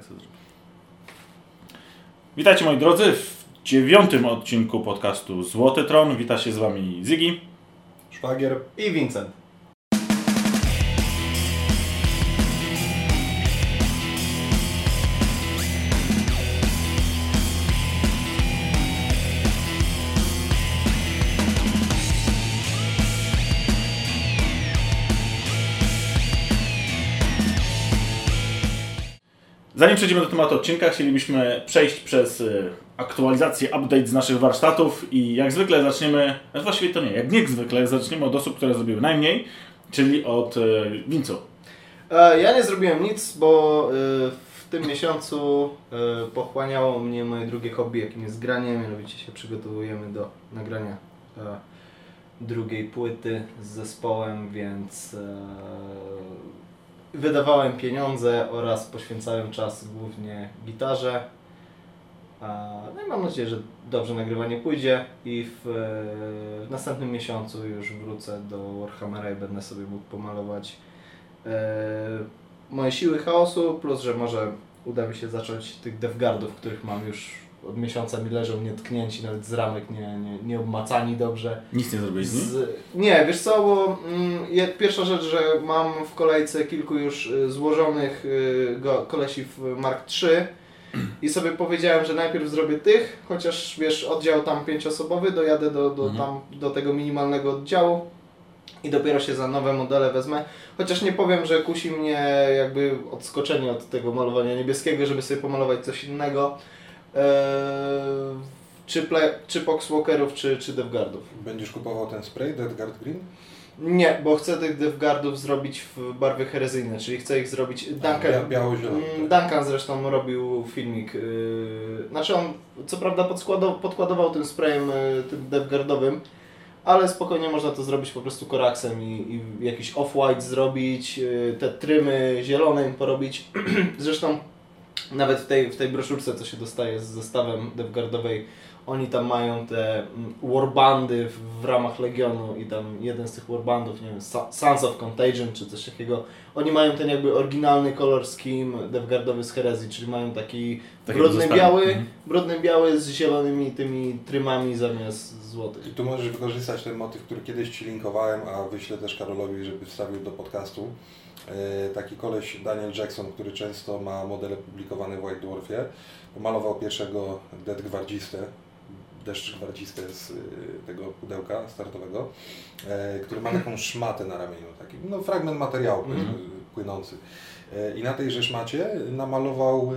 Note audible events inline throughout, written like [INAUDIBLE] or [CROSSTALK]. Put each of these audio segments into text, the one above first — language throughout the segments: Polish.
Zrobię. Witajcie moi drodzy w dziewiątym odcinku podcastu Złoty Tron. Wita się z wami Zygi. Szwagier I Vincent. Zanim przejdziemy do tematu odcinka, chcielibyśmy przejść przez y, aktualizację, update z naszych warsztatów i jak zwykle zaczniemy, znaczy właściwie to nie, jak nie zwykle zaczniemy od osób, które zrobiły najmniej, czyli od y, Wincu. E, Ja nie zrobiłem nic, bo e, w tym miesiącu pochłaniało mnie moje drugie hobby, jakim jest granie. Mianowicie się przygotowujemy do nagrania e, drugiej płyty z zespołem, więc e, wydawałem pieniądze oraz poświęcałem czas głównie gitarze. No i mam nadzieję, że dobrze nagrywanie pójdzie i w, w następnym miesiącu już wrócę do Warhammera i będę sobie mógł pomalować e, moje siły chaosu, plus że może uda mi się zacząć tych devgardów, których mam już od miesiąca mi leżą nietknięci, nawet z ramek nie, nie, nie obmacani dobrze. Nic nie zrobiłeś z nie, wiesz co, bo mm, pierwsza rzecz, że mam w kolejce kilku już y, złożonych y, go, kolesi w Mark III i sobie powiedziałem, że najpierw zrobię tych, chociaż wiesz, oddział tam pięcioosobowy, dojadę do, do, Mhm. tam, do tego minimalnego oddziału i dopiero się za nowe modele wezmę. Chociaż nie powiem, że kusi mnie jakby odskoczenie od tego malowania niebieskiego, żeby sobie pomalować coś innego. Eee, czy, ple, czy Poxwalkerów, czy, czy Devgardów. Będziesz kupował ten spray Dead Guard Green? Nie, bo chcę tych Devgardów zrobić w barwy herezyjne, czyli chcę ich zrobić... Duncan, bia- biało-zielony, Mm, tak. Duncan zresztą robił filmik, yy, znaczy on co prawda podskładał, podkładował tym sprayem yy, tym Devgardowym, ale spokojnie można to zrobić po prostu koraksem i, i jakiś off-white zrobić, yy, te trymy zielone im porobić. [CLEARS THROAT] Zresztą nawet w tej, w tej broszurce, co się dostaje z zestawem Devgardowej, oni tam mają te mm, warbandy w, w ramach Legionu i tam jeden z tych warbandów, nie wiem, Sons of Contagion czy coś takiego, oni mają ten jakby oryginalny color scheme Devgardowy z herezji, czyli mają taki Taki brudny biały, Mhm. brudny biały z zielonymi tymi trymami zamiast złotych. I tu możesz wykorzystać ten motyw, który kiedyś Ci linkowałem, a wyślę też Karolowi, żeby wstawił do podcastu. E, Taki koleś Daniel Jackson, który często ma modele publikowane w White Dwarfie, pomalował pierwszego Dead Gwardzistę, deszcz gwardzistę z y, tego pudełka startowego, e, który ma taką szmatę na ramieniu, taki no, fragment materiału Mhm. powiedzmy, płynący. E, I na tejże szmacie namalował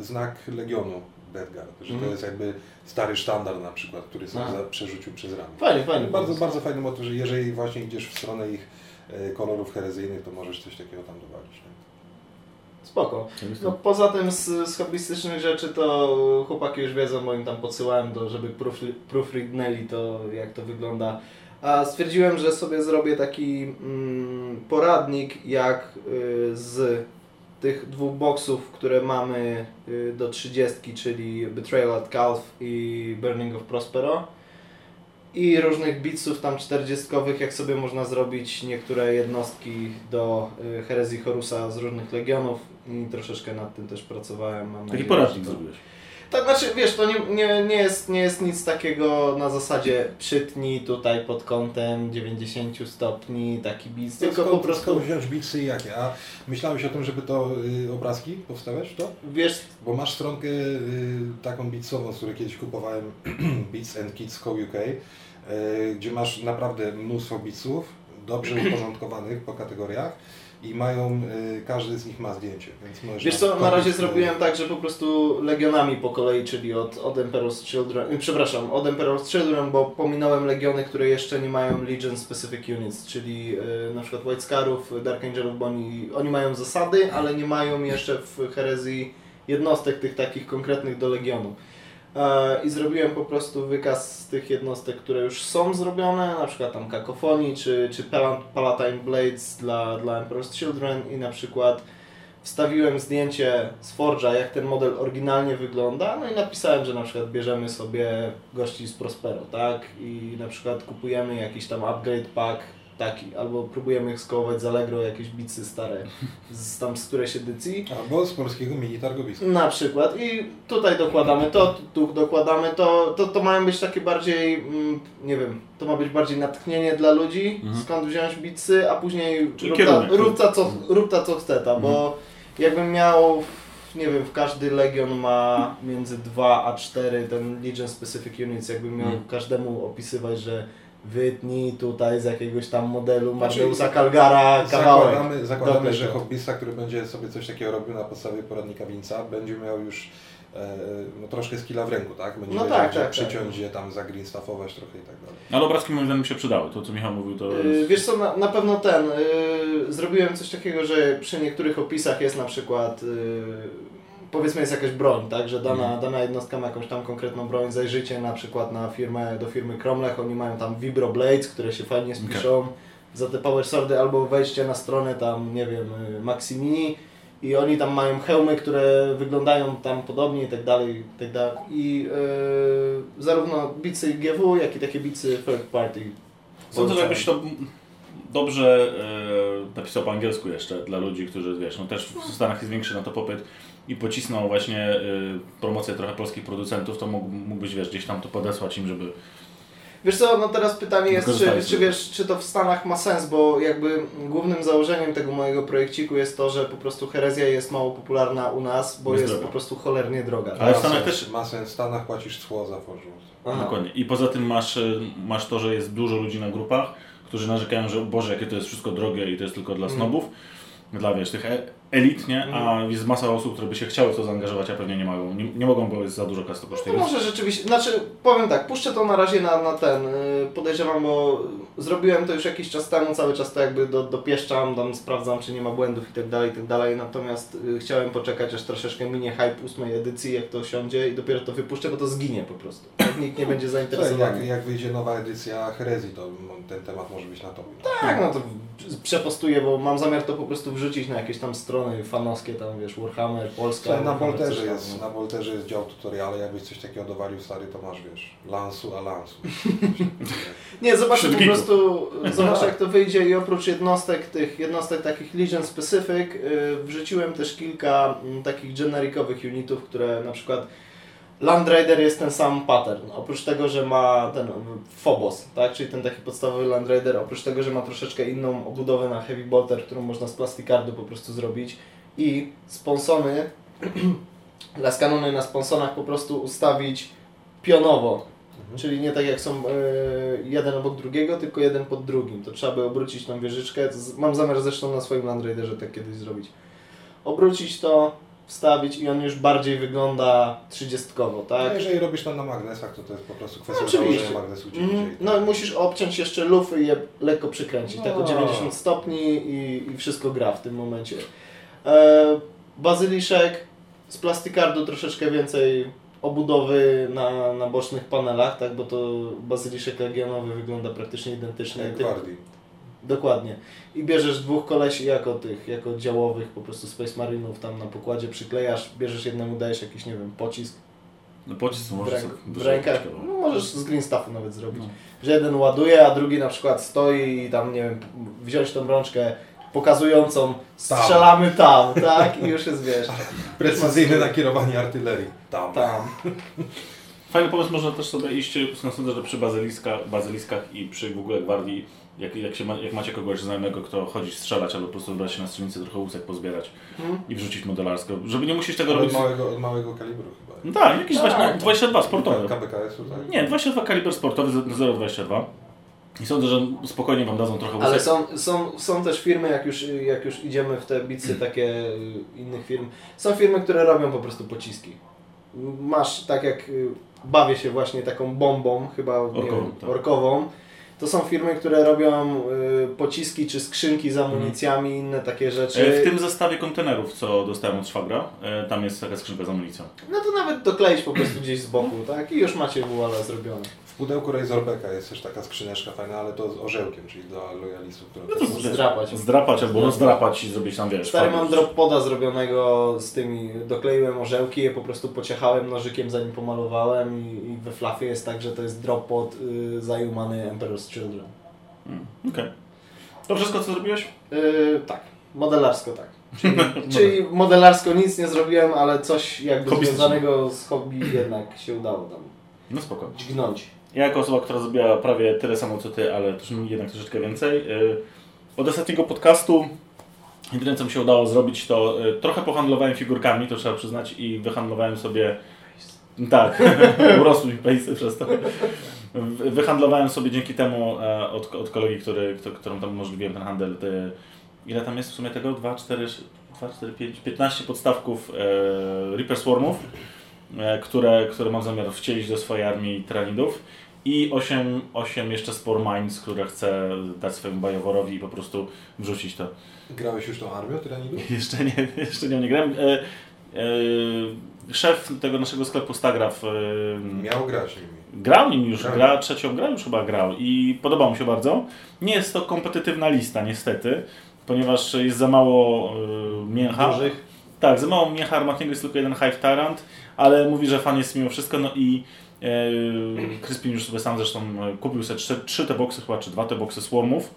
znak Legionu Deadguard, że to Mhm. jest jakby stary sztandar na przykład, który sobie za- przerzucił przez ramię. Fajnie, fajnie. Bardzo, bardzo fajny motyw, że jeżeli właśnie idziesz w stronę ich e, kolorów herezyjnych, to możesz coś takiego tam dowalić. nie? Spoko. No poza tym z, z hobbystycznych rzeczy to chłopaki już wiedzą, bo im tam podsyłałem, do, żeby proofre- proofreadnęli to, jak to wygląda. A stwierdziłem, że sobie zrobię taki mm, poradnik, jak y, z tych dwóch boksów, które mamy y, do 30, czyli Betrayal at Calf i Burning of Prospero i różnych bitsów tam 40 jak sobie można zrobić niektóre jednostki do y, herezji Horusa z różnych legionów i troszeczkę nad tym też pracowałem. Mam Taki poradnik zrobiłeś. Tak, znaczy wiesz, to nie, nie, nie, jest, nie jest nic takiego na zasadzie przytnij tutaj pod kątem 90 stopni, taki bits, tylko skąd, po prostu Skąd wziąć bitsy i jakie? A myślałeś o tym, żeby to y, obrazki powstawiać to? wiesz, Bo masz stronkę y, taką bitsową, z której kiedyś kupowałem [CLEARS THROAT] Beats and Kids Co UK, y, gdzie masz naprawdę mnóstwo bitsów, dobrze uporządkowanych po kategoriach i mają, y, każdy z nich ma zdjęcie, więc. Wiesz co, na razie zrobiłem tak, że po prostu legionami po kolei, czyli od, od Emperor's Children, y, przepraszam, od Emperor's Children, bo pominąłem legiony, które jeszcze nie mają Legion Specific Units, czyli y, na przykład White Scarów, Dark Angelów, bo oni, oni mają zasady, ale nie mają jeszcze w herezji jednostek tych takich konkretnych do legionu. E, I zrobiłem po prostu wykaz z tych jednostek, które już są zrobione, na przykład tam Kakofonii czy, czy Pal- Palatine Blades dla, dla Emperor's Children i na przykład wstawiłem zdjęcie z Forge'a, jak ten model oryginalnie wygląda, no i napisałem, że na przykład bierzemy sobie gości z Prospero, tak? I na przykład kupujemy jakiś tam upgrade pack taki, albo próbujemy ich skołować z Allegro, jakieś bicy stare z tam z którejś edycji. Albo z polskiego mini targowiska. Na przykład i tutaj dokładamy to, tu dokładamy to, to, to mają być takie bardziej, mm, nie wiem, to ma być bardziej natchnienie dla ludzi, Mhm. skąd wziąć bicy, a później rób ta, kierunek. rób, ta, co, rób ta co chce ta, bo jakbym miał, nie wiem, w każdy Legion ma między 2 a 4 ten Legion Specific Units, jakbym miał Mhm. każdemu opisywać, że wytnij tutaj z jakiegoś tam modelu Znaczy, Marleusa Calgara kawałek. Zakładamy, zakładamy że hobbysta, który będzie sobie coś takiego robił na podstawie poradnika Winca, będzie miał już e, no, troszkę skilla w ręku, tak? Będzie No wiedział, tak, gdzie tak, przyciąć je tam, zagreenstaffować trochę i tak dalej. Ale obrazki moim zdaniem mi się przydały. To, co Michał mówił, to Yy, jest... Wiesz co, na, na pewno ten, yy, zrobiłem coś takiego, że przy niektórych opisach jest na przykład, yy, powiedzmy jest jakaś broń, tak, że dana, Mhm. dana jednostka ma jakąś tam konkretną broń, zajrzyjcie na przykład na firmę, do firmy Cromlech, oni mają tam Vibro Blades, które się fajnie spiszą za te Power Swordy, albo wejdźcie na stronę tam, nie wiem, yy, Maximini i oni tam mają hełmy, które wyglądają tam podobnie i tak dalej, i tak dalej. I yy, zarówno bicy GW, jak i takie bicy third party. Sądzę, że jakbyś to dobrze e, napisał po angielsku jeszcze dla ludzi, którzy wiesz, no też w Stanach jest większy na to popyt i pocisnął właśnie e, promocję trochę polskich producentów, to mógł, mógłbyś wiesz, gdzieś tam to podesłać im, żeby Wiesz co, no teraz pytanie jest, czy, czy wiesz, czy to w Stanach ma sens, bo jakby głównym założeniem tego mojego projekciku jest to, że po prostu herezja jest mało popularna u nas, bo Jest jest po prostu cholernie droga. Ale w Stanach też- Ma sens, w Stanach płacisz cło za Aha. Dokładnie. I poza tym masz, e, masz to, że jest dużo ludzi na grupach, którzy narzekają, że Boże, jakie to jest wszystko drogie i to jest tylko dla Mm. snobów, dla wiesz, tych e- elit, nie? A Mm. jest masa osób, które by się chciały w to zaangażować, a pewnie nie mogą. Nie, nie mogą, bo jest za dużo kas to No kosztuje. może rzeczywiście, znaczy powiem tak, puszczę to na razie na, na ten, yy, podejrzewam, bo zrobiłem to już jakiś czas temu, cały czas to jakby do, dopieszczam, tam sprawdzam czy nie ma błędów i tak dalej, i tak dalej, natomiast yy, chciałem poczekać aż troszeczkę minie hype ósmej edycji, jak to siądzie i dopiero to wypuszczę, bo to zginie po prostu. Jak nikt nie będzie Słuchaj, zainteresowany. jak, jak wyjdzie nowa edycja Herezji, to ten temat może być na topie. Tak, no to przepostuję, bo mam zamiar to po prostu wrzucić na jakieś tam strony fanowskie, tam wiesz, Warhammer, Polska. Słuchaj, na tam, jest, na Bolterze jest dział tutoriale, jakbyś coś takiego dowalił stary, to masz, wiesz, lansu a lansu. [LAUGHS] Nie, zobacz po prostu, [LAUGHS] zobacz jak to wyjdzie i oprócz jednostek, tych jednostek takich Legion Specific, yy, wrzuciłem też kilka mm, takich generikowych unitów, które na przykład Land Raider jest ten sam pattern. Oprócz tego, że ma ten Phobos, tak? czyli ten taki podstawowy Land Raider, oprócz tego, że ma troszeczkę inną obudowę na Heavy Bolter, którą można z plastikardu po prostu zrobić i sponsony, [CLEARS THROAT] las kanony na sponsonach po prostu ustawić pionowo. Czyli nie tak jak są e, jeden obok drugiego, tylko jeden pod drugim. To trzeba by obrócić tą wieżyczkę. Mam zamiar zresztą na swoim Land Raiderze tak kiedyś zrobić. Obrócić to, wstawić i on już bardziej wygląda trzydziestkowo, No, tak? jeżeli robisz to na magnesach, to to jest po prostu kwestia No, oczywiście. magnesu gdzie indziej. No i musisz obciąć jeszcze lufy i je lekko przykręcić, tak o No. 90 stopni i, i wszystko gra w tym momencie. E, bazyliszek z plastikardu troszeczkę więcej obudowy na, na bocznych panelach, tak, bo to bazyliszek legionowy wygląda praktycznie identycznie. Jak gwardii. Dokładnie. I bierzesz dwóch kolesi jako tych, jako działowych po prostu Space Marinów tam na pokładzie przyklejasz, bierzesz jednemu, dajesz jakiś, nie wiem, pocisk No pocisk w, może ręk, sobie w rękach, no, możesz z green stuffu nawet zrobić. No. Że jeden ładuje, a drugi na przykład stoi i tam, nie wiem, wziąć tą rączkę pokazującą, strzelamy tam, tak? I już jest, wiesz, [LAUGHS] Precyzyjne nakierowanie artylerii. Tam. tam. Fajny pomysł, można też sobie iść, sądzę, że przy bazyliska, bazyliskach i przy w ogóle gwardii, jak, jak, się ma, jak macie kogoś znajomego, kto chodzi strzelać, albo po prostu wybrać się na strzelnicy, trochę łusek pozbierać Mhm. i wrzucić modelarsko, żeby nie musieć tego Od robić... małego, od małego kalibru chyba. No tak, jakiś Tak. 20, 22 sportowy. KBKS-u, tak? Nie, 22 kaliber sportowy, 0,22. I sądzę, że spokojnie Wam dadzą trochę łusek. Ale są, są, są też firmy, jak już, jak już idziemy w te bicy takie y, innych firm, są firmy, które robią po prostu pociski. Masz, tak jak y, bawię się właśnie taką bombą, chyba Orkową, wiem, tak. orkową, to są firmy, które robią y, pociski czy skrzynki z amunicjami, inne takie rzeczy. E, W tym zestawie kontenerów, co dostałem od szwagra, e, tam jest taka skrzynka z amunicją. No to nawet dokleić po prostu gdzieś z boku, tak? I już macie woala zrobione. Pudełku Razorbacka jest też taka skrzyneczka fajna, ale to z orzełkiem, czyli dla lojalistów, które No to można- Zdrapać. Zdrapać albo rozdrapać i zrobić tam, wiesz... Stary mam drop poda zrobionego z tymi, dokleiłem orzełki, je po prostu pociechałem nożykiem zanim pomalowałem i, i we flafie jest tak, że to jest drop pod y, zajumany Emperor's Children. Mm, Okej. To wszystko, co zrobiłeś? Yy, tak, modelarsko tak. [LAUGHS] Czyli, czyli modelarsko nic nie zrobiłem, ale coś jakby związanego z hobby jednak się udało tam No spoko. dźgnąć. Ja jako osoba, która zrobiła prawie tyle samo co ty, ale też jednak troszeczkę więcej. y, Od ostatniego podcastu jedyne co mi się udało zrobić to y, trochę pohandlowałem figurkami, to trzeba przyznać i wyhandlowałem sobie tak, [LAUGHS] urosły mi pejsy przez to. Wy- Wyhandlowałem sobie dzięki temu e, od, od kolegi, który, którą tam umożliwiłem ten handel. Ile tam jest w sumie tego? 2, 4, 2, 4, 5, 15 podstawków e, Reaper Swarmów, e, które, które mam zamiar wcielić do swojej armii tyranidów. I 8, 8 jeszcze Spore Mines, które chcę dać swojemu bajoworowi i po prostu wrzucić to. Grałeś już tą armią tyranidów? [LAUGHS] Jeszcze nie, jeszcze nie, nie grałem. E, e, szef tego naszego sklepu Stagraf e, Miał grać nimi. grał nim już, Grał. gra trzecią grę już chyba grał i podobał mu się bardzo. Nie jest to kompetytywna lista niestety, ponieważ jest za mało e, mięcha. Dużych. Tak, za mało mięcha armatniego jest tylko jeden Hive Tyrant, ale mówi, że fan jest mimo wszystko, no i Crispin już sobie sam zresztą e, kupił sobie trzy, trzy te boxy chyba, czy dwa te boxy Swarmów.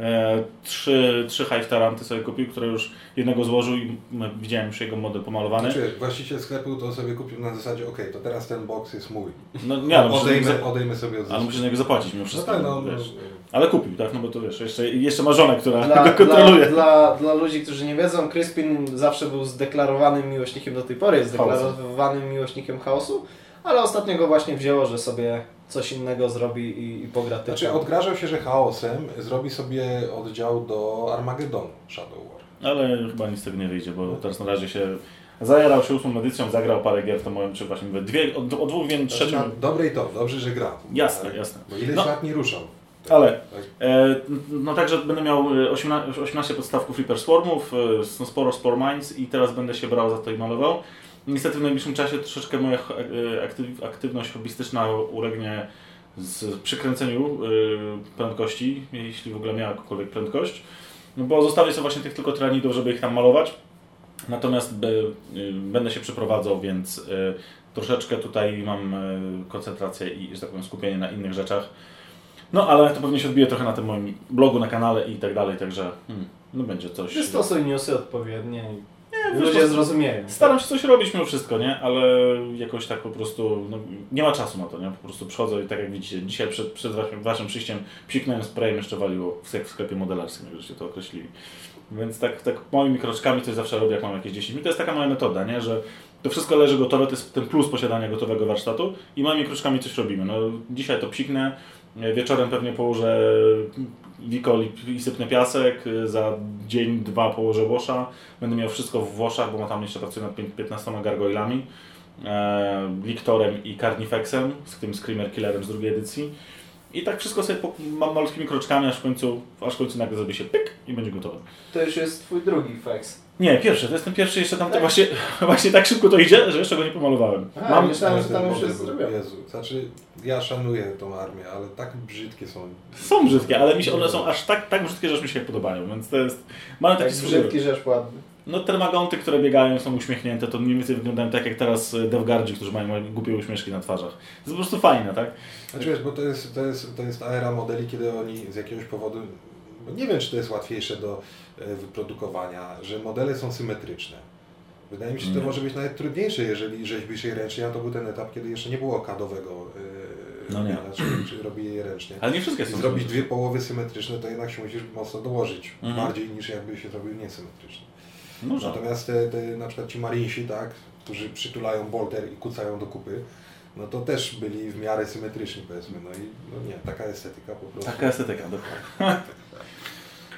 E, trzy, trzy Hive Taranty sobie kupił, które już jednego złożył i m, widziałem już jego model pomalowany. Znaczy, właściciel sklepu to sobie kupił na zasadzie, ok, to teraz ten box jest mój. No nie, musisz, odejmę, za- odejmę sobie od ale musisz na niego zapłacić mimo No wszystko. tak, no, no, wiesz. Ale kupił, tak? No bo to wiesz, jeszcze, jeszcze ma żonę, która Dla, [LAUGHS] go kontroluje. dla, dla, dla ludzi, którzy nie wiedzą, Crispin zawsze był zdeklarowanym miłośnikiem, do tej pory jest Chaosu. zdeklarowanym miłośnikiem chaosu, ale ostatnio go właśnie wzięło, że sobie coś innego zrobi i, i pogra tylko. Znaczy, odgrażał się, że chaosem zrobi sobie oddział do Armagedonu Shadow War. Ale chyba nic z tego nie wyjdzie, bo teraz na razie się zajarał się ósmą edycją, zagrał parę gier, to mówię, czy właśnie mówię, dwie, o, o dwóch wiem, Znaczy, trzecią. dobre i to, dobrze, że gra. Jasne, Ale- jasne. Bo ileś No. lat nie ruszał. Ale Tak. E, no także będę miał e, 18, 18 podstawków Reaper Swarmów, e, sporo Spore Mines i teraz będę się brał za to i malował. Niestety w najbliższym czasie troszeczkę moja e, aktyw, aktywność hobbystyczna ulegnie z przykręceniu e, prędkości, jeśli w ogóle miała jakąkolwiek prędkość. No bo zostawię sobie właśnie tych tylko tyranidów, żeby ich tam malować. Natomiast y, będę się przeprowadzał, więc troszeczkę tutaj mam koncentrację i, że tak powiem, skupienie na innych rzeczach. No ale to pewnie się odbije trochę na tym moim blogu, na kanale i tak dalej, także hmm, no będzie coś. Wystosuj newsy odpowiednie ludzie to- zrozumieją. Staram się coś robić mimo wszystko, nie? Ale jakoś tak po prostu, no, nie ma czasu na to, nie? Po prostu przychodzę i tak jak widzicie, dzisiaj przed, przed waszym, waszym przyjściem psiknąłem sprayem, jeszcze waliło w, w sklepie modelarskim, jak żeście to określili. Więc tak, tak małymi kroczkami coś zawsze robię, jak mam jakieś 10 minut. To jest taka moja metoda, nie? Że to wszystko leży gotowe, to jest ten plus posiadania gotowego warsztatu i małymi kroczkami coś robimy. No, dzisiaj to psiknę, wieczorem pewnie położę wikol i- sypnę piasek, za dzień, dwa położę łosza. Będę miał wszystko w Włoszach, bo ma tam jeszcze pracuję nad pię- 15 gargoylami, e, Wiktorem i Carnifexem, z tym Screamer Killerem z drugiej edycji. I tak wszystko sobie mam malutkimi kroczkami, aż w końcu, aż w końcu nagle zrobi się pyk i będzie gotowe. To już jest twój drugi feks. Nie, pierwszy, to jest ten pierwszy, jeszcze tam to właśnie, [LAUGHS] właśnie tak szybko to idzie, że jeszcze go nie pomalowałem. A, Mam, myślałem, Ale że tam już jest zrobione. Jezu, znaczy ja szanuję tą armię, ale tak brzydkie są. są brzydkie, ale mi się, one są aż tak, tak brzydkie, że aż mi się podobają, więc to jest... Mamy Tak taki swój- brzydki, że aż ładny. No termagonty, które biegają, są uśmiechnięte, to mniej więcej wyglądają tak jak teraz e, Devgardzi, którzy mają głupie uśmieszki na twarzach. To jest po prostu fajne, tak? Znaczy wiesz, bo to jest, to jest, to jest ta era modeli, kiedy oni z jakiegoś powodu, nie wiem czy to jest łatwiejsze do e, wyprodukowania, że modele są symetryczne. Wydaje mi się, że to może być nawet trudniejsze, jeżeli rzeźbisz je ręcznie, a to był ten etap, kiedy jeszcze nie było kadowego e, No nie. robienia, czy, czy robili je ręcznie. Ale nie wszystkie I są zrobić dwie połowy symetryczne, to jednak się musisz mocno dołożyć. Mhm. Bardziej niż jakby się zrobił niesymetrycznie. Może. Natomiast te, te, na przykład ci marinsi, tak, którzy przytulają bolter i kucają do kupy, no to też byli w miarę symetryczni powiedzmy. No i no nie, taka estetyka po prostu. Taka estetyka, dokładnie. [LAUGHS]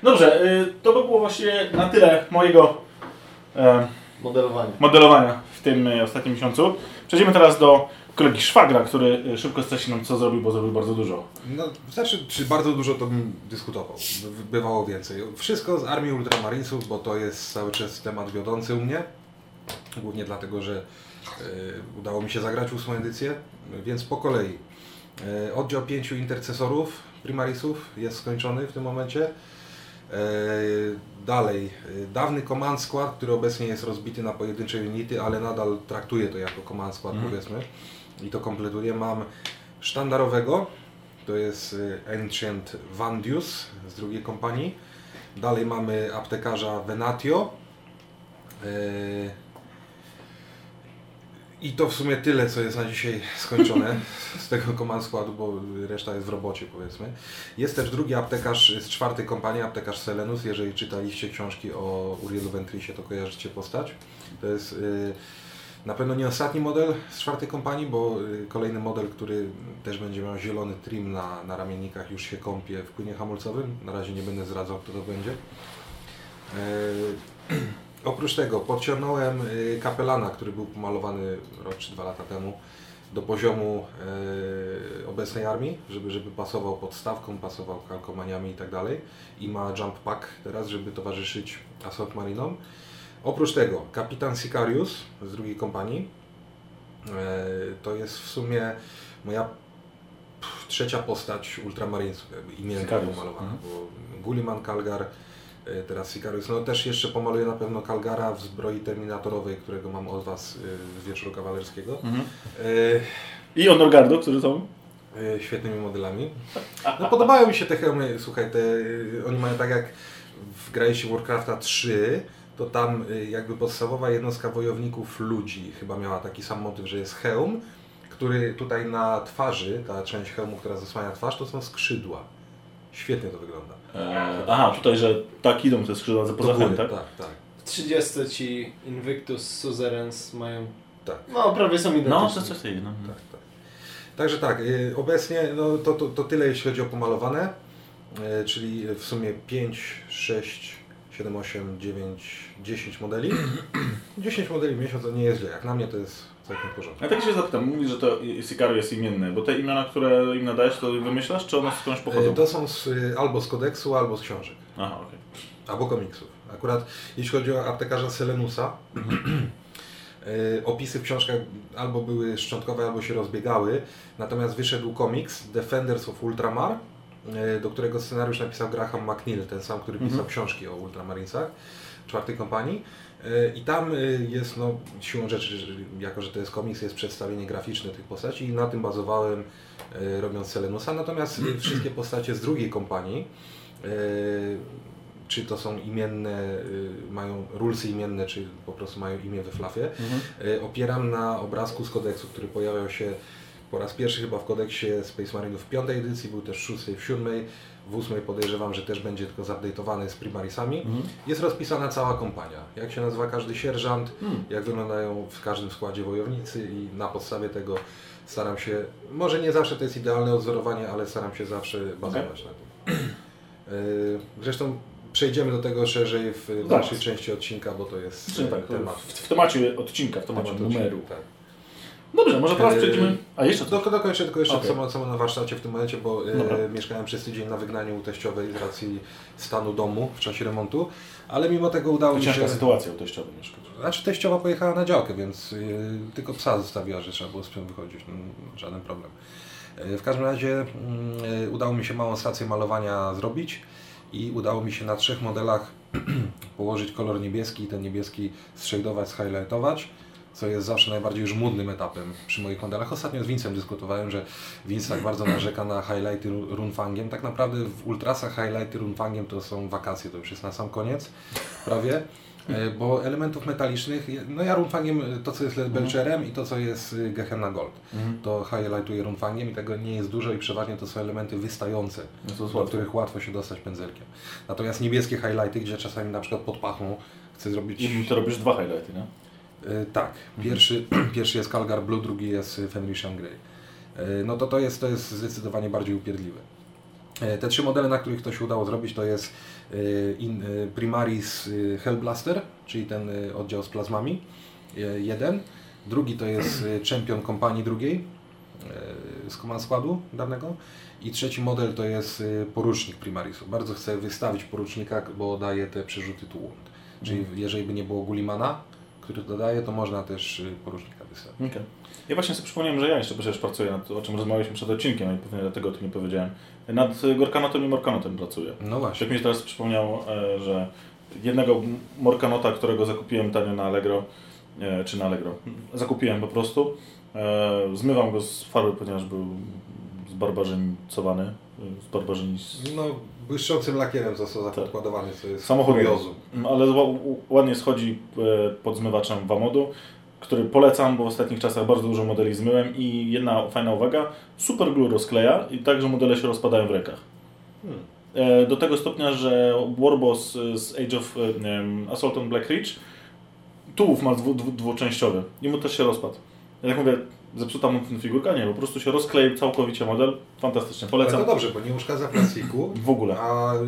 Dobrze, y, to by było właśnie na tyle mojego e, Modelowanie. modelowania w tym e, ostatnim miesiącu. Przejdziemy teraz do kolegi Szwagra, który e, szybko streści nam co zrobił, bo zrobił bardzo dużo. No, znaczy, czy bardzo dużo to bym dyskutował. Bywało więcej. Wszystko z armii Ultramarinesów, bo to jest cały czas temat wiodący u mnie. Głównie dlatego, że udało mi się zagrać ósmą edycję, więc po kolei. E, oddział pięciu intercesorów Primarisów jest skończony w tym momencie. E, dalej, e, dawny Command Squad, który obecnie jest rozbity na pojedyncze unity, ale nadal traktuję to jako Command Squad Mhm. powiedzmy i to kompletuję. Mam sztandarowego, to jest Ancient Vandius z drugiej kompanii. Dalej mamy aptekarza Venatio. I to w sumie tyle, co jest na dzisiaj skończone z tego command składu, bo reszta jest w robocie powiedzmy. Jest też drugi aptekarz z czwartej kompanii, aptekarz Selenus. Jeżeli czytaliście książki o Urielu Ventrisie, to kojarzycie postać. To jest y, na pewno nie ostatni model z czwartej kompanii, bo y, kolejny model, który też będzie miał zielony trim na, na ramiennikach, już się kąpie w płynie hamulcowym. Na razie nie będę zdradzał, kto to będzie. [CLEARS THROAT] Oprócz tego podciągnąłem y, kapelana, który był pomalowany rok czy dwa lata temu do poziomu e, obecnej armii, żeby, żeby pasował pod stawką, pasował kalkomaniami i tak dalej. I ma jump pack teraz, żeby towarzyszyć Assault Marinom. Oprócz tego kapitan Sicarius z drugiej kompanii. E, to jest w sumie moja trzecia postać Ultramarinesów, jakby imiennie pomalowana, mhm. bo Gulliman, Kalgar, teraz Sicarius. No też jeszcze pomaluję na pewno Kalgara w zbroi terminatorowej, którego mam od Was z wieczoru kawalerskiego. Mhm. E, I Honorgardu, którzy są? świetnymi modelami. No podobają mi się te hełmy, słuchaj, te, oni mają tak jak w graliście Warcrafta 3, to tam y, jakby podstawowa jednostka wojowników ludzi chyba miała taki sam motyw, że jest hełm, który tutaj na twarzy, ta część hełmu, która zasłania twarz, to są skrzydła. Świetnie to wygląda. E, aha, tutaj, że tak idą te skrzydła za poza tak? tak, tak. W 30 ci Invictus, Suzerains mają... Tak. No, prawie są identyczne. No, to coś takiego. No. Tak, tak. Także tak, y, obecnie no, to, to, to tyle jeśli chodzi o pomalowane, y, czyli w sumie 5, 6, 7, 8, 9, 10 modeli. [CLEARS THROAT] 10 modeli w miesiąc to nie jest źle, jak na mnie to jest całkiem w porządku. Ja tak się zapytam, mówisz, że to Sicario jest imienny, bo te imiona, które im nadajesz, to wymyślasz, czy one skądś pochodzą? Y, To są z, albo z kodeksu, albo z książek, Aha, okej. albo komiksów. Akurat jeśli chodzi o aptekarza Selenusa, y, opisy w książkach albo były szczątkowe, albo się rozbiegały, natomiast wyszedł komiks Defenders of Ultramar, y, do którego scenariusz napisał Graham McNeil, ten sam, który pisał Mhm. książki o Ultramarinesach czwartej kompanii. I tam y, jest, no, siłą rzeczy, jako że to jest komiks, jest przedstawienie graficzne tych postaci i na tym bazowałem y, robiąc Selenusa. Natomiast y, wszystkie postacie z drugiej kompanii, czy to są imienne, mają rulsy imienne, czy po prostu mają imię we flafie, Mhm. opieram na obrazku z kodeksu, który pojawiał się po raz pierwszy chyba w kodeksie Space Marinów w piątej edycji, był też w szóstej, w siódmej, w ósmej podejrzewam, że też będzie tylko zupdate'owany z primarisami. Mhm. Jest rozpisana cała kompania, jak się nazywa każdy sierżant, Hmm. jak wyglądają w każdym składzie wojownicy i na podstawie tego staram się, może nie zawsze to jest idealne odzorowanie, ale staram się zawsze bazować na tym. Y, Zresztą przejdziemy do tego szerzej w dalszej części odcinka, bo to jest Czyli e, tak, temat. w, w temacie odcinka, w temacie temat numeru. odcinka, Tak. Dobrze, może teraz Yy, przejdziemy... A jeszcze? Do, dokończę tylko jeszcze co, co mam na warsztacie w tym momencie, bo e, mieszkałem przez tydzień na wygnaniu u teściowej z racji stanu domu w czasie remontu, ale mimo tego udało To mi ciężka się... sytuacja u teściowej mieszkać. Znaczy teściowa pojechała na działkę, więc y, tylko psa zostawiła, że trzeba było z psem wychodzić, no, żaden problem. Y, w każdym razie y, udało mi się małą stację malowania zrobić i udało mi się na trzech modelach [CLEARS THROAT] położyć kolor niebieski i ten niebieski zshadować, zhighlightować, co jest zawsze najbardziej żmudnym etapem przy moich modelach. Ostatnio z Vincem dyskutowałem, że Vince tak bardzo narzeka na highlighty ru- runfangiem. Tak naprawdę w ultrasach highlighty runfangiem to są wakacje, to już jest na sam koniec prawie. E, Bo elementów metalicznych, no ja runfangiem to co jest belcherem i to co jest y, Gehenna Gold. Mhm. To highlightuję runfangiem i tego nie jest dużo i przeważnie to są elementy wystające, No do których łatwo się dostać pędzelkiem. Natomiast niebieskie highlighty, gdzie czasami na przykład pod pachą chcę zrobić... I to robisz dwa highlighty, nie? E, tak, pierwszy, [CLEARS THROAT] pierwszy jest Calgar Blue, drugi jest Fenrisian Grey. No to to jest, to jest zdecydowanie bardziej upierdliwe. E, Te trzy modele, na których to się udało zrobić, to jest e, in, Primaris Hellblaster, czyli ten oddział z plazmami, jeden. Drugi to jest Champion kompanii drugiej z Command Składu dawnego. I trzeci model to jest porucznik Primarisu. Bardzo chcę wystawić porucznika, bo daje te przerzuty tu. Czyli jeżeli by nie było Gulimana, który dodaje, to można też y, porucznika wystawić. Okej. Ja właśnie sobie przypomniałem, że ja jeszcze przecież pracuję nad o czym rozmawialiśmy przed odcinkiem, i pewnie dlatego o tym nie powiedziałem. Nad y, Gorkanotem i Morkanotem pracuję. No właśnie. Tak mi się teraz przypomniało, e, że jednego Morkanota, którego zakupiłem tanio na Allegro, e, czy na Allegro, zakupiłem po prostu, e, zmywam go z farby, ponieważ był zbarbarzyńcowany, y, zbarbarzyń... No, błyszczącym lakierem został zapodkładowany, co jest Samochód, kuriozum. ale ła- ładnie schodzi e, pod zmywaczem Wamodu, który polecam, bo w ostatnich czasach bardzo dużo modeli zmyłem i jedna fajna uwaga, super glue rozkleja i tak, że modele się rozpadają w rękach. Hmm. E, Do tego stopnia, że Warboss z Age of e, em, Assault on Black Ridge tułów ma dwu, dwu, dwuczęściowy i mu też się rozpadł. Ja tak mówię, zepsuta mu figurka? Nie, po prostu się rozkleił całkowicie model. Fantastycznie, Ale polecam. to dobrze, bo nie uszkadza plastiku, W ogóle. a y,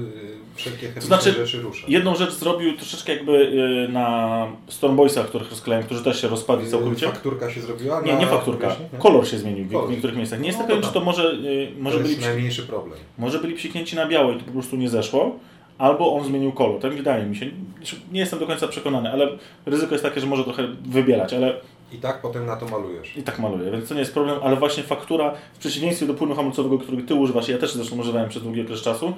wszelkie chemiczne znaczy, rzeczy rusza. Jedną rzecz zrobił troszeczkę jakby y, na Stormboysach, których rozklejałem, którzy też się rozpadli całkowicie. Fakturka się zrobiła? Nie, nie fakturka. Kolor się zmienił w Kolor. niektórych miejscach. Nie No, jestem to pewien, czy tak. to może, y, może, to byli, jest najmniejszy problem. może byli psiknięci na biało i to po prostu nie zeszło, albo on zmienił kolor. Tak wydaje mi się. Nie jestem do końca przekonany, ale ryzyko jest takie, że może trochę wybielać, ale I tak potem na to malujesz. i tak maluję, więc to nie jest problem, ale właśnie faktura, w przeciwieństwie do płynu hamulcowego, którego Ty używasz, ja też zresztą używałem przez długi okres czasu,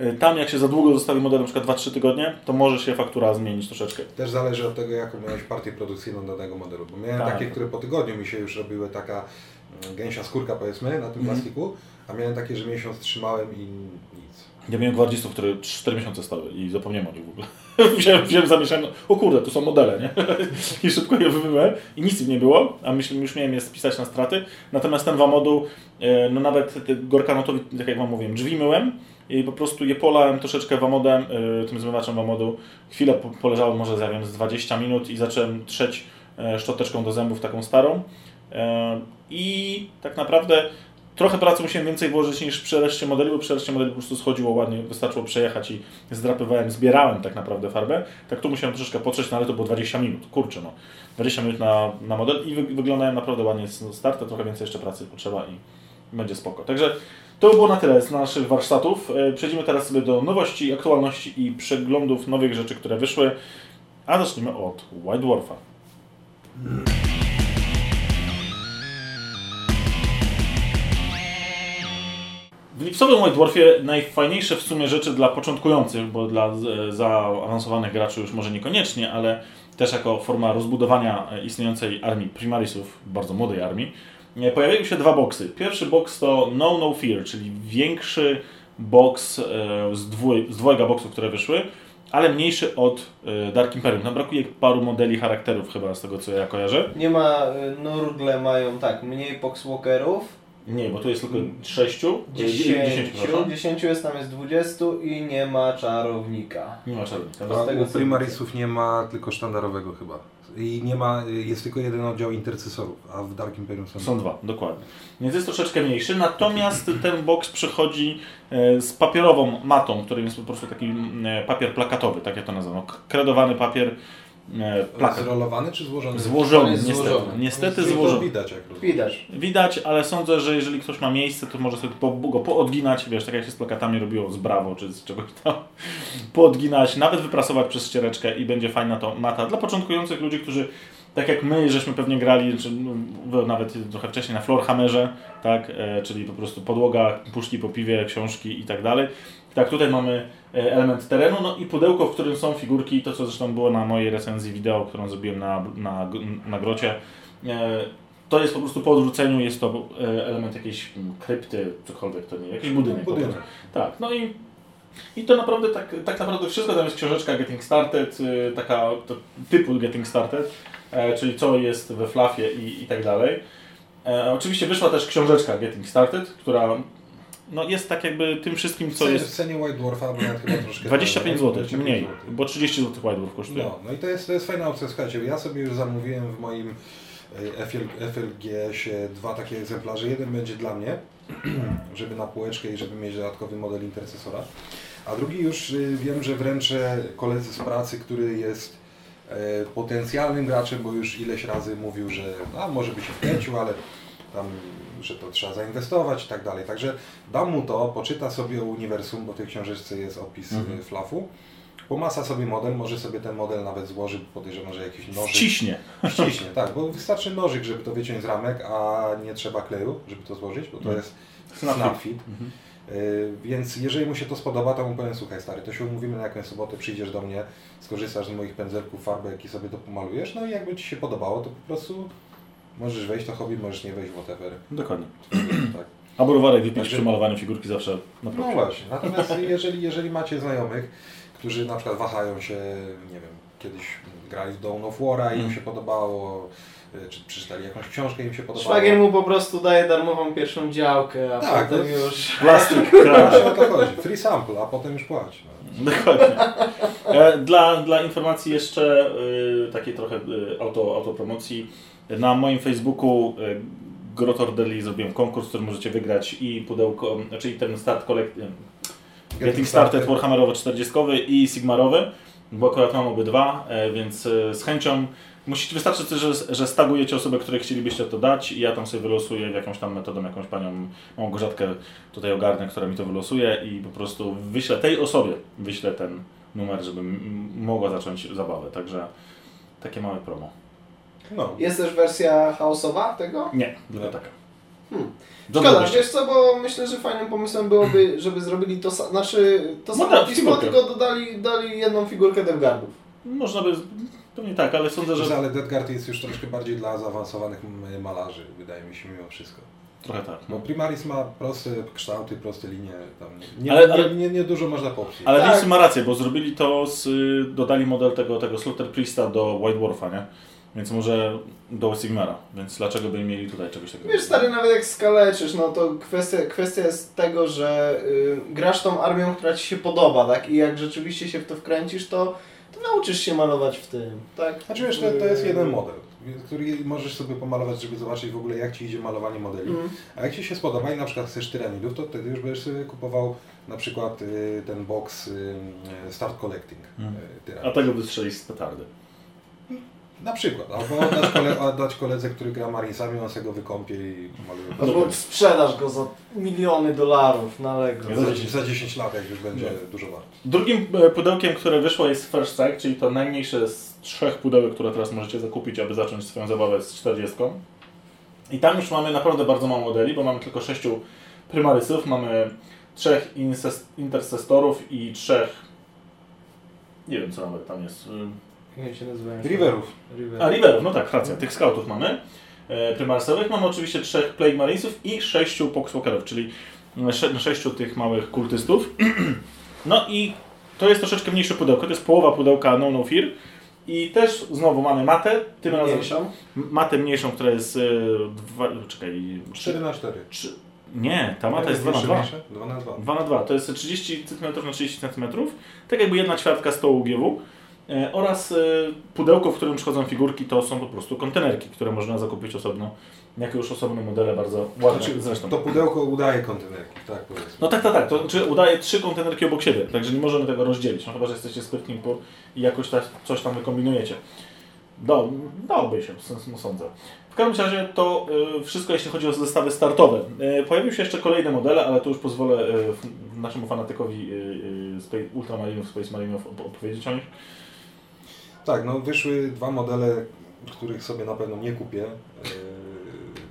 y, tam jak się za długo zostawi model, na przykład 2-3 tygodnie, to może się faktura zmienić troszeczkę. Też zależy od tego, jaką miałeś partię produkcyjną danego modelu. Bo miałem Tak. takie, które po tygodniu mi się już robiły taka mm, gęsia skórka powiedzmy na tym Mhm. plastiku, a miałem takie, że miesiąc trzymałem i nic. Ja miałem gwardzistów, które 4 miesiące stały i zapomniałem o nich w ogóle. [LAUGHS] wziąłem, wziąłem zamieszanie, o kurde, tu są modele, nie? [LAUGHS] I szybko je wymyłem i nic im nie było, a myślę, już miałem je spisać na straty. Natomiast ten Wamodu, e, no nawet Gorkanotowi, tak jak Wam mówiłem, drzwi myłem i po prostu je polałem troszeczkę Wamodem, e, tym zmywaczem Wamodu. Chwilę po- poleżały może, ja wiem, z 20 minut i zacząłem trzeć e, szczoteczką do zębów taką starą. I tak naprawdę trochę pracy musiałem więcej włożyć niż przy reszcie modeli, bo przy reszcie modeli po prostu schodziło ładnie, wystarczyło przejechać i zdrapywałem, zbierałem tak naprawdę farbę. Tak tu musiałem troszeczkę potrzeć, no ale to było 20 minut, kurczę no. 20 minut na, na model i wy, wyglądają naprawdę ładnie z startu, trochę więcej jeszcze pracy potrzeba i będzie spoko. Także to by było na tyle z naszych warsztatów. E, Przejdziemy teraz sobie do nowości, aktualności i przeglądów nowych rzeczy, które wyszły. A zacznijmy od White Dwarfa. W lipcowym White Dwarfie najfajniejsze w sumie rzeczy dla początkujących, bo dla e, zaawansowanych graczy już może niekoniecznie, ale też jako forma rozbudowania e, istniejącej armii Primarisów, bardzo młodej armii, e, pojawiły się dwa boksy. Pierwszy boks to No No Fear, czyli większy e, z, dwój, z dwojga boksów, które wyszły, ale mniejszy od Dark Imperium. Tam brakuje paru modeli charakterów chyba z tego co ja kojarzę. Nie ma, y, Nurgle mają tak, mniej Poxwalkerów, Nie, bo tu jest tylko sześciu, e, 10, przepraszam. 10 jest tam jest 20 i nie ma czarownika. Nie ma czarownika. Z A tego, u Primarisów nie ma tylko sztandarowego chyba. I nie ma, jest tylko jeden oddział intercesorów, a w Dark Imperium są, Są dwa, dokładnie. Więc jest troszeczkę mniejszy, natomiast ten boks przychodzi e, z papierową matą, którym jest po prostu taki mm, e, papier plakatowy, tak ja to nazywam. K- Kredowany papier, plakat. Zrolowany czy złożony? Złożony, niestety. złożony. Niestety złożony. widać jak rozumiem. Widać. Widać, ale sądzę, że jeżeli ktoś ma miejsce, to może sobie po, go poodginać, wiesz, tak jak się z plakatami robiło z Bravo czy z czegoś tam, [LAUGHS] poodginać, nawet wyprasować przez ściereczkę i będzie fajna to mata dla początkujących ludzi, którzy tak jak my, żeśmy pewnie grali, czy no, nawet trochę wcześniej na Floorhammerze, tak, e, czyli po prostu podłoga, puszki po piwie, książki i tak dalej. Tak, tutaj mamy e, element terenu, no i pudełko, w którym są figurki, to co zresztą było na mojej recenzji wideo, którą zrobiłem na, na, na grocie. E, to jest po prostu po odwróceniu, jest to e, element jakiejś krypty, cokolwiek to nie, jakiś budynek. po Budynek. prostu. Tak, no i, i to naprawdę tak, tak naprawdę wszystko, tam jest książeczka Getting Started, y, taka typu Getting Started, czyli co jest we flafie i, i tak dalej. Oczywiście wyszła też książeczka Getting Started, która no, jest tak jakby tym wszystkim, co Co jest w cenie White Dwarfa, bo ja chyba troszkę... 25 zł, 25 mniej, bo 30 zł White Dwarf kosztuje. No, no i to jest, to jest fajna opcja. Słuchajcie, ja sobie już zamówiłem w moim e, FL, FLG-sie dwa takie egzemplarze. Jeden będzie dla mnie, [CLEARS THROAT] żeby na półeczkę i żeby mieć dodatkowy model intercesora. A drugi już y, wiem, że wręczę koledzy z pracy, który jest e, potencjalnym graczem, bo już ileś razy mówił, że a, może by się wkręcił, ale tam, że to trzeba zainwestować i tak dalej. Także dam mu to, poczyta sobie o uniwersum, bo w tej książeczce jest opis Mhm. mhm. flafu. Pomasa sobie model, może sobie ten model nawet złoży, podejrzewam, że jakiś nożyk. Ściśnie. Ściśnie, tak, bo wystarczy nożyk, żeby to wyciąć z ramek, a nie trzeba kleju, żeby to złożyć, bo to Mhm. jest Snap snap fit. fit. Mhm. Yy, Więc jeżeli mu się to spodoba, to mu powiem, słuchaj stary, to się umówimy na jakąś sobotę, przyjdziesz do mnie, skorzystasz z moich pędzelków, farbek i sobie to pomalujesz, no i jakby Ci się podobało, to po prostu możesz wejść, to hobby, możesz nie wejść, whatever. Dokładnie. tak. A browarek wypić Także- przy malowaniu figurki zawsze na No właśnie, natomiast [LAUGHS] jeżeli, jeżeli macie znajomych, którzy na przykład wahają się, nie wiem, kiedyś grali w Dawn of War'a i im Mm. się podobało, y, czy przeczytali jakąś książkę i im się podobało. Szwagier mu po prostu daje darmową pierwszą działkę, a Tak, potem to- już... Plastik, [LAUGHS] Właśnie tak. o to chodzi. Free sample, a potem już płać. No. Dokładnie. E, Dla, dla informacji jeszcze y, takiej trochę y, auto, autopromocji. Na moim Facebooku y, Grotor Deli zrobiłem konkurs, który możecie wygrać i pudełko, czyli ten start kolekt... Getting Started Warhammerowy 40 i Sigmarowy, bo akurat mam obydwa, e, więc e, z chęcią. Musicie, wystarczy, też, że, że stagujecie osoby, które chcielibyście to dać i ja tam sobie wylosuję jakąś tam metodą, jakąś panią Małgorzatkę tutaj ogarnę, która mi to wylosuje i po prostu wyślę tej osobie, wyślę ten numer, żeby mogła zacząć zabawę, także takie małe promo. No. Jest też wersja chaosowa tego? Nie, tylko taka. Hmm. Szkoda, wiesz co, bo myślę, że fajnym pomysłem byłoby, żeby zrobili to, znaczy, to No samo tak, pismo, tylko dodali dali jedną figurkę Devgardów. Można by, pewnie tak, ale sądzę, że Ale Deadguard jest już troszkę bardziej dla zaawansowanych malarzy, wydaje mi się mimo wszystko. trochę tak. Bo Primaris ma proste kształty, proste linie, tam nie, nie, Ale- ale- nie, nie, nie dużo można popsuć. Ale Tak. Vince ma rację, bo zrobili to, z, y, dodali model tego, tego Slaughter Priesta do White Dwarfa, nie? Więc może do Sigmara, więc dlaczego by mieli tutaj czegoś takiego? Wiesz stary, nawet jak skaleczysz, no to kwestia, kwestia jest tego, że y, grasz tą armią, która Ci się podoba, tak? I jak rzeczywiście się w to wkręcisz, to, to nauczysz się malować w tym, tak? Znaczy wiesz, to, to jest Y, jeden model, który możesz sobie pomalować, żeby zobaczyć w ogóle jak Ci idzie malowanie modeli. Mm. A jak Ci się spodoba i na przykład chcesz tyranidów, to wtedy już będziesz sobie kupował na przykład y, ten box y, Start Collecting Mm. y, A tego by strzelić z petardy. Na przykład, albo oddać, kole, oddać koledze, który gra Marinesami, on sobie go wykąpie i maluje. Albo sprzedasz go za miliony dolarów na Allegro. Za 10, za 10 lat, jak już będzie No. dużo wart. Drugim e, pudełkiem, które wyszło jest First Strike, czyli to najmniejsze z trzech pudełek, które teraz możecie zakupić, aby zacząć swoją zabawę z 40. I tam już mamy naprawdę bardzo mało modeli, bo mamy tylko sześciu Primarysów, mamy trzech Intercestorów i trzech... Nie wiem co nawet tam jest. Jak się nazywają? Riverów. River. A, Riverów, no tak, racja, tych scoutów mamy. E, Primarsowych mamy oczywiście trzech Plague Marinesów i sześciu Poxwalkerów, czyli e, sze, sześciu tych małych kultystów. [CLEARS THROAT] No i to jest troszeczkę mniejsze pudełko, to jest połowa pudełka No No Fear. I też znowu mamy matę, tym razem Mniejszą. matę mniejszą, która jest e, dwa, czekaj, 4 na 4. trzy, nie, ta mata jest 2 na 2. 2 na 2. 2 na 2 to jest 30 cm na 30 cm, tak jakby jedna ćwiartka stołu GW. E, oraz e, pudełko, w którym przychodzą figurki, to są po prostu kontenerki, które można zakupić osobno, jako już osobne modele, bardzo ładne Znaczy, zresztą. to pudełko udaje kontenerki, tak powiedzmy. No tak, tak, tak, to znaczy udaje trzy kontenerki obok siebie, także nie możemy tego rozdzielić, no chyba, że jesteście sprytni i jakoś ta, coś tam wykombinujecie. Do, dałoby się, no sądzę. W każdym razie to y, wszystko, jeśli chodzi o zestawy startowe. Pojawiły się jeszcze kolejne modele, ale to już pozwolę naszemu fanatykowi Ultramarinów, Space Marinów op- opowiedzieć o nich. Tak, no wyszły dwa modele, których sobie na pewno nie kupię. Yy,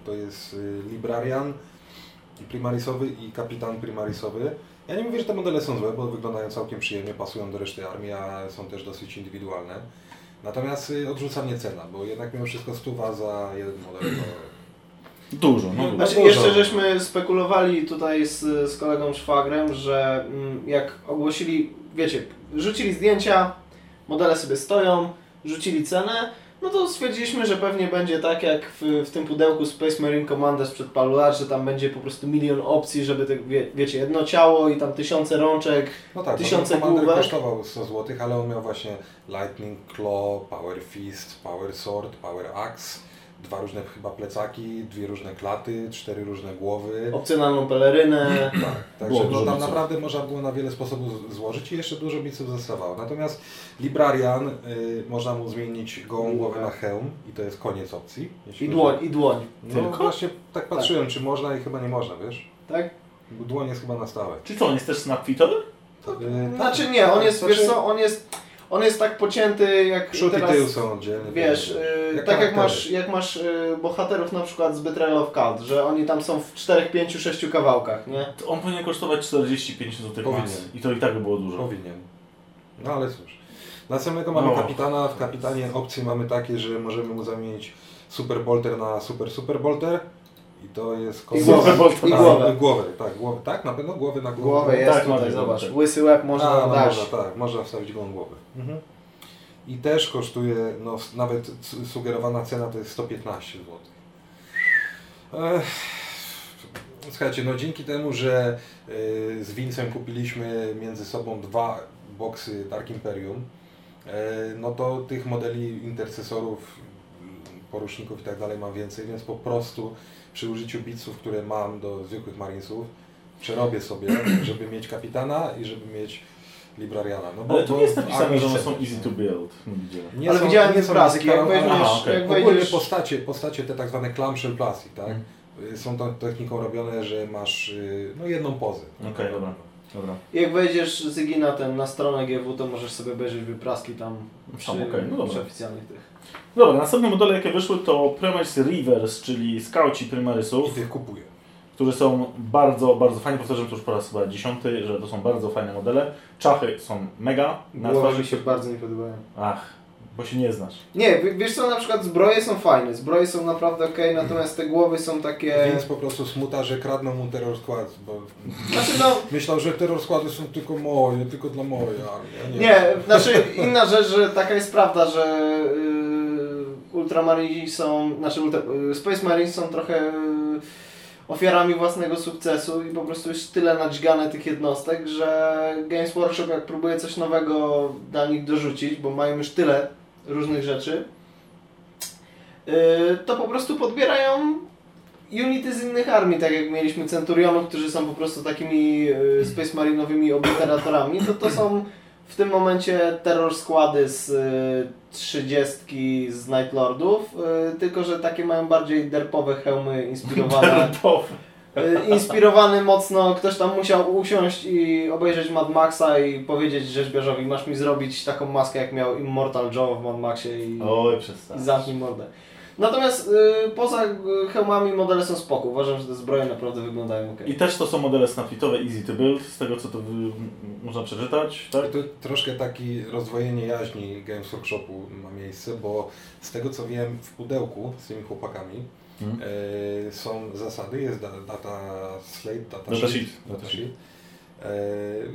To jest yy, Librarian Primarisowy i Kapitan Primarisowy. Ja nie mówię, że te modele są złe, bo wyglądają całkiem przyjemnie, pasują do reszty armii, a są też dosyć indywidualne. Natomiast yy, odrzuca mnie cena, bo jednak mimo wszystko stuwa za jeden model to... Dużo, no dużo. Znaczy, jeszcze żeśmy spekulowali tutaj z, z kolegą Szwagrem, że mm, jak ogłosili, wiecie, rzucili zdjęcia, modele sobie stoją, rzucili cenę, no to stwierdziliśmy, że pewnie będzie tak jak w, w tym pudełku Space Marine Commander sprzed paru lat, że tam będzie po prostu milion opcji, żeby, te, wie, wiecie, jedno ciało i tam tysiące rączek. No tak, Tysiące no, główek. kosztował 100 zł, ale on miał właśnie Lightning Claw, Power Fist, Power Sword, Power Axe, dwa różne chyba plecaki, dwie różne klaty, cztery różne głowy. Opcjonalną pelerynę. Tak, także no, tam biców. naprawdę można było na wiele sposobów złożyć i jeszcze dużo biców zostawało. Natomiast Librarian, y, można mu zmienić gołą głowę na hełm i to jest koniec opcji. I dłoń, i dłoń. No Tylko? właśnie tak patrzyłem, czy można i chyba nie można, wiesz? Tak? Bo Dłoń jest chyba na stałe. Czy co, on jest też snapfitowy? Y, Znaczy tak, nie, on tak, jest, znaczy wiesz co, on jest, on jest tak pocięty jak Przód teraz... i tył są oddzielne. Wiesz, yy, jak tak jak masz, jak masz yy, bohaterów na przykład z Betrayal of Cult, że oni tam są w 4, 5, 6 kawałkach, nie? To on powinien kosztować 45 zł Powinien. max. I to i tak by było dużo. Powinien. No ale cóż. Następnego mamy No. kapitana. W kapitanie opcje mamy takie, że możemy mu zamienić Super Bolter na Super Super Bolter I to jest I głowę, i głowę. głowę, tak, głowę, tak, na pewno głowy na głowę. Głowę jest Tak, tutaj, mamy, zobacz. tak. Łysy łeb można A, no dać. można, tak, można wstawić gołą głowę. Mhm. I też kosztuje, no s- nawet su- sugerowana cena to jest 115 zł. Ech, Słuchajcie, no dzięki temu, że y, z Vincem kupiliśmy między sobą dwa boksy Dark Imperium, y, no to tych modeli intercesorów, poruszników i tak dalej mam więcej, więc po prostu przy użyciu bitsów, które mam do zwykłych marinesów, przerobię sobie, [CLEARS THROAT] żeby mieć kapitana i żeby mieć librariana. No Ale tu nie jest w napisane, armii że one są easy to build. Nie widziałem. Nie Ale są- widziałem nie są obrazki, jak weźmiesz, Aha, okej. jak Ogólnie wejdziesz... postacie, postacie te tak zwane clamshell plastic, tak? Mhm. Są tą techniką robione, że masz y, no, jedną pozę. Okej, dobra. Dobra. Jak wejdziesz z Igi na, ten, na stronę GW, to możesz sobie obejrzeć wypraski tam przy, okej, no przy oficjalnych tych. Dobra, następne modele jakie wyszły to Primaris Reavers, czyli skauci I Primarisów, tych kupuję. którzy są bardzo, bardzo fajnie, powtarzam to już po raz chyba dziesiąty, że to są bardzo fajne modele. Czachy są mega, na Głowy twarzy mi się bardzo nie podobają. Ach, bo się nie znasz. Nie, wiesz co, na przykład zbroje są fajne, zbroje są naprawdę ok, natomiast te głowy są takie... Więc po prostu smuta, że kradną mu terror skład, bo Znaczy no, myślał, że terror składy są tylko moje, tylko dla mojej armii. a nie, znaczy inna rzecz, że taka jest prawda, że yy, Ultramarini są, znaczy ultra, yy, Space Marines są trochę yy, ofiarami własnego sukcesu i po prostu jest tyle nadźgane tych jednostek, że Games Workshop jak próbuje coś nowego dla nich dorzucić, bo mają już tyle różnych rzeczy, yy, to po prostu podbierają unity z innych armii, tak jak mieliśmy Centurionów, którzy są po prostu takimi Space Marinowymi obliteratorami, to to są w tym momencie terror składy z y, 30 z Night Lordów, y, tylko że takie mają bardziej derpowe hełmy inspirowane. [LAUGHS] y, inspirowany mocno, ktoś tam musiał usiąść i obejrzeć Mad Maxa i powiedzieć rzeźbiarzowi, masz mi zrobić taką maskę jak miał Immortal Joe w Mad Maxie i, Oj, i zamknij mordę. Natomiast y, poza y, hełmami modele są spoko. Uważam, że te zbroje naprawdę wyglądają ok. I też to są modele snapfitowe, easy to build, z tego co to wy, m- można przeczytać, tak? To troszkę taki rozdwojenie jaźni Games Workshopu ma miejsce, bo z tego co wiem w pudełku z tymi chłopakami Mhm. e, są zasady, jest da, data slate, data, Data sheet, sheet, data sheet e,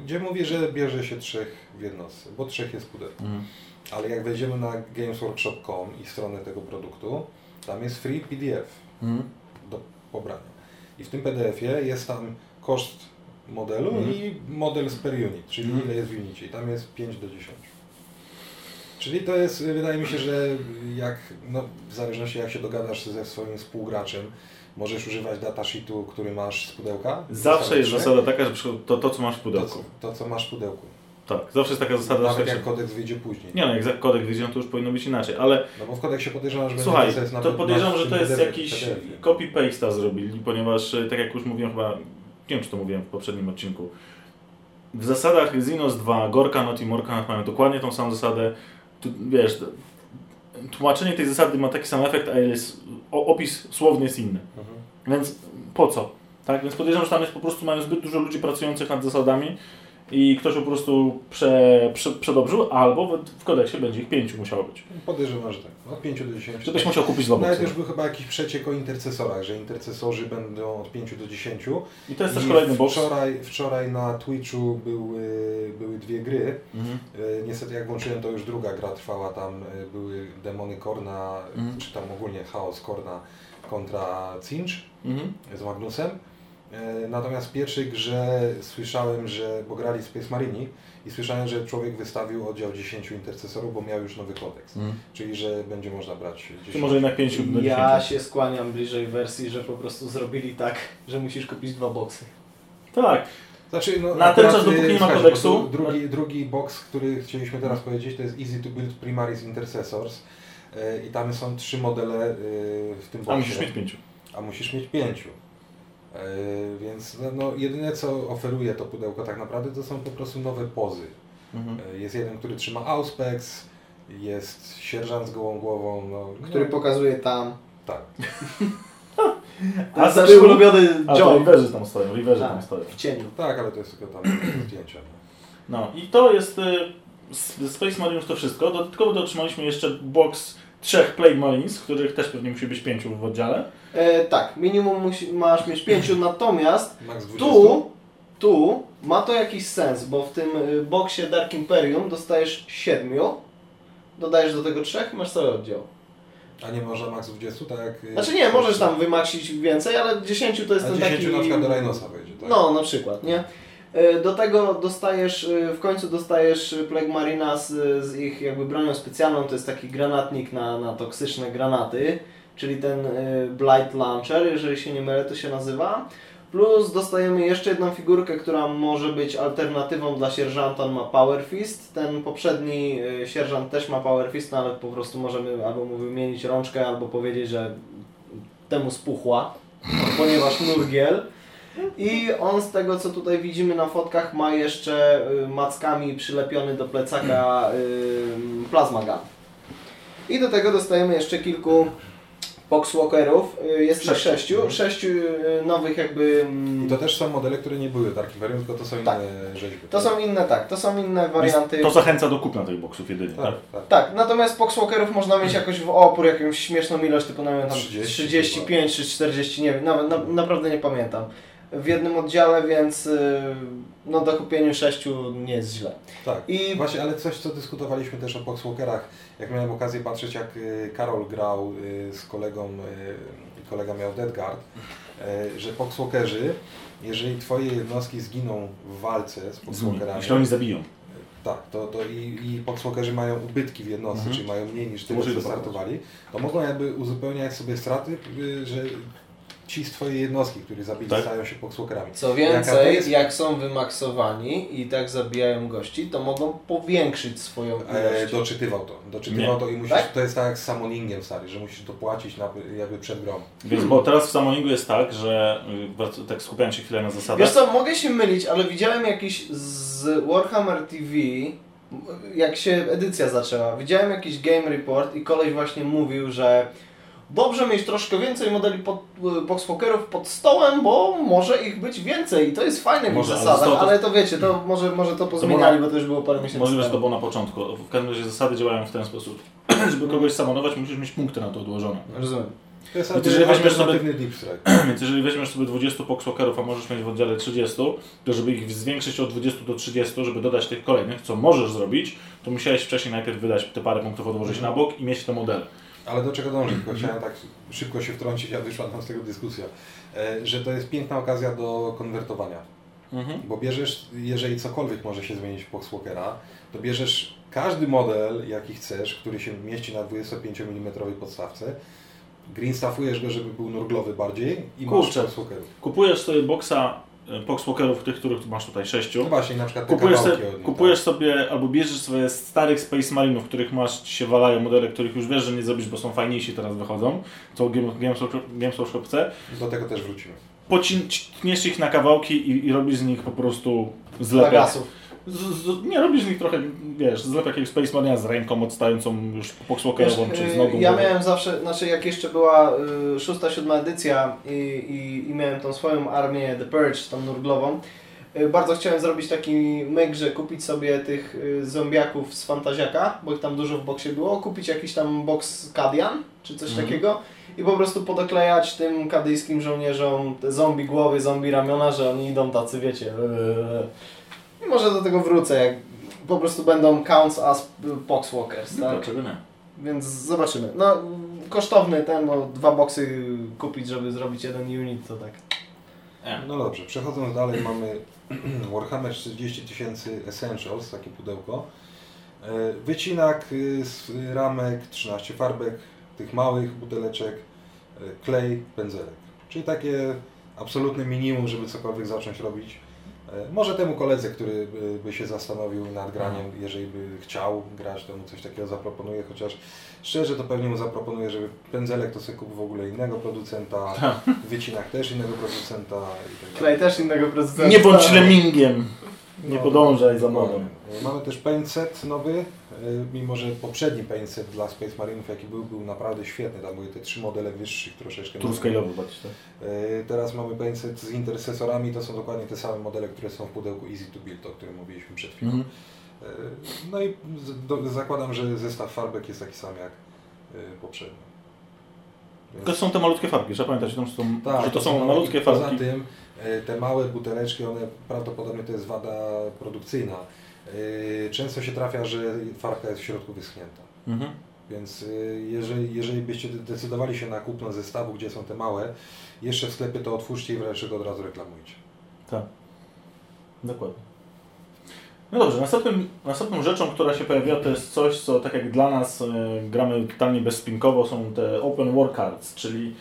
gdzie mówi, że bierze się trzech w jednostce, bo trzech jest w pudełku. Mhm. Ale jak wejdziemy na gamesworkshop.com i stronę tego produktu, tam jest free PDF Mhm. do pobrania. I w tym PDF-ie jest tam koszt modelu Mhm. i model z per unit, czyli Mhm. ile jest w unicie. I tam jest 5 do 10. Czyli to jest, wydaje mi się, że jak, no, w zależności jak się dogadasz ze swoim współgraczem, możesz używać datasheetu, który masz z pudełka. Zawsze jest zasada taka, że to, to co masz w To, pudełku. co- to, co masz w pudełku. Tak, zawsze jest taka zasada, że Nawet jak jak się... kodeks wyjdzie później. Nie no, jak za kodek wyjdzie, to już powinno być inaczej, ale No bo w kodeksie podejrzewam, że Słuchaj, będzie to podejrzewam, że to jest jakiś PDF-ie. copy-paste'a zrobili, ponieważ e, tak jak już mówiłem chyba, nie wiem czy to mówiłem w poprzednim odcinku, w zasadach Xenos 2, Gorkanot i Morkanot mają dokładnie tą samą zasadę. Tu, wiesz, tłumaczenie tej zasady ma taki sam efekt, a jest, opis słowny jest inny. Mhm. Więc po co? Tak, więc podejrzewam, że tam jest po prostu mają zbyt dużo ludzi pracujących nad zasadami i ktoś po prostu prze, prze, przedobrzył, albo w, w kodeksie będzie ich pięciu musiało być. Podejrzewam, że tak. Od 5 do 10. Żebyś musiał kupić dwa Nawet już był chyba jakiś przeciek o intercesorach, że intercesorzy będą od 5 do 10. I to jest też I kolejny boks. Wczoraj, wczoraj na Twitchu były, były dwie gry. Mhm. E, Niestety jak włączyłem to już druga gra trwała, tam e, były demony Korna, Mhm. czy tam ogólnie chaos Korna kontra Cinch Mhm. z Magnusem. E, Natomiast w pierwszej grze słyszałem, że, bo grali Space Marini i słyszałem, że człowiek wystawił oddział 10 intercesorów, bo miał już nowy kodeks. Mhm. Czyli, że będzie można brać 10. Czy może jednak 5 do 10? Ja się skłaniam bliżej wersji, że po prostu zrobili tak, że musisz kupić dwa boksy. Tak. Znaczy, no, Na ten czas, dopóki y, nie ma kodeksu- Drugi, drugi box, który chcieliśmy teraz powiedzieć, to jest Easy to Build Primaris Intercessors. Y, I tam są trzy modele w tym A boxie. musisz mieć 5. A musisz mieć pięciu. Y, Więc no, no, jedyne co oferuje to pudełko tak naprawdę to są po prostu nowe pozy. Mhm. Y, Jest jeden, który trzyma Auspex, jest sierżant z gołą głową. No, Który no, pokazuje tam. Tak. To jest za nasz ulubiony A joke riverzy tam stoją, riverzy tam Tak. stoją. w cieniu. Tak, ale to jest tylko tam zdjęcia. No i to jest y, z Space Mariners to wszystko. Dodatkowo dotrzymaliśmy jeszcze box trzech Plague Marines, których też pewnie musi być pięciu w oddziale. E, tak, minimum musi, masz mieć pięciu, natomiast Max 20. tu, tu ma to jakiś sens, bo w tym y, boksie Dark Imperium dostajesz siedmiu, dodajesz do tego trzech i masz cały oddział. A nie można max 20, tak jak... y, Znaczy nie, możesz tam wymaksić więcej, ale 10 to jest A ten 10 taki... na przykład do Rhinosa wejdzie, tak? No, na przykład, nie? E, Do tego dostajesz, e, w końcu dostajesz Plague Marina z, z ich jakby bronią specjalną, to jest taki granatnik na, na toksyczne granaty, czyli ten e, Blight Launcher, jeżeli się nie mylę to się nazywa. Plus dostajemy jeszcze jedną figurkę, która może być alternatywą dla sierżanta, on ma Power Fist. Ten poprzedni sierżant też ma Power Fist, no ale po prostu możemy albo mu wymienić rączkę, albo powiedzieć, że temu spuchła, ponieważ nurgiel. I on z tego co tutaj widzimy na fotkach ma jeszcze y, mackami przylepiony do plecaka y, plasma gun. I do tego dostajemy jeszcze kilku Boxwalkerów. Y, Jest ich Sześciu. sześciu. Sześciu y, nowych jakby... mm, I to też są modele, które nie były Dark Imperium, tylko to są inne Tak. rzeźby. To są inne, tak, to są inne warianty. To zachęca do kupna tych boksów jedynie, tak? Tak, tak. Tak, natomiast Boxwalkerów można mieć jakoś w opór jakąś śmieszną ilość, typu nawet tam 30 35 czy 40, nie wiem, nawet na, naprawdę nie pamiętam. W jednym oddziale, więc y, no do kupienia sześciu nie jest źle. Tak. I Właśnie, ale coś, co dyskutowaliśmy też o Boxwalkerach, jak miałem okazję patrzeć, jak y, Karol grał y, z kolegą, kolega miał Dead Guard, że Boxwalkerzy, jeżeli Twoje jednostki zginą w walce z Boxwalkerami, Jeśli oni zabiją. tak, to, to i, i Boxwalkerzy mają ubytki w jednostce, Mhm. czyli mają mniej niż tyle, co dopakować. startowali, to mogą jakby uzupełniać sobie straty, że ci z Twojej jednostki, których zabili, Tak. stają się Boxwalkerami. co to więcej, jest- jak są wymaksowani i tak zabijają gości, to mogą powiększyć swoją E, ilość. doczytywał to. Doczytywał Nie. to i musisz, Tak? to jest tak jak z summoningiem stary, że musisz dopłacić na, jakby przed grą. Więc, bo teraz w Samoningu jest tak, że y, tak skupiając się chwilę na zasadach. Wiesz co, mogę się mylić, ale widziałem jakiś z Warhammer TV, jak się edycja zaczęła, widziałem jakiś game report i koleś właśnie mówił, że dobrze mieć troszkę więcej modeli pod, boxwalkerów pod stołem, bo może ich być więcej i to jest fajne Może, w zasadach, to- ale to wiecie, to może, może to pozmieniali, bo to już było parę miesięcy Możliwe, że to było na początku. W każdym razie zasady działają w ten sposób. [CLEARS THROAT] Żeby kogoś samonować, musisz mieć punkty na to odłożone. Rozumiem. To jest to jeżeli weźmiesz sobie-. [CLEARS THROAT] Więc jeżeli weźmiesz sobie 20 Poxwalkerów, a możesz mieć w oddziale 30, to żeby ich zwiększyć od 20 do 30, żeby dodać tych kolejnych, co możesz zrobić, to musiałeś wcześniej najpierw wydać te parę punktów, odłożyć na bok i mieć te modele. Ale do czego dążę? Tylko chciałem tak szybko się wtrącić, a wyszła nam z tego dyskusja. E, Że to jest piękna okazja do konwertowania. Mhm. Bo bierzesz, jeżeli cokolwiek może się zmienić w Boxwalkera, to bierzesz każdy model, jaki chcesz, który się mieści na 25 mm podstawce, greenstaffujesz go, żeby był nurglowy bardziej i masz Kurczę. Boxwalkerów. Kupujesz sobie boksa Poxwalkerów, tych, których masz tutaj 6. No właśnie, na przykład te Kupujesz, nich, kupujesz tak. sobie albo bierzesz sobie starych Space Marinów, których masz, ci się walają modele, których już wiesz, że nie zrobisz, bo są fajniejsi teraz wychodzą, co Game- Games Workshop- chce. Do tego też wrócimy. Pociniesz ich na kawałki i, i robisz z nich po prostu zlepek. Lagasów. Z, z, nie robisz z nich trochę, wiesz, zlepek jakiegoś Space Marina z ręką odstającą już Wiesz, czy z y, nogą. Ja głową. miałem zawsze, znaczy jak jeszcze była y, szósta, siódma edycja i, i, i miałem tą swoją armię The Purge, tą nurglową, y, bardzo chciałem zrobić taki myk, że kupić sobie tych y, zombiaków z Fantaziaka, bo ich tam dużo w boksie było, kupić jakiś tam box Kadian, czy coś Mhm. takiego i po prostu podoklejać tym kadyjskim żołnierzom te zombie głowy, zombie ramiona, że oni idą tacy, wiecie, yy. I może do tego wrócę, jak po prostu będą counts as boxwalkers, No, tak? Dlaczego nie? Więc zobaczymy. No, kosztowny ten, bo dwa boksy kupić, żeby zrobić jeden unit, to tak. No dobrze, przechodząc dalej mamy [CLEARS THROAT] Warhammer 40 tysięcy Essentials, takie pudełko. E, Wycinak y, z ramek, 13 farbek, tych małych buteleczek, e, klej, pędzelek. Czyli takie absolutne minimum, żeby cokolwiek zacząć robić. E, Może temu koledze, który by, by się zastanowił nad graniem, jeżeli by chciał grać, to mu coś takiego zaproponuję, chociaż szczerze to pewnie mu zaproponuję, żeby pędzelek to sobie kupił w ogóle innego producenta, wycinak też innego producenta i tak. Klej też innego prezydenta. Nie bądź lemmingiem. Nie podążaj za modą. E, Mamy też set nowy, e, mimo że poprzedni set dla Space Marinów jaki był, był naprawdę świetny, tam były te trzy modele wyższych troszeczkę. Tu scale'owy, zobaczcie. tak. E, Teraz mamy set z intercesorami, to są dokładnie te same modele, które są w pudełku Easy to Build, o którym mówiliśmy przed chwilą. Mhm. No i zakładam, że zestaw farbek jest taki sam jak y, To są te malutkie farbki, trzeba pamiętać, że są, Tak, że to są małe- malutkie i Poza farbki. tym y, te małe buteleczki, one prawdopodobnie to jest wada produkcyjna. Y, Często się trafia, że farbka jest w środku wyschnięta. Mhm. Więc y, jeżeli, jeżeli byście decydowali się na kupno zestawu, gdzie są te małe, jeszcze w sklepie to otwórzcie i wreszcie go od razu reklamujcie. Tak. Dokładnie. No dobrze, następnym, następną rzeczą, która się pojawiła, to jest coś, co tak jak dla nas e, gramy totalnie bezspinkowo, są te open war cards, czyli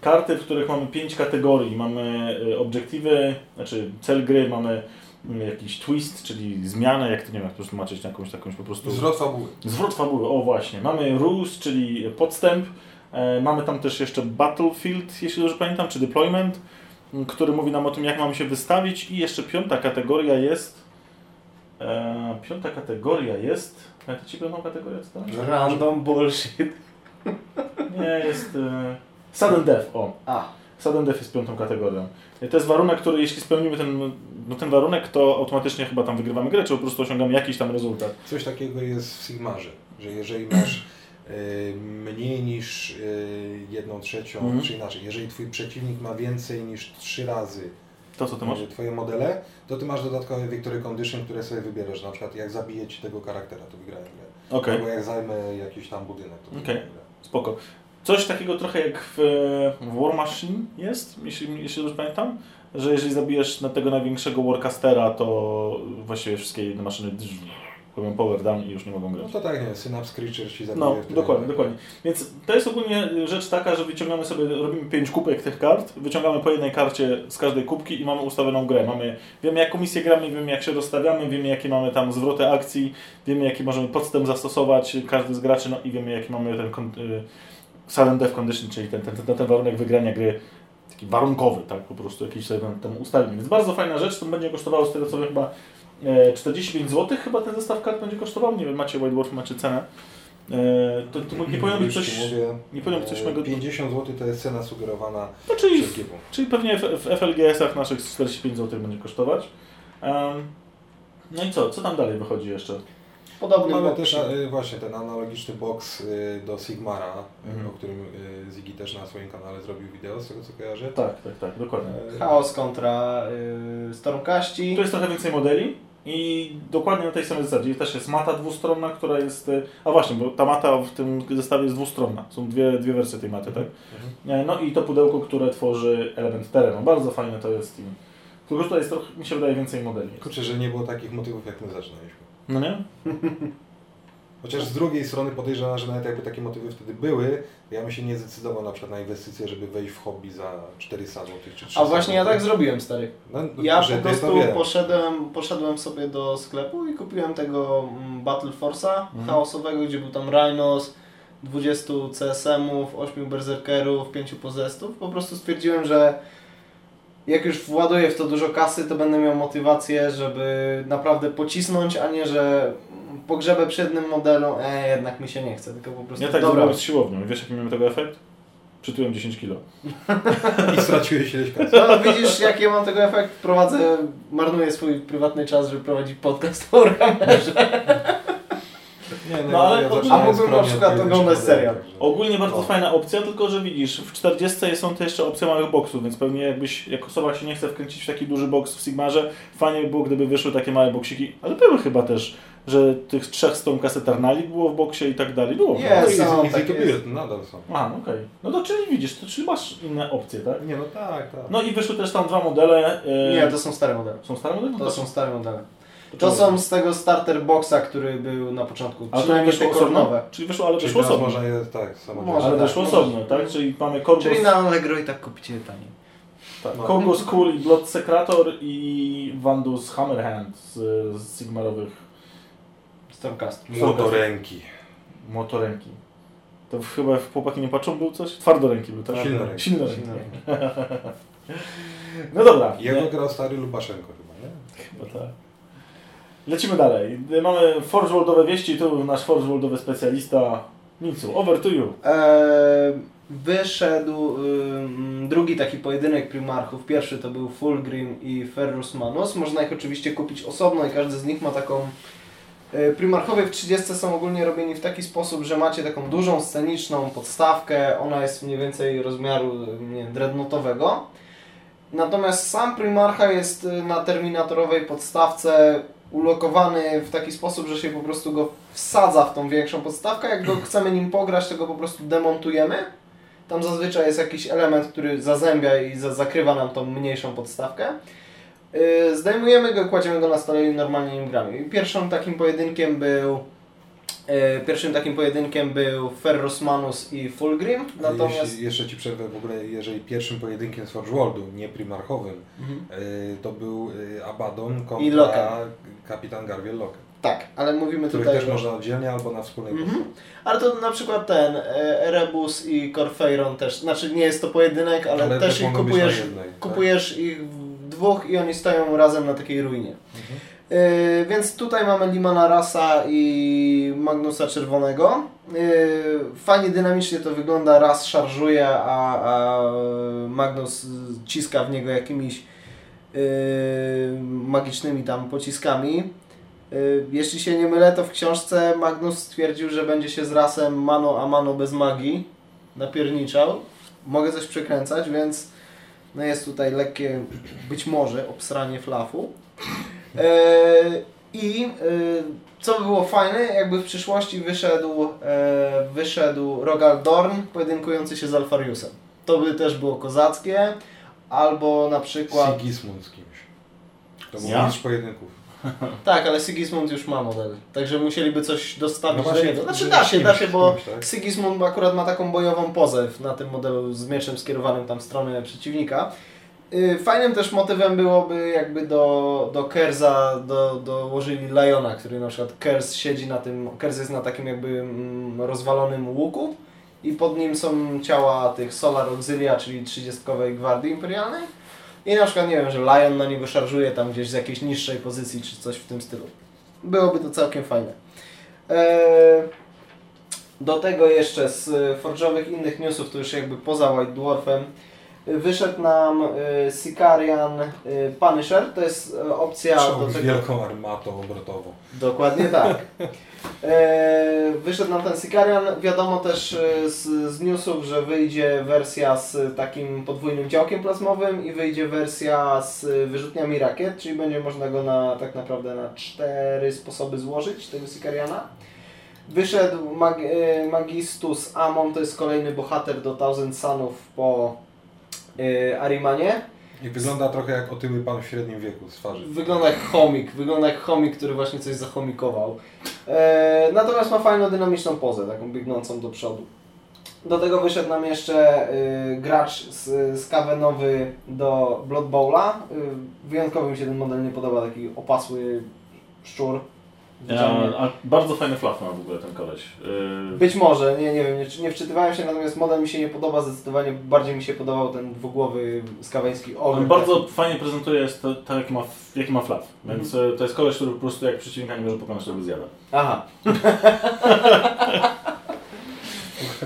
karty, w których mamy pięć kategorii. Mamy e, obiektywy, znaczy cel gry, mamy mm, jakiś twist, czyli zmianę, jak to nie wiem, jak to tłumaczyć na jakąś taką po prostu... Zwrot fabuły. Zwrot fabuły, o właśnie. Mamy rules, czyli podstęp. E, mamy tam też jeszcze battlefield, jeśli dobrze pamiętam, czy deployment, który mówi nam o tym, jak mamy się wystawić. I jeszcze piąta kategoria jest. E, piąta kategoria jest. Pamiętacie piątą kategorię? Co to? Random bullshit. Nie, jest. E, sudden death, o. A, Sudden death jest piątą kategorią. I To jest warunek, który jeśli spełnimy ten, no ten warunek, to automatycznie chyba tam wygrywamy grę, czy po prostu osiągamy jakiś tam rezultat. Coś takiego jest w Sigmarze, że jeżeli masz y, mniej niż y, jedną trzecią, Mhm. czy inaczej, jeżeli twój przeciwnik ma więcej niż trzy razy To co ty masz? y, twoje modele, to ty masz dodatkowe victory condition, które sobie wybierasz, na przykład jak zabiję ci tego charaktera, to wygrałem grę. Okej. Albo jak zajmę jakiś tam budynek, to wygrałem Okej. grę. Spoko. Coś takiego trochę jak w, w War Machine jest, jeśli, jeśli dobrze pamiętam, że jeżeli zabijesz na tego największego Warcastera, to właściwie wszystkie inne maszyny robią power down i już nie mogą No grać. to tak, nie, Synapse Creature ci zabije No, dokładnie, dokładnie. Więc to jest ogólnie rzecz taka, że wyciągamy sobie, robimy pięć kubek tych kart, wyciągamy po jednej karcie z każdej kubki i mamy ustawioną grę. Mamy, wiemy jaką misję gramy, wiemy jak się rozstawiamy, wiemy jakie mamy tam zwroty akcji, wiemy jaki możemy podstęp zastosować każdy z graczy, no i wiemy jaki mamy ten y, sudden death condition, czyli ten, ten, ten, ten warunek wygrania gry taki warunkowy, tak, po prostu jakiś sobie tam, tam ustalimy. Więc bardzo fajna rzecz, to będzie kosztowało z tego co wiem chyba 45 zł chyba ten zestaw kart będzie kosztował, nie wiem, macie White Dwarf, macie cenę. E, to, to nie powinno być coś... mówię, nie powinno być coś e, mego- 50 zł to jest cena sugerowana No, czyli, czyli pewnie w, w FLGS-ach naszych 45 zł będzie kosztować. No i co? Co tam dalej wychodzi jeszcze? Podobny Mamy też e, właśnie ten analogiczny box e, do Sigmara, Mhm. o którym e, Ziggy też na swoim kanale zrobił wideo, z tego co kojarzę. Tak, tak, tak, dokładnie. Chaos kontra Stormcaści. Tu jest trochę więcej modeli i dokładnie na tej samej zasadzie. Też jest mata dwustronna, która jest... A właśnie, bo ta mata w tym zestawie jest dwustronna. Są dwie, dwie wersje tej maty, tak? Mhm. No i to pudełko, które tworzy element terenu. Bardzo fajne to jest. Tylko tutaj jest trochę, mi się wydaje, więcej modeli. Kurczę, że nie było takich motywów jak my zaczynaliśmy. No nie? [LAUGHS] Chociaż z drugiej strony podejrzewam, że nawet jakby takie motywy wtedy były, ja bym się nie zdecydował na przykład na inwestycję, żeby wejść w hobby za 400 zł czy 300 A właśnie ja tak zrobiłem, stary. No, Ja po prostu poszedłem, poszedłem sobie do sklepu i kupiłem tego mm, Battle Force'a Mhm. chaosowego, gdzie był tam Rhinos, 20 CSM-ów, 8 Berserkerów, 5 Pozestów. Po prostu stwierdziłem, że jak już właduję w to dużo kasy, to będę miał motywację, żeby naprawdę pocisnąć, a nie, że pogrzebę przy jednym modelu, e, jednak mi się nie chce, tylko po prostu Ja tak dobra. zrobiłem z siłownią. Wiesz jaki miałem tego efekt? Przytyłem 10 kilo. [LAUGHS] I straciłeś ileś kasy. No widzisz jaki ja mam tego efekt? Prowadzę, marnuję swój prywatny czas, żeby prowadzić podcast o Warhammerze. Nie, No, ale ja to- zaczynałem a mógłbym na przykład oglądać serial. Ogólnie bardzo O. fajna opcja, tylko że widzisz, w 40 są te jeszcze opcje małych boksów, więc pewnie jakbyś, jak osoba się nie chce wkręcić w taki duży boks w Sigmarze, fajnie by było, gdyby wyszły takie małe boksiki, ale były chyba też, że tych trzech z tą Eternali było w boksie i tak dalej. Było. Nie, prawda? No, są, easy, tak to build, nadal są. Aha, no okej. No to czyli widzisz, to czyli masz inne opcje, tak? Nie, no tak, tak. No i wyszły też tam dwa modele. e, Nie, to są stare modele. Są stare modele? No To są stare modele. To To są z tego starter boxa, który był na początku. Ale to Przynajmniej wyszło kornowe. Czyli wyszło, ale Czyli wyszło osobno. można je, tak, samo Może. Ale tak, wyszło może. osobno, tak? Czyli mamy Corvus, Czyli na Allegro i tak kupicie taniej. tak, No. Corvus Cool i Blood Secrator i Vandus Hammerhand z, z Sigmarowych Stormcast. Motoręki. motoręki. To chyba w chłopaki nie patrzą, był coś? Twardoręki był, tak? Silnoręki. Silnoręki. Silne. [LAUGHS] No dobra. Jego nie, grał stary Lubaszenko chyba, nie? chyba tak. Lecimy dalej. Mamy Forge Worldowe wieści, tu nasz Forge Worldowy specjalista Mincu, over to you. Eee, wyszedł ym, drugi taki pojedynek Primarchów. Pierwszy to był Fulgrim i Ferrus Manus. Można ich oczywiście kupić osobno i każdy z nich ma taką Y, Primarchowie w 30 są ogólnie robieni w taki sposób, że macie taką dużą sceniczną podstawkę, ona jest mniej więcej rozmiaru nie, dreadnoughtowego. Natomiast sam Primarcha jest y, na terminatorowej podstawce ulokowany w taki sposób, że się po prostu go wsadza w tą większą podstawkę. Jak go [CLEARS THROAT] chcemy nim pograć, to go po prostu demontujemy. Tam zazwyczaj jest jakiś element, który zazębia i za zakrywa nam tą mniejszą podstawkę. Yy, zdejmujemy go, kładziemy go na stole i normalnie nim gramy. I pierwszym takim pojedynkiem był pierwszym takim pojedynkiem był Ferrus Manus i Fulgrim. Natomiast Jeśli, jeszcze Ci przerwę w ogóle, jeżeli pierwszym pojedynkiem z Forge Worldu, nie primarchowym, Mhm. y, to był y, Abaddon kontra kapitan Garviel Loken, tak, ale mówimy których tutaj też o- można oddzielnie albo na wspólnej Mhm. postaci. Ale to na przykład ten e, Erebus i Corfeiron też, znaczy nie jest to pojedynek, ale, Ale też też ich kupujesz, jednej, tak? kupujesz ich w dwóch i oni stoją razem na takiej ruinie. Mhm. E, więc tutaj mamy Limana Rasa i Magnusa Czerwonego. E, fajnie dynamicznie to wygląda, Ras szarżuje, a, a Magnus ciska w niego jakimiś e, magicznymi tam pociskami. Y, Jeśli się nie mylę, to w książce Magnus stwierdził, że będzie się z rasem mano a mano bez magii napierniczał. Mogę coś przekręcać, więc no jest tutaj lekkie, być może, obsranie flafu. E, I e, co by było fajne, jakby w przyszłości wyszedł, e, wyszedł Rogal Dorn pojedynkujący się z Alfariusem. To by też było kozackie. Albo na przykład... Sigismund z kimś. To był Ja? mistrz pojedynków. [LAUGHS] Tak, ale Sigismund już ma model. Także musieliby coś dostawić No do niego. Znaczy da się, da się, bo tak? Sigismund akurat ma taką bojową pozę na tym modelu z mieczem skierowanym tam w stronę przeciwnika. Yy, Fajnym też motywem byłoby jakby do, do Kerza do, dołożyli Liona, który na przykład Kers siedzi na tym, Kers jest na takim jakby mm, rozwalonym łuku i pod nim są ciała tych Solar Auxilia, czyli 30 Gwardii Imperialnej. I na przykład, nie wiem, że Lion na niego szarżuje tam gdzieś z jakiejś niższej pozycji, czy coś w tym stylu. Byłoby to całkiem fajne. Eee, do tego jeszcze z e, forżowych innych newsów, to już jakby poza White Dwarfem, wyszedł nam e, Sicarian e, Punisher. To jest e, opcja Czołg do tego... wielką armatą obrotową. Dokładnie tak. [LAUGHS] E, wyszedł nam ten Sicarian. Wiadomo też z, z newsów, że wyjdzie wersja z takim podwójnym działkiem plazmowym i wyjdzie wersja z wyrzutniami rakiet, czyli będzie można go na, tak naprawdę na cztery sposoby złożyć, tego Sicariana. Wyszedł Mag, Magistus Amon, to jest kolejny bohater do Thousand Sunów po e, Arimanie. I wygląda trochę jak otyły pan w średnim wieku z twarzy. Wygląda jak chomik, wygląda jak chomik, który właśnie coś zachomikował. E, natomiast ma fajną dynamiczną pozę, taką biegnącą do przodu. Do tego wyszedł nam jeszcze y, gracz z, z kawenowy do Blood Bowla. Y, wyjątkowo mi się ten model nie podoba, taki opasły szczur. A bardzo fajny flaw ma w ogóle ten koleś. Yy, Być może, nie, nie wiem, nie, nie wczytywałem się, natomiast model mi się nie podoba, zdecydowanie bardziej mi się podobał ten dwugłowy skaweński on ogr. bardzo fajnie prezentuje jest to, to jaki ma, jaki ma flaw. Więc Mhm. e, to jest koleś, który po prostu jak przeciwnika nie może pokonać, to go zjada. Aha, [LAUGHS]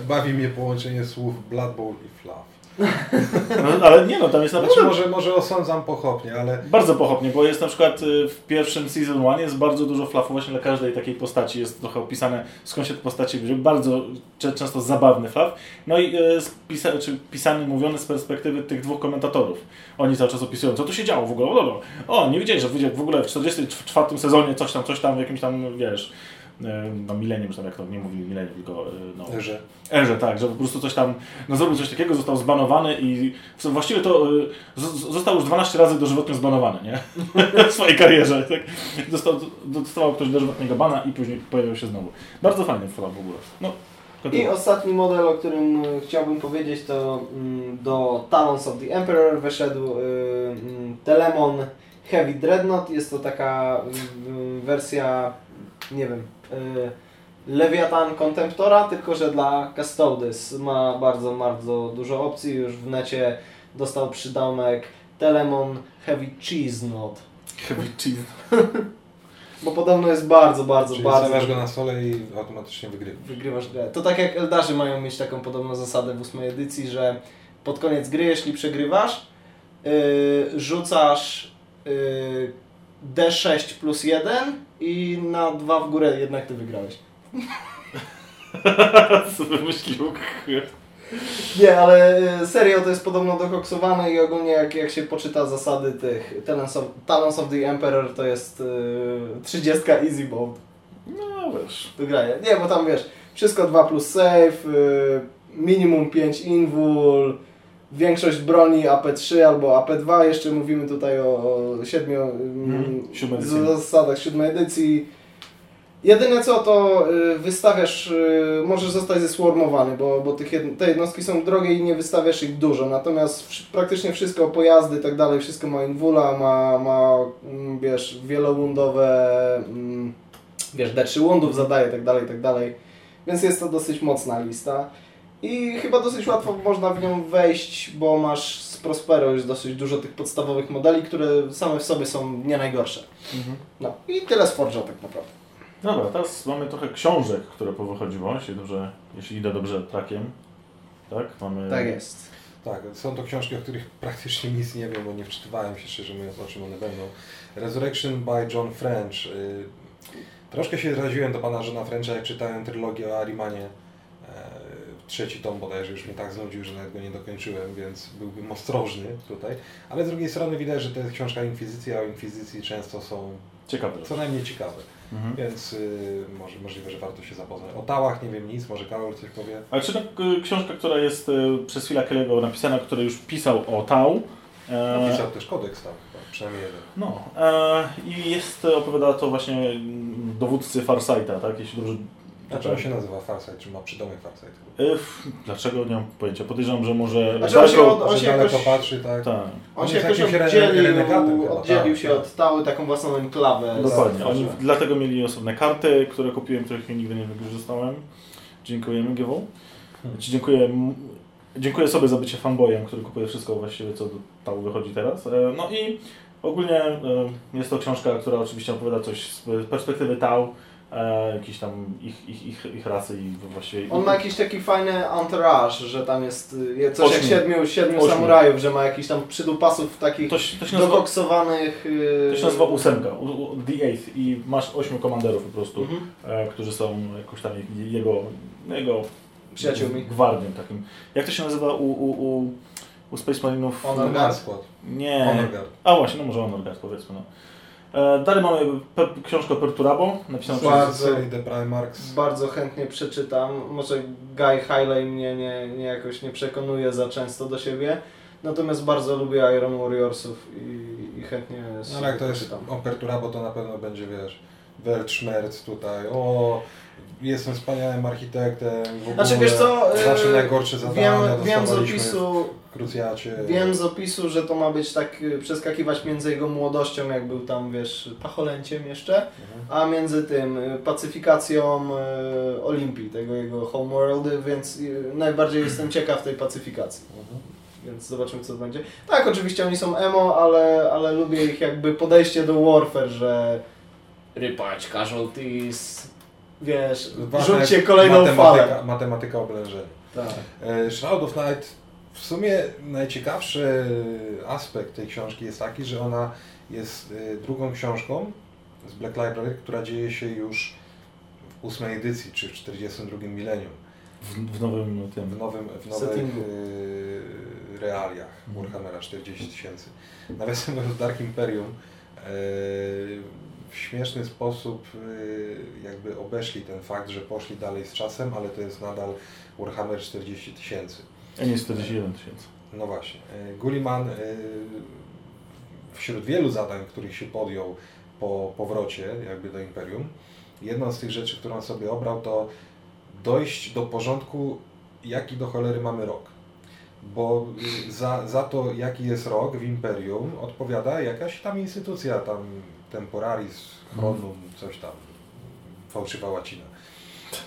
Bawi mnie połączenie słów Blood Bowl i Flav. No, ale nie no, tam jest Znaczy naprawdę może, może osądzam pochopnie, ale bardzo pochopnie, bo jest na przykład y, w pierwszym Season 1 jest bardzo dużo flafu właśnie dla każdej takiej postaci. Jest trochę opisane skąd się te postaci bierze. Bardzo często zabawny flaw. No i y, spisa, czy pisany, mówiony z perspektywy tych dwóch komentatorów. Oni cały czas opisują, co tu się działo w ogóle. O, o, o nie wiedzieli, że w ogóle w 44 sezonie coś tam, coś tam w jakimś tam, wiesz, no milenium, czy tam jak to nie mówili milenium, tylko y, no, że Erze, tak, że po prostu coś tam, no zrobił coś takiego, został zbanowany i właściwie to z- został już 12 razy dożywotnio zbanowany, nie? [LAUGHS] w swojej karierze. Tak? Dostał, dostawał ktoś dożywotniego bana i później pojawił się znowu. Bardzo fajny film w ogóle. No, I ostatni model, o którym chciałbym powiedzieć, to mm, do Talons of the Emperor wyszedł mm, Telemon Heavy Dreadnought. Jest to taka wersja, nie wiem, Leviathan Contemptora, tylko że dla Custodes. Ma bardzo, bardzo dużo opcji. Już w necie dostał przydomek Telemon Heavy Cheese Knot. Heavy cheese. [LAUGHS] Bo podobno jest bardzo, bardzo, czyli bardzo... stawiasz go na stole i automatycznie wygrywasz. Wygrywasz grę. To tak jak Eldarzy mają mieć taką podobną zasadę w ósmej edycji, że pod koniec gry, jeśli przegrywasz, yy, rzucasz yy, D6 plus 1 i na dwa w górę jednak ty wygrałeś. [LAUGHS] Co wymyślił? Nie, ale e, serio to jest podobno dokoksowane i ogólnie jak, jak się poczyta zasady tych Talents of, Talents of the Emperor to jest yy, 30 easy mode No wiesz. do grania. Nie, bo tam wiesz, wszystko 2 plus save, yy, minimum 5 invul, większość broni AP3 albo AP2, jeszcze mówimy tutaj o, o 7, Mhm, siódmej edycji. zasadach 7 edycji. Jedyne co to y, wystawiasz, y, możesz zostać zeswarmowany, bo, bo tych jed te jednostki są drogie i nie wystawiasz ich dużo, natomiast praktycznie wszystko, pojazdy i tak dalej, wszystko ma invula, ma, ma mm, wiesz, wielowundowe, mm, wiesz, D3 wundów zadaje i tak dalej, i tak dalej, więc jest to dosyć mocna lista. I chyba dosyć łatwo można w nią wejść, bo masz z Prospero już dosyć dużo tych podstawowych modeli, które same w sobie są nie najgorsze. Mhm. No i tyle z Forge'a tak naprawdę. Dobra, teraz mamy trochę książek, które powychodziło, jeśli dobrze, jeśli idę dobrze trakiem. Tak? Mamy... Tak jest. Tak, są to książki, o których [LAUGHS] praktycznie nic nie wiem, bo nie wczytywałem się szczerze mówiąc, o czym one będą. Resurrection by John French. Y, Troszkę się zraziłem do pana Johna Frencha, jak czytałem trylogię o Arimanie. Trzeci tom bodajże już mnie tak znudził, że nawet go nie dokończyłem, więc byłbym ostrożny tutaj. Ale z drugiej strony widać, że to jest książka Inkwizycji, a o Inkwizycji często są Ciekawe. co najmniej ciekawe. Mhm. Więc y, może, możliwe, że warto się zapoznać. O tałach nie wiem nic, może Karol coś powie. Ale czy ta y, książka, która jest y, przez chwilę Kelly'ego napisana, który już pisał o Tau, e, Napisał też kodeks tam chyba, przynajmniej jeden. no, e, i jest, opowiada to właśnie mm, dowódcy Farsighta, tak? Jeśli dobrze... Znaczy on się nazywa Farsight, czy ma przydomek Farsight? F- Dlaczego? Nie mam pojęcia. Podejrzewam, że może... Znaczy on się on Że się daleko jakoś- patrzy, tak? Tak, On On się jakoś oddzielił, oddzielił tak, się tak. od Tały taką własną enklawę. dokładnie. Oni dlatego mieli osobne karty, które kupiłem, których nigdy nie wykorzystałem. Dziękujemy GW. Ci dziękuję, m- dziękuję sobie za bycie fanboyem, który kupuje wszystko właściwie, co do Tau wychodzi teraz. E, No i ogólnie e, jest to książka, która oczywiście opowiada coś z perspektywy Tau, e, jakiś tam ich, ich, ich, ich rasy i właściwie... On ma jakiś taki fajny entourage, że tam jest y, coś jak Ośmiu. siedmiu, siedmiu Ośmiu. samurajów, że ma jakiś tam przydupasów takich to, się- to się nazywa, dokoksowanych... y, to się nazywa ósemka, u- u- The Eighth i masz ośmiu komanderów po prostu, Mhm. e, którzy są jakoś tam jego, jego Przyjaciółmi. Gwardią takim. Jak to się nazywa u, u, u, u Space Marinów? Honor Honor Guard. Squad. Nie. Honor Guard. A właśnie, no może Honor Guard powiedzmy. No. E, dalej mamy pe, książkę Perturabo, napisaną przez... Bardzo. The Primarchs. Bardzo chętnie przeczytam. Może Guy Hiley mnie nie, nie jakoś nie przekonuje za często do siebie. Natomiast bardzo lubię Iron Warriorsów i, i chętnie No ale jak to jest o Perturabo, to na pewno będzie, wiesz, Weltschmerz tutaj, o, jestem wspaniałym architektem, w ogóle, Znaczy wiesz co, nasze yy, najgorsze zadania Wiem, wiem z opisu, krucjacie. wiem z opisu, że to ma być tak y, przeskakiwać między jego młodością, jak był tam, wiesz, pacholęciem jeszcze, Mhm. a między tym y, pacyfikacją y, Olimpii, tego jego homeworldy, więc y, najbardziej jestem ciekaw tej pacyfikacji. Mhm. Więc zobaczymy co będzie. Tak, oczywiście oni są emo, ale, ale lubię ich jakby podejście do Warfare, że rypać casualties, wiesz, rzućcie kolejną matematyka, falę. Matematyka oblężenia. Tak. E, Shroud of Night, w sumie najciekawszy aspekt tej książki jest taki, że ona jest e, drugą książką z Black Library, która dzieje się już w ósmej edycji, czy w 42 milenium. W, w nowym tym... w, nowym, w nowych Settingu. e, realiach Warhammera 40 tysięcy. Nawiasem mówiąc Dark Imperium w śmieszny sposób e, jakby obeszli ten fakt, że poszli dalej z czasem, ale to jest nadal Warhammer 40 tysięcy. A nie 41 tysięcy. No właśnie. E, Gulliman e, wśród wielu zadań, których się podjął po powrocie jakby do Imperium, jedną z tych rzeczy, którą sobie obrał, to dojść do porządku, jaki do cholery mamy rok. Bo y, za, za to, jaki jest rok w Imperium, odpowiada jakaś tam instytucja, tam Temporaris, Chronum, coś tam, fałszywa łacina.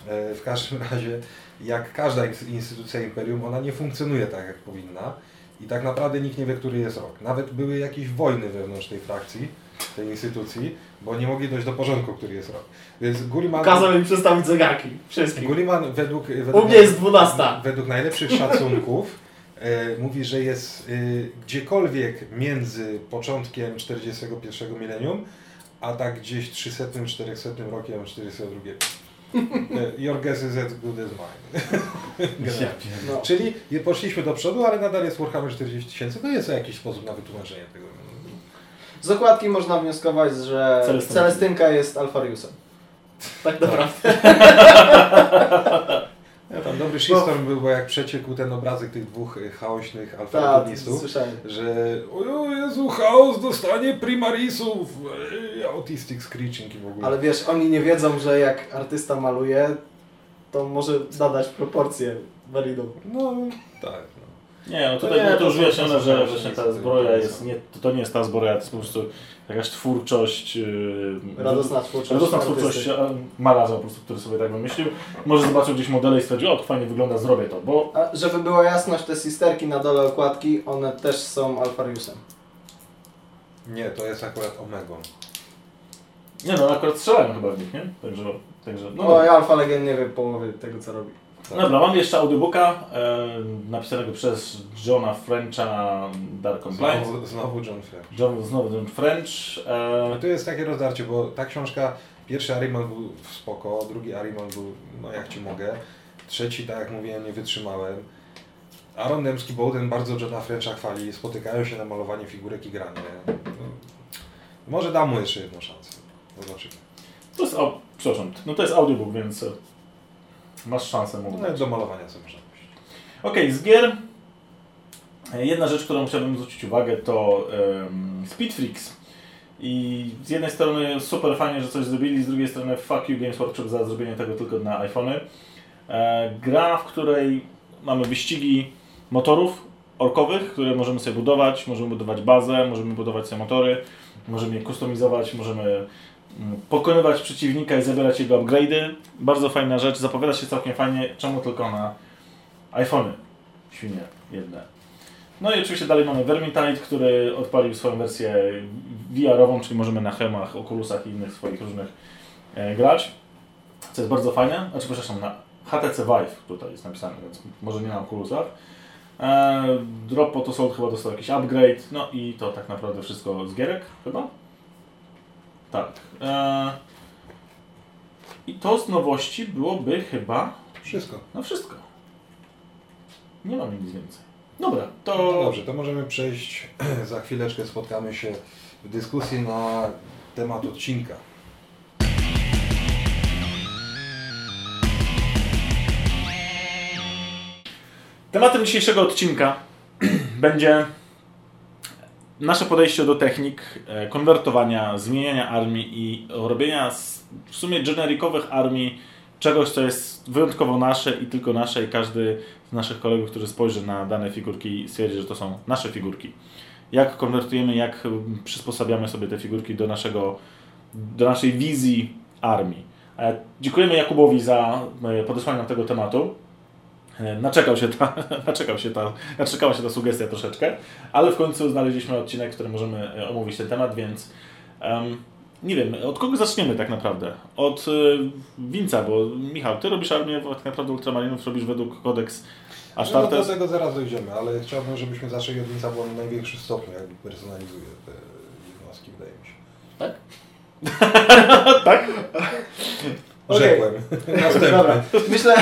E, W każdym [LAUGHS] razie, jak każda ins- instytucja Imperium, ona nie funkcjonuje tak, jak powinna. I tak naprawdę nikt nie wie, który jest rok. Nawet były jakieś wojny wewnątrz tej frakcji, tej instytucji, bo nie mogli dojść do porządku, który jest rok. Więc Gulliman... Kazał mi przedstawić zegarki. Wszystkich. Gulliman według, według, U mnie jest 12. według najlepszych szacunków [LAUGHS] mówi, że jest e, gdziekolwiek między początkiem 41 milenium a tak gdzieś 300, 400 rokiem 402. Your guess is as good as mine. No. Czyli poszliśmy do przodu, ale nadal jest Warhammer 40 tysięcy. To jest jakiś sposób na wytłumaczenie tego. Z okładki można wnioskować, że Celestynka. Celestynka jest Alfariusem. Tak naprawdę. [LAUGHS] Ja, tam dobry shitstorm był, bo jak przeciekł ten obrazek tych dwóch y, chaośnych Tak, alfabetonistów, słyszałem. że o Jezu, chaos dostanie primarisów, autistic screeching i w ogóle. Ale wiesz, oni nie wiedzą, że jak artysta maluje, to może zadać proporcje dobre. No, tak. Nie, no To tutaj nie, było to to już wyjaśnione, to że właśnie ta zbroja jest nie, to, to nie jest ta zbroja, to jest po prostu jakaś twórczość, yy, Radosna twórczość. radosna twórczość malarza po prostu, który sobie tak wymyślił. Może zobaczył gdzieś modele i stwierdził, o to fajnie wygląda, zrobię to, bo A żeby była jasność, te sisterki na dole okładki, one też są Alfariusem. Nie, to jest akurat Omegon. nie no, akurat strzelałem chyba w nich, nie? Także, także no. No, i Alfa Legend nie wie połowy tego, co robi. Dobra, mam jeszcze audiobooka e, napisanego przez Johna Frencha Dark Compliance. Znowu, znowu John Fair. John, znowu John French. E, No to jest takie rozdarcie, bo ta książka, pierwszy Ariman był spoko, drugi Ariman był, no jak ci mogę, trzeci, tak jak mówiłem, nie wytrzymałem. Aaron Dembski Bowden bardzo Johna Frencha chwali, spotykają się na malowanie figurek i granie. To, może dam mu jeszcze jedną szansę. Zobaczymy. to jest, au, przepraszam, no to jest audiobook, więc e, masz szansę mu No, do malowania sobie można puścić. Okej, z gier. e, Jedna rzecz, którą chciałbym zwrócić uwagę, to um, Speed Freaks. I z jednej strony super fajnie, że coś zrobili, z drugiej strony fuck you Games Workshop za zrobienie tego tylko na iPhony. E, gra, w której mamy wyścigi motorów orkowych, które możemy sobie budować, możemy budować bazę, możemy budować sobie motory, możemy je kustomizować, możemy pokonywać przeciwnika i zabierać jego upgrade'y. Bardzo fajna rzecz, zapowiada się całkiem fajnie, czemu tylko na iPhony. Świnie jedne. No i oczywiście dalej mamy Vermintide, który odpalił swoją wersję VR-ową, czyli możemy na Hemach, Oculusach i innych swoich różnych e, grać. Co jest bardzo fajne. Znaczy, przepraszam, na HTC Vive tutaj jest napisane, więc może nie na Oculusach. E, Drop to Soul chyba dostał jakiś upgrade, no i to tak naprawdę wszystko z gierek chyba? Tak. E, I to z nowości byłoby chyba Wszystko. no wszystko. Nie mamy nic więcej. Dobra, to... No dobrze, to możemy przejść, [CLEARS THROAT] za chwileczkę spotkamy się w dyskusji na temat odcinka. Tematem dzisiejszego odcinka [CLEARS THROAT] będzie nasze podejście do technik, e, konwertowania, zmieniania armii i robienia w sumie generikowych armii czegoś, co jest wyjątkowo nasze i tylko nasze i każdy z naszych kolegów, który spojrzy na dane figurki stwierdzi, że to są nasze figurki. Jak konwertujemy, jak przysposabiamy sobie te figurki do naszego, do naszej wizji armii. E, Dziękujemy Jakubowi za e, podesłanie nam tego tematu. E, Naczekał się, ta, [LAUGHS] naczekał się ta, naczekała się ta sugestia troszeczkę, ale w końcu znaleźliśmy odcinek, w którym możemy e, omówić ten temat, więc em, nie wiem, od kogo zaczniemy tak naprawdę? Od y, Winca, bo Michał, ty robisz armię tak naprawdę ultramarinów, robisz według kodeks No, do tego zaraz dojdziemy, ale chciałbym, żebyśmy zaczęli od Winca, bo on w największym stopniu jakby personalizuje te jednostki, wydaje mi się. tak? [LAUGHS] Okej. Rzekłem. Następny. Dobra, myślę,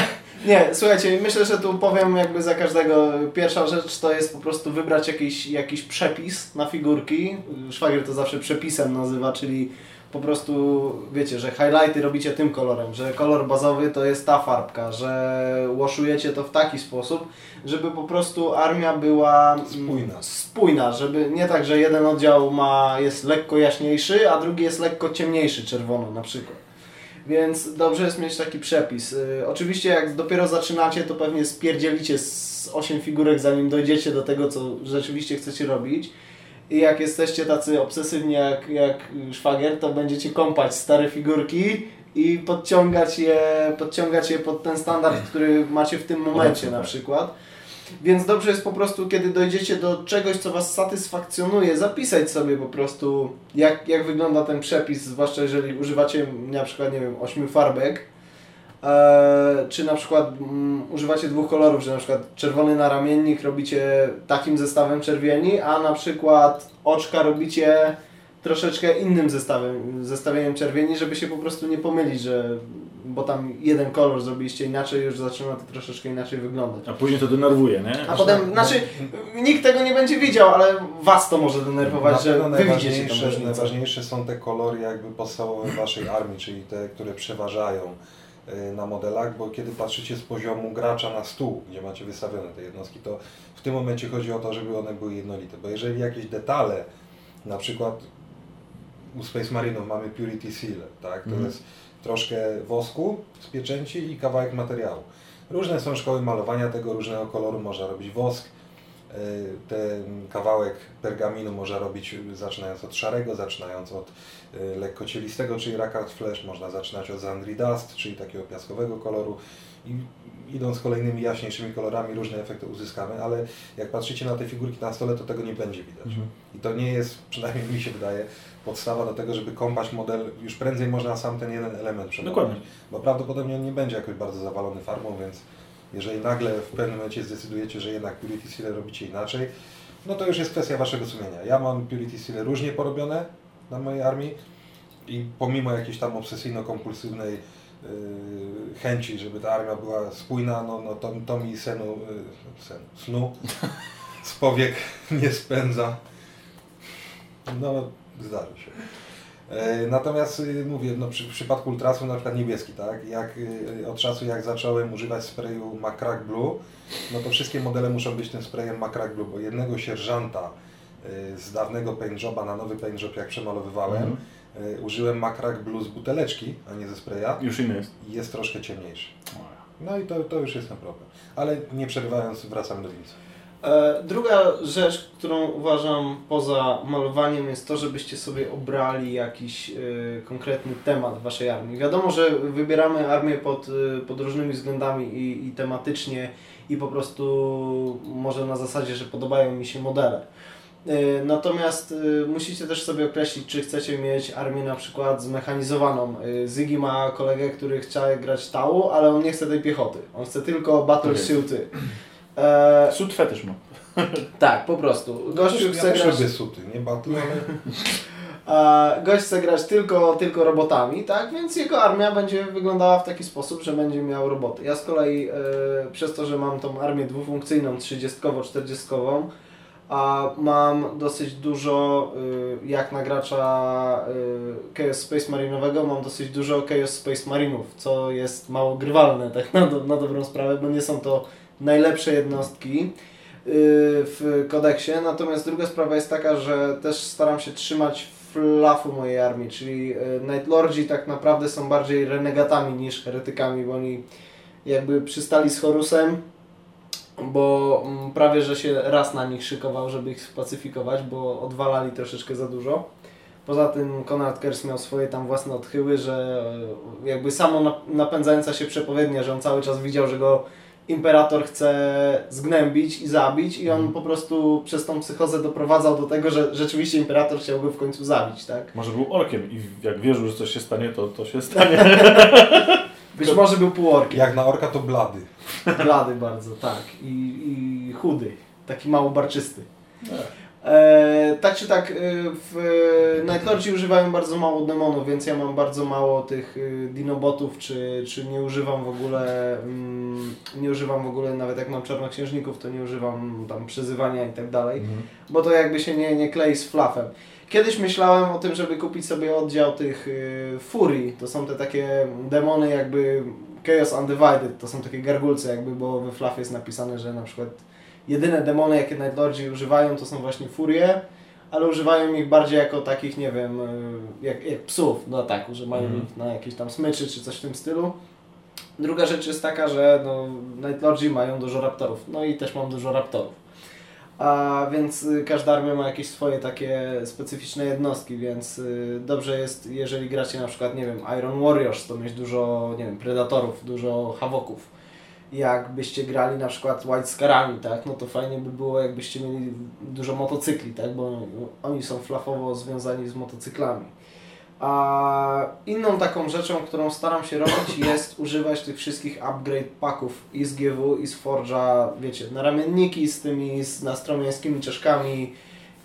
nie, słuchajcie, myślę, że tu powiem jakby za każdego. Pierwsza rzecz to jest po prostu wybrać jakiś, jakiś przepis na figurki. Szwagier to zawsze przepisem nazywa, czyli po prostu wiecie, że highlighty robicie tym kolorem, że kolor bazowy to jest ta farbka, że washujecie to w taki sposób, żeby po prostu armia była mm, Spójna. spójna, żeby nie tak, że jeden oddział ma, jest lekko jaśniejszy, a drugi jest lekko ciemniejszy, czerwono na przykład. Więc dobrze jest mieć taki przepis. Y, oczywiście jak dopiero zaczynacie, to pewnie spierdzielicie z 8 figurek, zanim dojdziecie do tego, co rzeczywiście chcecie robić. I jak jesteście tacy obsesywni jak, jak szwagier, to będziecie kąpać stare figurki i podciągać je, podciągać je pod ten standard, który macie w tym momencie na tak. przykład. Więc dobrze jest po prostu, kiedy dojdziecie do czegoś, co Was satysfakcjonuje, zapisać sobie po prostu, jak, jak wygląda ten przepis, zwłaszcza jeżeli używacie na przykład, nie wiem, ośmiu farbek, e, czy na przykład mm, używacie dwóch kolorów, że na przykład czerwony naramiennik robicie takim zestawem czerwieni, a na przykład oczka robicie troszeczkę innym zestawem, zestawieniem czerwieni, żeby się po prostu nie pomylić, że bo tam jeden kolor zrobiliście inaczej, już zaczyna to troszeczkę inaczej wyglądać. A później to denerwuje, nie? A potem, znaczy, nikt tego nie będzie widział, ale was to może denerwować, Na że wy widzicie najważniejsze, różnicę. najważniejsze są te kolory jakby podstawowe waszej armii, czyli te, które przeważają y, na modelach, bo kiedy patrzycie z poziomu gracza na stół, gdzie macie wystawione te jednostki, to w tym momencie chodzi o to, żeby one były jednolite, bo jeżeli jakieś detale, na przykład u Space Marinów mamy Purity Seal, tak, to Mhm. jest troszkę wosku z pieczęci i kawałek materiału. Różne są szkoły malowania tego, różnego koloru można robić wosk, y, ten kawałek pergaminu można robić zaczynając od szarego, zaczynając od y, lekko cielistego, czyli Rackard Flash, można zaczynać od Zandri Dust, czyli takiego piaskowego koloru i idąc kolejnymi jaśniejszymi kolorami różne efekty uzyskamy, ale jak patrzycie na te figurki na stole, to tego nie będzie widać. Mhm. I to nie jest, przynajmniej mi się wydaje, podstawa do tego, żeby kąpać model, już prędzej można sam ten jeden element przemalować. Dokładnie. Bo prawdopodobnie on nie będzie jakoś bardzo zawalony farbą, więc jeżeli nagle w pewnym momencie zdecydujecie, że jednak Purity Seal robicie inaczej, no to już jest kwestia Waszego sumienia. Ja mam Purity Seal różnie porobione na mojej armii i pomimo jakiejś tam obsesyjno-kompulsywnej yy, chęci, żeby ta armia była spójna, no, no to, to mi senu, yy, sen, snu [LAUGHS] z powiek nie spędza. No, zdarzy się. E, Natomiast y, mówię, no, przy, w przypadku ultrasu na przykład niebieski, tak? Jak, y, od czasu jak zacząłem używać sprayu Macrack Blue, no to wszystkie modele muszą być tym sprayem Macrack Blue, bo jednego sierżanta y, z dawnego paint joba na nowy paint job jak przemalowywałem, Mhm. y, użyłem Macrack Blue z buteleczki, a nie ze spraya Już inny jest. jest troszkę ciemniejszy. No i to, to już jest ten problem. Ale nie przerywając, wracam do Winca. E, Druga rzecz, którą uważam poza malowaniem jest to, żebyście sobie obrali jakiś e, konkretny temat waszej armii. Wiadomo, że wybieramy armię pod, e, pod różnymi względami i, i tematycznie i po prostu może na zasadzie, że podobają mi się modele. E, Natomiast musicie też sobie określić, czy chcecie mieć armię na przykład zmechanizowaną. Zygi ma kolegę, który chce grać tału, ale on nie chce tej piechoty. On chce tylko battle Tak jest. Suity. E, Sud fetysz ma. tak, po prostu. Gościu ja chce też grać, suty, nie battle, ale a [LAUGHS] gość chce grać tylko, tylko robotami, tak? Więc jego armia będzie wyglądała w taki sposób, że będzie miał roboty. Ja z kolei e, przez to, że mam tą armię dwufunkcyjną, 30-40, a mam dosyć dużo, y, jak na gracza y, Chaos Space Marinowego, mam dosyć dużo Chaos Space Marinów, co jest mało grywalne, tak na, do, na dobrą sprawę, bo nie są to najlepsze jednostki y, w kodeksie. Natomiast druga sprawa jest taka, że też staram się trzymać flafu mojej armii, czyli y, Night Lordzi tak naprawdę są bardziej renegatami niż heretykami, bo oni jakby przystali z Horusem, bo mm, prawie że się raz na nich szykował, żeby ich spacyfikować, bo odwalali troszeczkę za dużo. Poza tym Konrad Kers miał swoje tam własne odchyły, że e, jakby samo nap- napędzająca się przepowiednia, że on cały czas widział, że go imperator chce zgnębić i zabić i on po prostu przez tą psychozę doprowadzał do tego, że rzeczywiście imperator chciał go w końcu zabić, tak? Może był orkiem i jak wierzył, że coś się stanie, to to się stanie. [LAUGHS] Być może był półorkiem. jak na orka to blady. Blady bardzo, tak. I, i chudy. Taki mało barczysty. E, tak czy tak, e, w Nightlordzi używają bardzo mało demonów, więc ja mam bardzo mało tych e, dinobotów, czy, czy nie używam w ogóle, mm, nie używam w ogóle, nawet jak mam czarnoksiężników, to nie używam tam przyzywania i tak dalej, bo to jakby się nie, nie klei z flafem. Kiedyś myślałem o tym, żeby kupić sobie oddział tych y, furii, to są te takie demony jakby Chaos Undivided, to są takie gargulce jakby, bo we flafie jest napisane, że na przykład jedyne demony, jakie Nightlordzi używają, to są właśnie furie, ale używają ich bardziej jako takich, nie wiem, y, jak, jak psów do ataku, że mają Mhm. ich na jakieś tam smyczy czy coś w tym stylu. Druga rzecz jest taka, że no, Nightlordzi mają dużo raptorów, no i też mam dużo raptorów. A więc y, każda armia ma jakieś swoje takie specyficzne jednostki, więc y, dobrze jest, jeżeli gracie na przykład, nie wiem, Iron Warriors, to mieć dużo, nie wiem, Predatorów, dużo Havoków. Jakbyście grali na przykład White Scarami, tak, no to fajnie by było, jakbyście mieli dużo motocykli, tak, bo oni są flafowo związani z motocyklami. A inną taką rzeczą, którą staram się robić [COUGHS] jest używać tych wszystkich upgrade packów i z GW i z Forge'a, wiecie, na ramienniki z tymi z nastromiańskimi czaszkami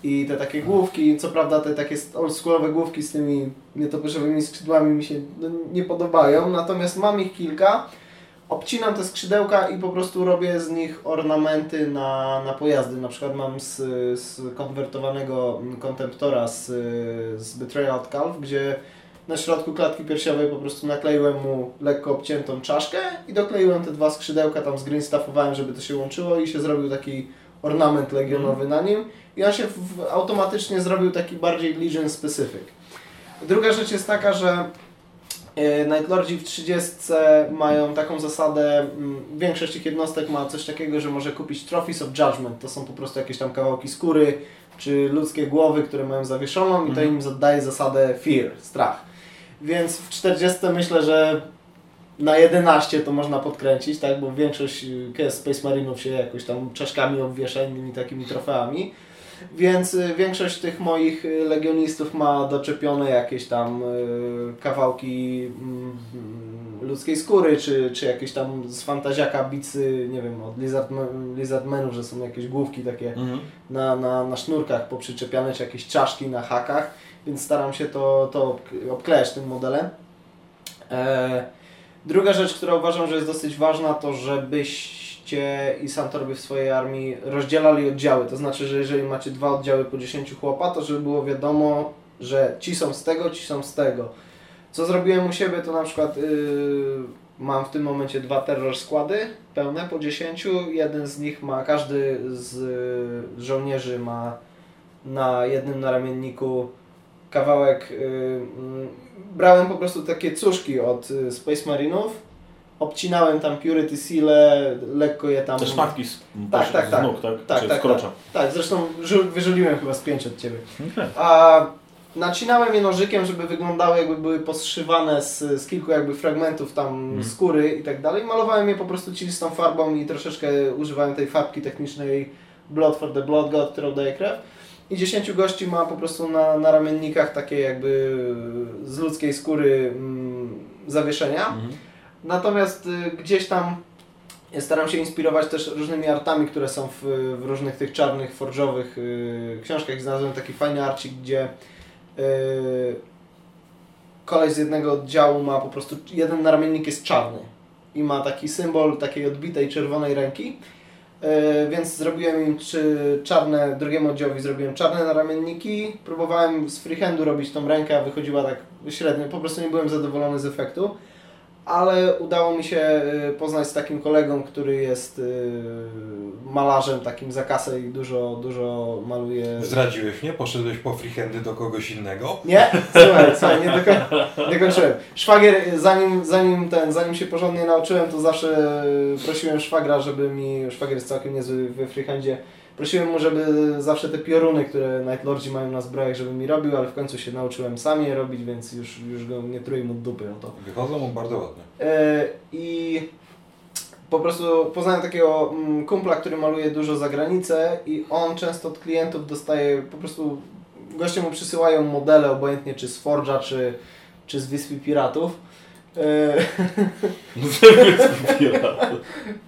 I te takie główki, co prawda te takie oldschoolowe główki z tymi nietoperzowymi skrzydłami mi się no, nie podobają, natomiast mam ich kilka. Obcinam te skrzydełka i po prostu robię z nich ornamenty na, na pojazdy. Na przykład mam z, z konwertowanego Contemptora z, z Betrayal Calf, gdzie na środku klatki piersiowej po prostu nakleiłem mu lekko obciętą czaszkę i dokleiłem te dwa skrzydełka, tam zgreenstaffowałem, żeby to się łączyło i się zrobił taki ornament legionowy na nim i on się w, automatycznie zrobił taki bardziej Legion specific. Druga rzecz jest taka, że Nightlordzi w 30 mają taką zasadę, mm, większość tych jednostek ma coś takiego, że może kupić Trophies of Judgment, to są po prostu jakieś tam kawałki skóry, czy ludzkie głowy, które mają zawieszoną i to Mhm. im zadaje zasadę fear, strach. Więc w 40 myślę, że na 11 to można podkręcić, tak, bo większość y, Space Marinów się jakoś tam czaszkami obwiesza innymi takimi trofeami. Więc y, większość tych moich y, legionistów ma doczepione jakieś tam y, kawałki mm, ludzkiej skóry, czy, czy jakieś tam z fantaziaka bicy, nie wiem, od Lizard, Lizardmenów, że są jakieś główki takie Mhm. na, na, na sznurkach poprzyczepiane, czy jakieś czaszki na hakach, więc staram się to, to obk- obklejać tym modelem. E, druga rzecz, która uważam, że jest dosyć ważna, to żebyście i Santorby w swojej armii rozdzielali oddziały. To znaczy, że jeżeli macie dwa oddziały po 10 chłopa, to żeby było wiadomo, że ci są z tego, ci są z tego. Co zrobiłem u siebie, to na przykład yy, mam w tym momencie dwa terror składy pełne po 10. Jeden z nich ma, każdy z y, żołnierzy ma na jednym naramienniku kawałek. y, mm, brałem po prostu takie cuszki od y, Space Marinów, obcinałem tam Purity Seale, lekko je tam. Te szmatki z, Tak, tak, z tak. nóg, tak? Tak, Czy tak, krocza. Tak, zresztą żu- wyżuliłem chyba z pięć od ciebie. Okej. A nacinałem je nożykiem, żeby wyglądały jakby były poszywane z, z kilku jakby fragmentów tam Mhm. skóry i tak dalej. Malowałem je po prostu cilistą farbą i troszeczkę używałem tej farbki technicznej Blood for the Blood God, którą daje krew. I 10 gości ma po prostu na, na ramiennikach takie jakby z ludzkiej skóry mm, zawieszenia. Mhm. Natomiast y, gdzieś tam staram się inspirować też różnymi artami, które są w, w różnych tych czarnych, forżowych y, książkach. Znalazłem taki fajny arcik, gdzie y, koleś z jednego oddziału ma po prostu, jeden naramiennik jest czarny i ma taki symbol takiej odbitej czerwonej ręki. Więc zrobiłem im trzy czarne, drugiemu oddziałowi zrobiłem czarne naramienniki. Próbowałem z freehandu robić tą rękę, a wychodziła tak średnio. Po prostu nie byłem zadowolony z efektu ale udało mi się y, poznać z takim kolegą, który jest y, malarzem takim za kasę i dużo, dużo maluje. Zdradziłeś mnie? Poszedłeś po freehandy do kogoś innego? Nie? Słuchaj, słuchaj, nie, doko nie kończyłem. Szwagier, zanim, zanim, ten, zanim się porządnie nauczyłem, to zawsze y, prosiłem szwagra, żeby mi, szwagier jest całkiem niezły we freehandzie, prosiłem mu, żeby zawsze te pioruny, które Nightlordzi mają na zbrojach, żeby mi robił, ale w końcu się nauczyłem sam je robić, więc już, już go nie truję mu dupy o to. Wychodzą mu bardzo ładnie. E, I po prostu poznałem takiego mm, kumpla, który maluje dużo za granicę i on często od klientów dostaje po prostu goście mu przysyłają modele obojętnie czy z Forge'a, czy, czy z Wyspy Piratów. E, [LAUGHS]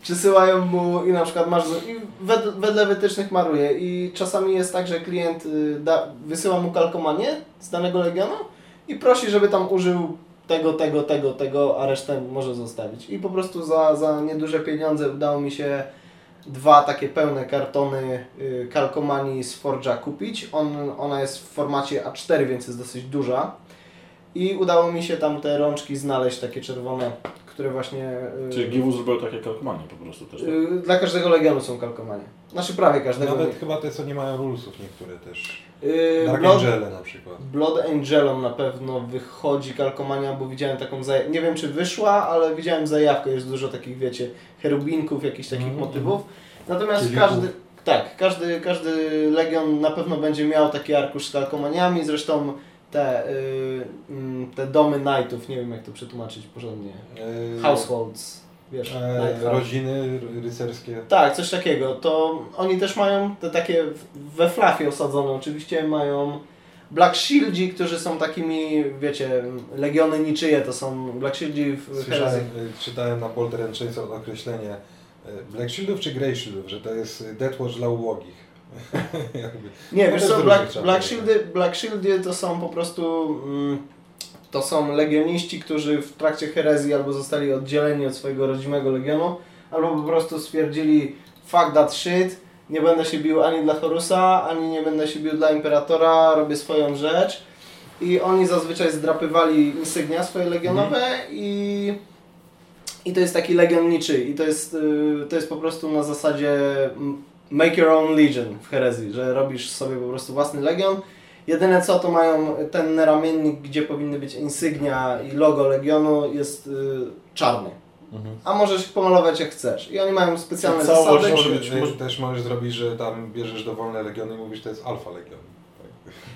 przysyłają mu i na przykład masz i wed, wedle wytycznych maluje i czasami jest tak, że klient y, da, wysyła mu kalkomanię z danego legionu i prosi, żeby tam użył tego, tego, tego, tego, a resztę może zostawić. I po prostu za, za nieduże pieniądze udało mi się dwa takie pełne kartony y, kalkomanii z Forge'a kupić. On, ona jest w formacie A4, więc jest dosyć duża. I udało mi się tam te rączki znaleźć, takie czerwone, które właśnie... y, Czyli Giwu zrobił takie kalkomanie po prostu też. Tak? y, Dla każdego legionu są kalkomanie. Znaczy prawie każdego. Nawet chyba te, co nie mają rulesów niektóre też. Y, Dark Blood, Angele na przykład. Blood Angelom na pewno wychodzi kalkomania, bo widziałem taką zajawkę. Nie wiem czy wyszła, ale widziałem zajawkę. Jest dużo takich, wiecie, cherubinków, jakichś takich Mhm, motywów. Natomiast Kielichów. każdy. Tak, każdy, każdy legion na pewno będzie miał taki arkusz z kalkomaniami. Zresztą te, y, mm, te domy knightów, nie wiem jak to przetłumaczyć porządnie. Yy, Households, wiesz, house. rodziny rycerskie. Tak, coś takiego. To oni też mają te takie we flafie osadzone oczywiście, mają Black Shieldzi, którzy są takimi, wiecie, legiony niczyje, to są Black Shieldzi w Słyszałem, y, czytałem na Polter and określenie y, Black Shieldów czy Grey Shieldów, że to jest y, Death Watch dla ubogich. [LAUGHS] Nie, No wiesz co, Black, Black. Shieldy, Black Shieldy to są po prostu... Mm, to są legioniści, którzy w trakcie herezji albo zostali oddzieleni od swojego rodzimego legionu, albo po prostu stwierdzili fuck that shit, nie będę się bił ani dla Horusa, ani nie będę się bił dla Imperatora, robię swoją rzecz. I oni zazwyczaj zdrapywali insygnia swoje legionowe i... I to jest taki legion niczy i to jest, y, to jest po prostu na zasadzie mm, make your own legion w herezji, że robisz sobie po prostu własny legion. Jedyne co to mają ten ramiennik, gdzie powinny być insygnia i logo legionu jest y, czarny. Mhm. A możesz ich pomalować jak chcesz. I oni mają specjalne Całość zasady. może być- być, może- też możesz zrobić, że tam bierzesz dowolne legiony i mówisz, to jest alfa legion.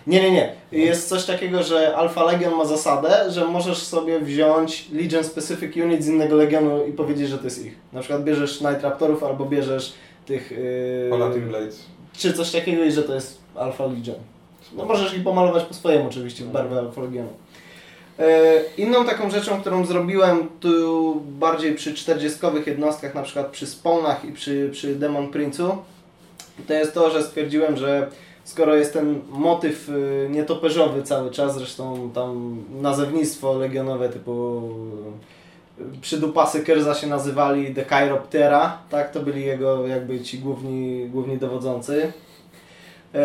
Nie, nie, nie. Jest coś takiego, że Alpha Legion ma zasadę, że możesz sobie wziąć Legion Specific Unit z innego legionu i powiedzieć, że to jest ich. Na przykład bierzesz Night Raptorów albo bierzesz tych... Yy, Palatin Blades. czy coś takiego i że to jest Alpha Legion. No możesz ich pomalować po swojemu oczywiście w barwę Alpha Legionu. E, Inną taką rzeczą, którą zrobiłem tu bardziej przy 40 jednostkach, na przykład przy Spawnach i przy, przy Demon Prince'u, to jest to, że stwierdziłem, że skoro jest ten motyw y, nietoperzowy cały czas, zresztą tam nazewnictwo legionowe typu przydupasy Kerza się nazywali The Chiroptera, tak, to byli jego jakby ci główni, główni dowodzący. E,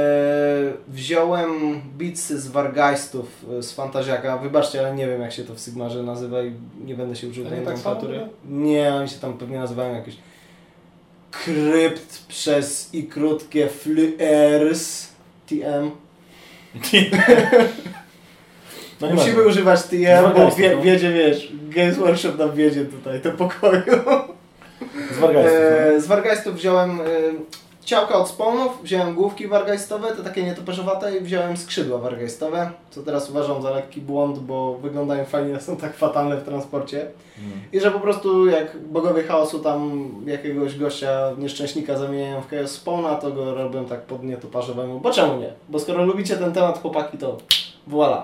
wziąłem bitsy z Wargeistów e, z Fantaziaka. Wybaczcie, ale nie wiem jak się to w Sigmarze nazywa i nie będę się To tej nie tak samo, nomenklatury. Nie, oni się tam pewnie nazywają jakieś krypt przez i krótkie flyers TM. [LAUGHS] No nie Musimy używać TM, bo wie, no. wiedzie, wiesz, Games Workshop nam wiedzie tutaj do pokoju. Z Wargeistów. E, z Wargeistów wziąłem e, ciałka od spawnów, wziąłem główki wargeistowe, te takie nietoperzowate i wziąłem skrzydła wargeistowe, co teraz uważam za lekki błąd, bo wyglądają fajnie, są tak fatalne w transporcie. Mm. I że po prostu jak bogowie chaosu tam jakiegoś gościa nieszczęśnika zamieniają w chaos spawna, to go robią tak pod nietoparzowemu, bo czemu nie? Bo skoro lubicie ten temat chłopaki, to voilà.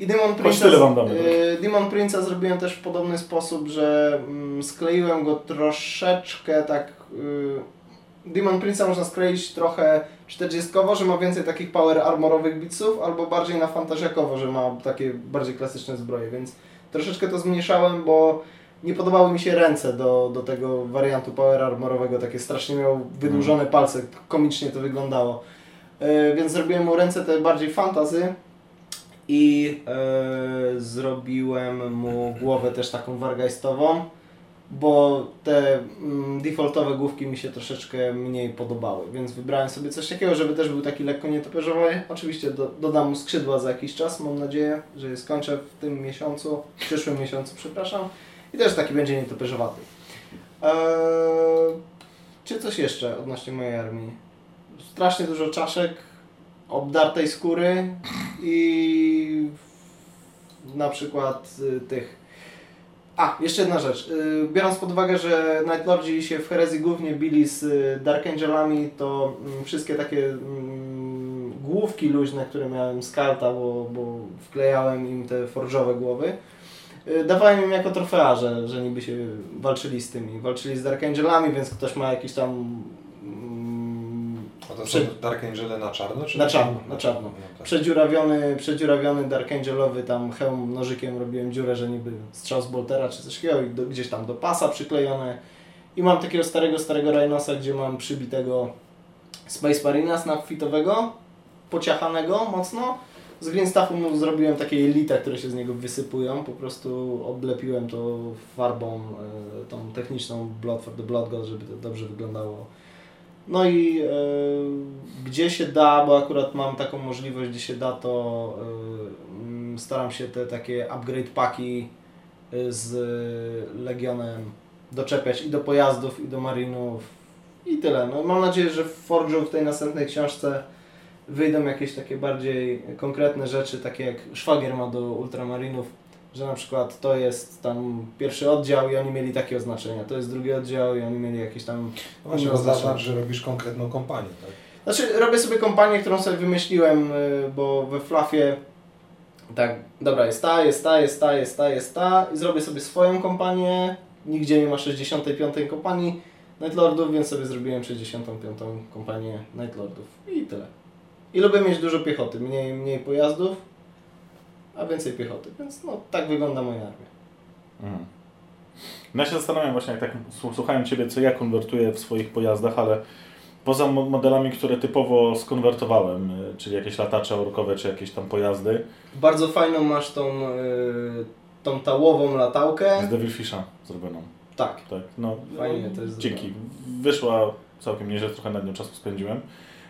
I Demon tyle wam damy, tak? Y, Demon Prince'a zrobiłem też w podobny sposób, że mm, skleiłem go troszeczkę tak... Y, Demon Prince'a można skleić trochę 40 że ma więcej takich power armorowych bitsów, albo bardziej na fantazjakowo, że ma takie bardziej klasyczne zbroje, więc troszeczkę to zmniejszałem, bo nie podobały mi się ręce do, do tego wariantu power armorowego, takie strasznie miał wydłużone palce, komicznie to wyglądało. E, więc zrobiłem mu ręce te bardziej fantazy i e, zrobiłem mu głowę też taką wargeistową, bo te mm, defaultowe główki mi się troszeczkę mniej podobały, więc wybrałem sobie coś takiego, żeby też był taki lekko nietoperzowy. Oczywiście do, dodam mu skrzydła za jakiś czas, mam nadzieję, że je skończę w tym miesiącu, w przyszłym miesiącu, przepraszam. I też taki będzie nietoperzowaty. Eee, czy coś jeszcze odnośnie mojej armii? Strasznie dużo czaszek, obdartej skóry i na przykład y, tych. A, jeszcze jedna rzecz. Y, biorąc pod uwagę, że Night się w herezji głównie bili z y, Dark Angelami, to mm, wszystkie takie mm, główki luźne, które miałem z karta, bo, bo wklejałem im te forżowe głowy, dawałem im jako trofea, że, że niby się walczyli z tymi. Walczyli z Dark Angelami, więc ktoś ma jakiś tam to są Przy- Dark Angele na czarno? Czy Na czarno, na czarno. No, tak. Przedziurawiony, przedziurawiony Dark Angelowy tam hełm nożykiem robiłem dziurę, że niby strzał z Boltera czy coś takiego i do, gdzieś tam do pasa przyklejone. I mam takiego starego, starego Rhinosa, gdzie mam przybitego Space Marinas napfitowego, pociachanego mocno. Z Green Staffu mu zrobiłem takie elite, które się z niego wysypują. Po prostu oblepiłem to farbą e, tą techniczną Blood for the Blood God, żeby to dobrze wyglądało. No i e, gdzie się da, bo akurat mam taką możliwość, gdzie się da, to e, staram się te takie upgrade paki e, z Legionem doczepiać i do pojazdów, i do marinów i tyle. No, mam nadzieję, że w Forge'u w tej następnej książce wyjdą jakieś takie bardziej konkretne rzeczy, takie jak Szwagier ma do Ultramarinów, że na przykład to jest tam pierwszy oddział i oni mieli takie oznaczenia, to jest drugi oddział i oni mieli jakieś tam No właśnie, zaznacz, że robisz konkretną kompanię, tak? Znaczy, robię sobie kompanię, którą sobie wymyśliłem, y, bo we Fluffie tak, dobra, jest ta, jest ta, jest ta, jest ta, jest ta i zrobię sobie swoją kompanię, nigdzie nie ma 65 kompanii, Nightlordów, więc sobie zrobiłem 65. kompanię Nightlordów i tyle. I lubię mieć dużo piechoty, mniej, mniej pojazdów, a więcej piechoty, więc no tak wygląda moja armia. Mhm. No ja się zastanawiam właśnie, jak tak słu- słuchałem Ciebie, co ja konwertuję w swoich pojazdach, ale poza mo- modelami, które typowo skonwertowałem, y, czyli jakieś latacze orkowe, czy jakieś tam pojazdy, Bardzo fajną masz tą, yy, tą tałową latałkę. z Devilfisha zrobioną. Tak, Tak, no, Fajnie to jest Dzięki. Wyszła całkiem nieźle, trochę nad nią czasu spędziłem.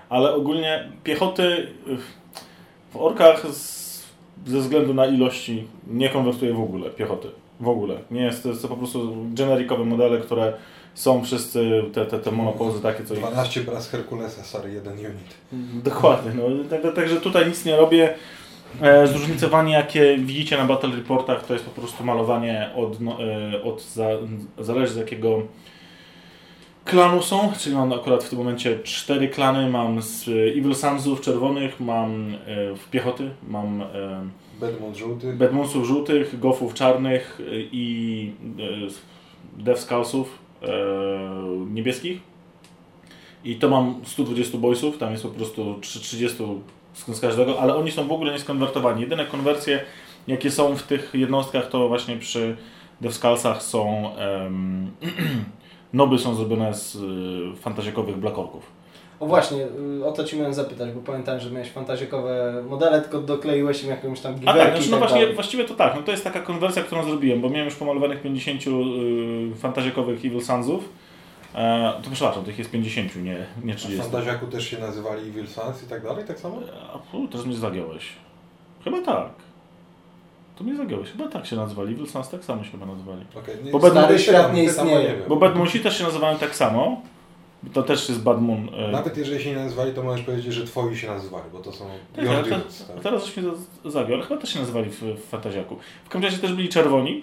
Ale ogólnie piechoty y, w orkach z, ze względu na ilości nie konwertuję w ogóle piechoty. W ogóle. Nie jest to, jest to po prostu generikowe modele, które są wszyscy te, te, te monopozy takie, co ich 12 braz Herkulesa, sorry, jeden unit. Dokładnie, no, tak- także tutaj nic nie robię. E, Zróżnicowanie, jakie widzicie na Battle Reportach, to jest po prostu malowanie od, no, e, od za, zależy z jakiego klanu są, czyli mam akurat w tym momencie cztery klany, mam z Evil Sunsów czerwonych, mam e, w piechoty, mam e, Bedmont żółty. Bedmonsów żółtych, Goffów czarnych e, i e, Death e, niebieskich. I to mam 120 boysów, tam jest po prostu 30 z każdego, ale oni są w ogóle nieskonwertowani. Jedyne konwersje, jakie są w tych jednostkach, to właśnie przy Death Skullsach są em, [CLEARS THROAT] noby są zrobione z y, fantazjakowych Black Orków. O właśnie, y, o to Ci miałem zapytać, bo pamiętam, że miałeś fantazjakowe modele, tylko dokleiłeś im jakąś tam A giwerki tak, znaczy, no tak właśnie, dalej. właściwie to tak, no to jest taka konwersja, którą zrobiłem, bo miałem już pomalowanych 50 y, fantazjakowych Evil Sunsów. E, to przepraszam, tych jest 50, nie, nie W 30. Fantaziaku też się nazywali Evil Sans i tak dalej, tak samo? A, u, teraz mnie zagiąłeś. Chyba tak. To mnie zagiąłeś. Chyba tak się nazywali. Evil Suns tak samo się chyba nazywali. Okej, nie- Bo Stary świat nie istnieje. Bo Bad Moonsi też się nazywałem tak samo. To też jest Bad Moon. e, Nawet jeżeli się nie nazywali, to możesz powiedzieć, że twoi się nazywali, bo to są Tak, your tak. Teraz coś mnie za- zagiął, ale chyba też się nazywali w, w Fantaziaku. W każdym razie też byli czerwoni.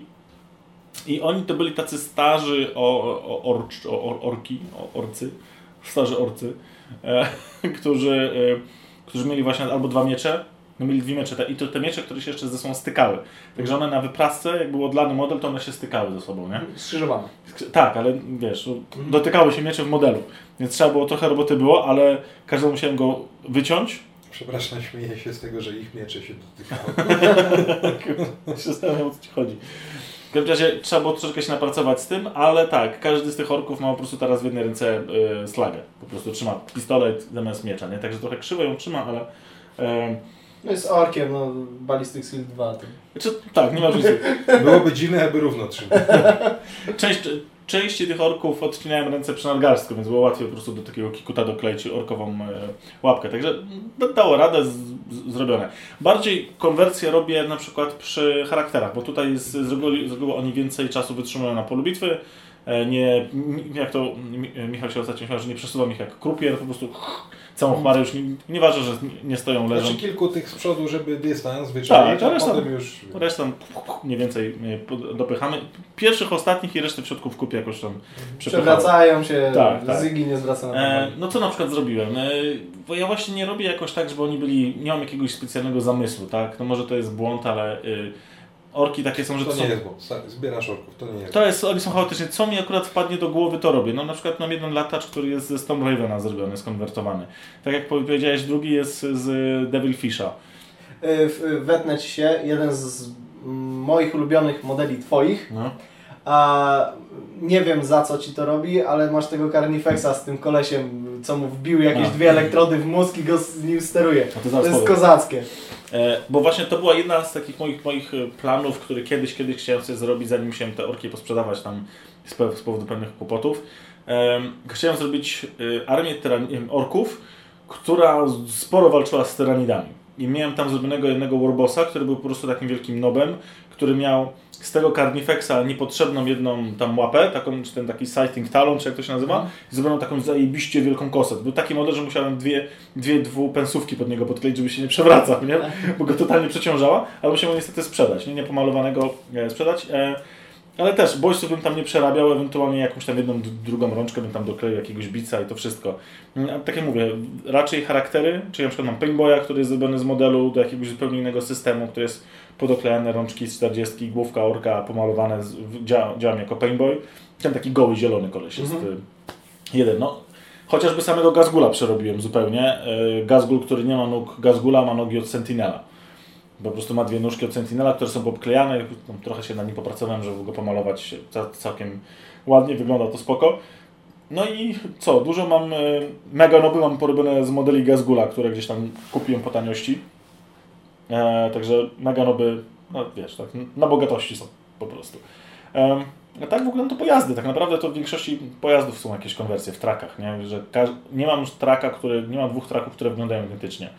I oni to byli tacy starzy o, o, orcz, o, o, orki, o, orcy, starzy orcy, e, [LAUGHS] którzy, e, którzy mieli właśnie albo dwa miecze, no mieli dwie miecze te, i to te miecze, które się jeszcze ze sobą stykały. Także one na wyprasce, jak był odlany model, to one się stykały ze sobą, nie? Skrzyżowane. Sk- Tak, ale wiesz, no, dotykały się miecze w modelu, więc trzeba było, trochę roboty było, ale każdemu musiałem go wyciąć, Przepraszam, śmieję się z tego, że ich miecze się dotykały. [LAUGHS] się zastanawiam, o co ci chodzi. W każdym razie trzeba było troszeczkę się napracować z tym, ale tak, każdy z tych orków ma po prostu teraz w jednej ręce y, slagę. Po prostu trzyma pistolet zamiast miecza, nie? Także trochę krzywo ją trzyma, ale... Y, No jest orkiem, no Ballistic Shield 2. To. znaczy, tak, nie ma różnicy. [LAUGHS] Byłoby dziwne, jakby równo trzymał. [LAUGHS] Część, części tych orków odcinałem ręce przy nadgarstku, więc było łatwiej po prostu do takiego kikuta dokleić orkową e, łapkę. Także da- dało radę, z, z, zrobione. Bardziej konwersję robię na przykład przy charakterach, bo tutaj z, z, reguły, z reguły oni więcej czasu wytrzymują na polu bitwy. E, Nie, jak to Mi- Michał się ostatnio śmiał, że nie przesuwam ich jak krupier, po prostu całą chmarę już nie, nieważne, że nie stoją, leżą. Znaczy kilku tych z przodu, żeby dystans wyczaić, Tak, a reszta- potem już... Resztę mniej więcej e, dopychamy. Pierwszych, ostatnich i resztę w środku w kupie jakoś tam przepychamy. Przewracają się, Tak, tak. Zygi nie zwraca na E, no co na przykład zrobiłem? E, bo ja właśnie nie robię jakoś tak, żeby oni byli, nie mam jakiegoś specjalnego zamysłu, tak? No może to jest błąd, ale y, orki takie są, że To to są... nie jest błąd. Zbierasz orków, to nie jest To jest, oni są chaotyczni. Co mi akurat wpadnie do głowy, to robię. No na przykład mam jeden latacz, który jest ze Storm Ravena zrobiony, skonwertowany. Tak jak powiedziałeś, drugi jest z Devilfisha. Y, w- Wetnę ci się, jeden z moich ulubionych modeli twoich, No. a nie wiem za co ci to robi, ale masz tego Carnifexa z tym kolesiem, co mu wbił jakieś A. dwie elektrody w mózg i go z nim steruje. To To jest powiem. kozackie. E, bo właśnie to była jedna z takich moich, moich e, planów, które kiedyś, kiedyś chciałem sobie zrobić, zanim musiałem te orki posprzedawać tam z, powodu pewnych kłopotów. Em, chciałem zrobić e, armię tyran- orków, która sporo walczyła z tyranidami. I miałem tam zrobionego jednego warbossa, który był po prostu takim wielkim nobem, który miał z tego Carnifexa niepotrzebną jedną tam łapę, taką, czy ten taki sighting talon, czy jak to się nazywa, i zrobioną taką zajebiście wielką kosę. To Był taki model, że musiałem dwie, dwie dwupensówki pod niego podkleić, żeby się nie przewracał, nie? bo go totalnie przeciążała, ale musiałem niestety sprzedać, nie, niepomalowanego e, sprzedać. E, ale też boysów bym tam nie przerabiał, ewentualnie jakąś tam jedną, drugą rączkę bym tam dokleił, jakiegoś bica i to wszystko. Mm, a Tak jak mówię, raczej charaktery, czyli na przykład mam Paintboya, który jest zrobiony z modelu do jakiegoś zupełnie innego systemu, który jest podoklejane rączki z 40, główka orka pomalowane, z, dzia, działam jako Paintboy. Ten taki goły, zielony koleś jest. Mhm. y, Jeden, no. Chociażby samego Gazgula przerobiłem zupełnie. Y, Gazgul, który nie ma nóg Gazgula, ma nogi od Sentinela. Po prostu ma dwie nóżki od Sentinela, które są popklejane. Trochę się na nim popracowałem, żeby go pomalować. Całkiem ładnie wygląda to spoko. No i co, dużo mam, y, mega noby mam porobione z modeli Gazgula, które gdzieś tam kupiłem po taniości. E, także mega noby, no wiesz, tak, na bogatości są po prostu. E, a tak w ogóle no to pojazdy, tak naprawdę to w większości pojazdów są jakieś konwersje w trakach, nie? Że nie mam traka, który, nie mam dwóch traków, które wyglądają identycznie.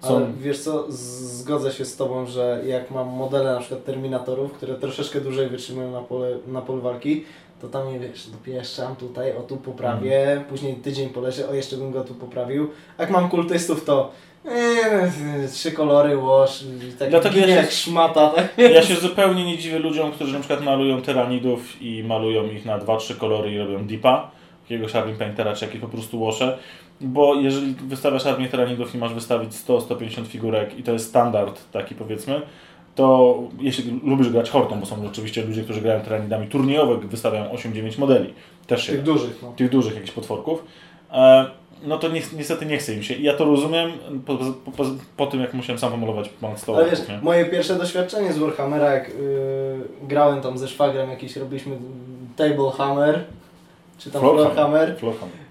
Są... Ale wiesz co, zgodzę się z Tobą, że jak mam modele na przykład Terminatorów, które troszeczkę dłużej wytrzymują na pole, na polu walki, to tam nie wiesz, dopieszczam tutaj, o tu poprawię, mm. później tydzień poleżę, o jeszcze bym go tu poprawił. Jak mam kultystów, to Eee, trzy kolory wash, tak Dlatego ja się, jak szmata. Tak? Ja się zupełnie nie dziwię ludziom, którzy na przykład malują tyranidów i malują ich na dwa, trzy kolory i robią dipa, jakiegoś Sharping Paintera czy jakieś po prostu wasze, bo jeżeli wystawiasz armię tyranidów i masz wystawić 100-150 figurek i to jest standard taki powiedzmy, to jeśli lubisz grać hortą, bo są oczywiście ludzie, którzy grają tyranidami turniejowych, wystawiają 8-9 modeli. Też tych dużych. No. Tych dużych jakichś potworków. E, no to ni niestety nie chce im się. I ja to rozumiem po, po, po, tym, jak musiałem sam pomalować ponad 100 Ale wiesz, nie? moje pierwsze doświadczenie z Warhammera, jak yy, grałem tam ze szwagrem, jakiś robiliśmy Table Hammer, czy tam Floor Hammer.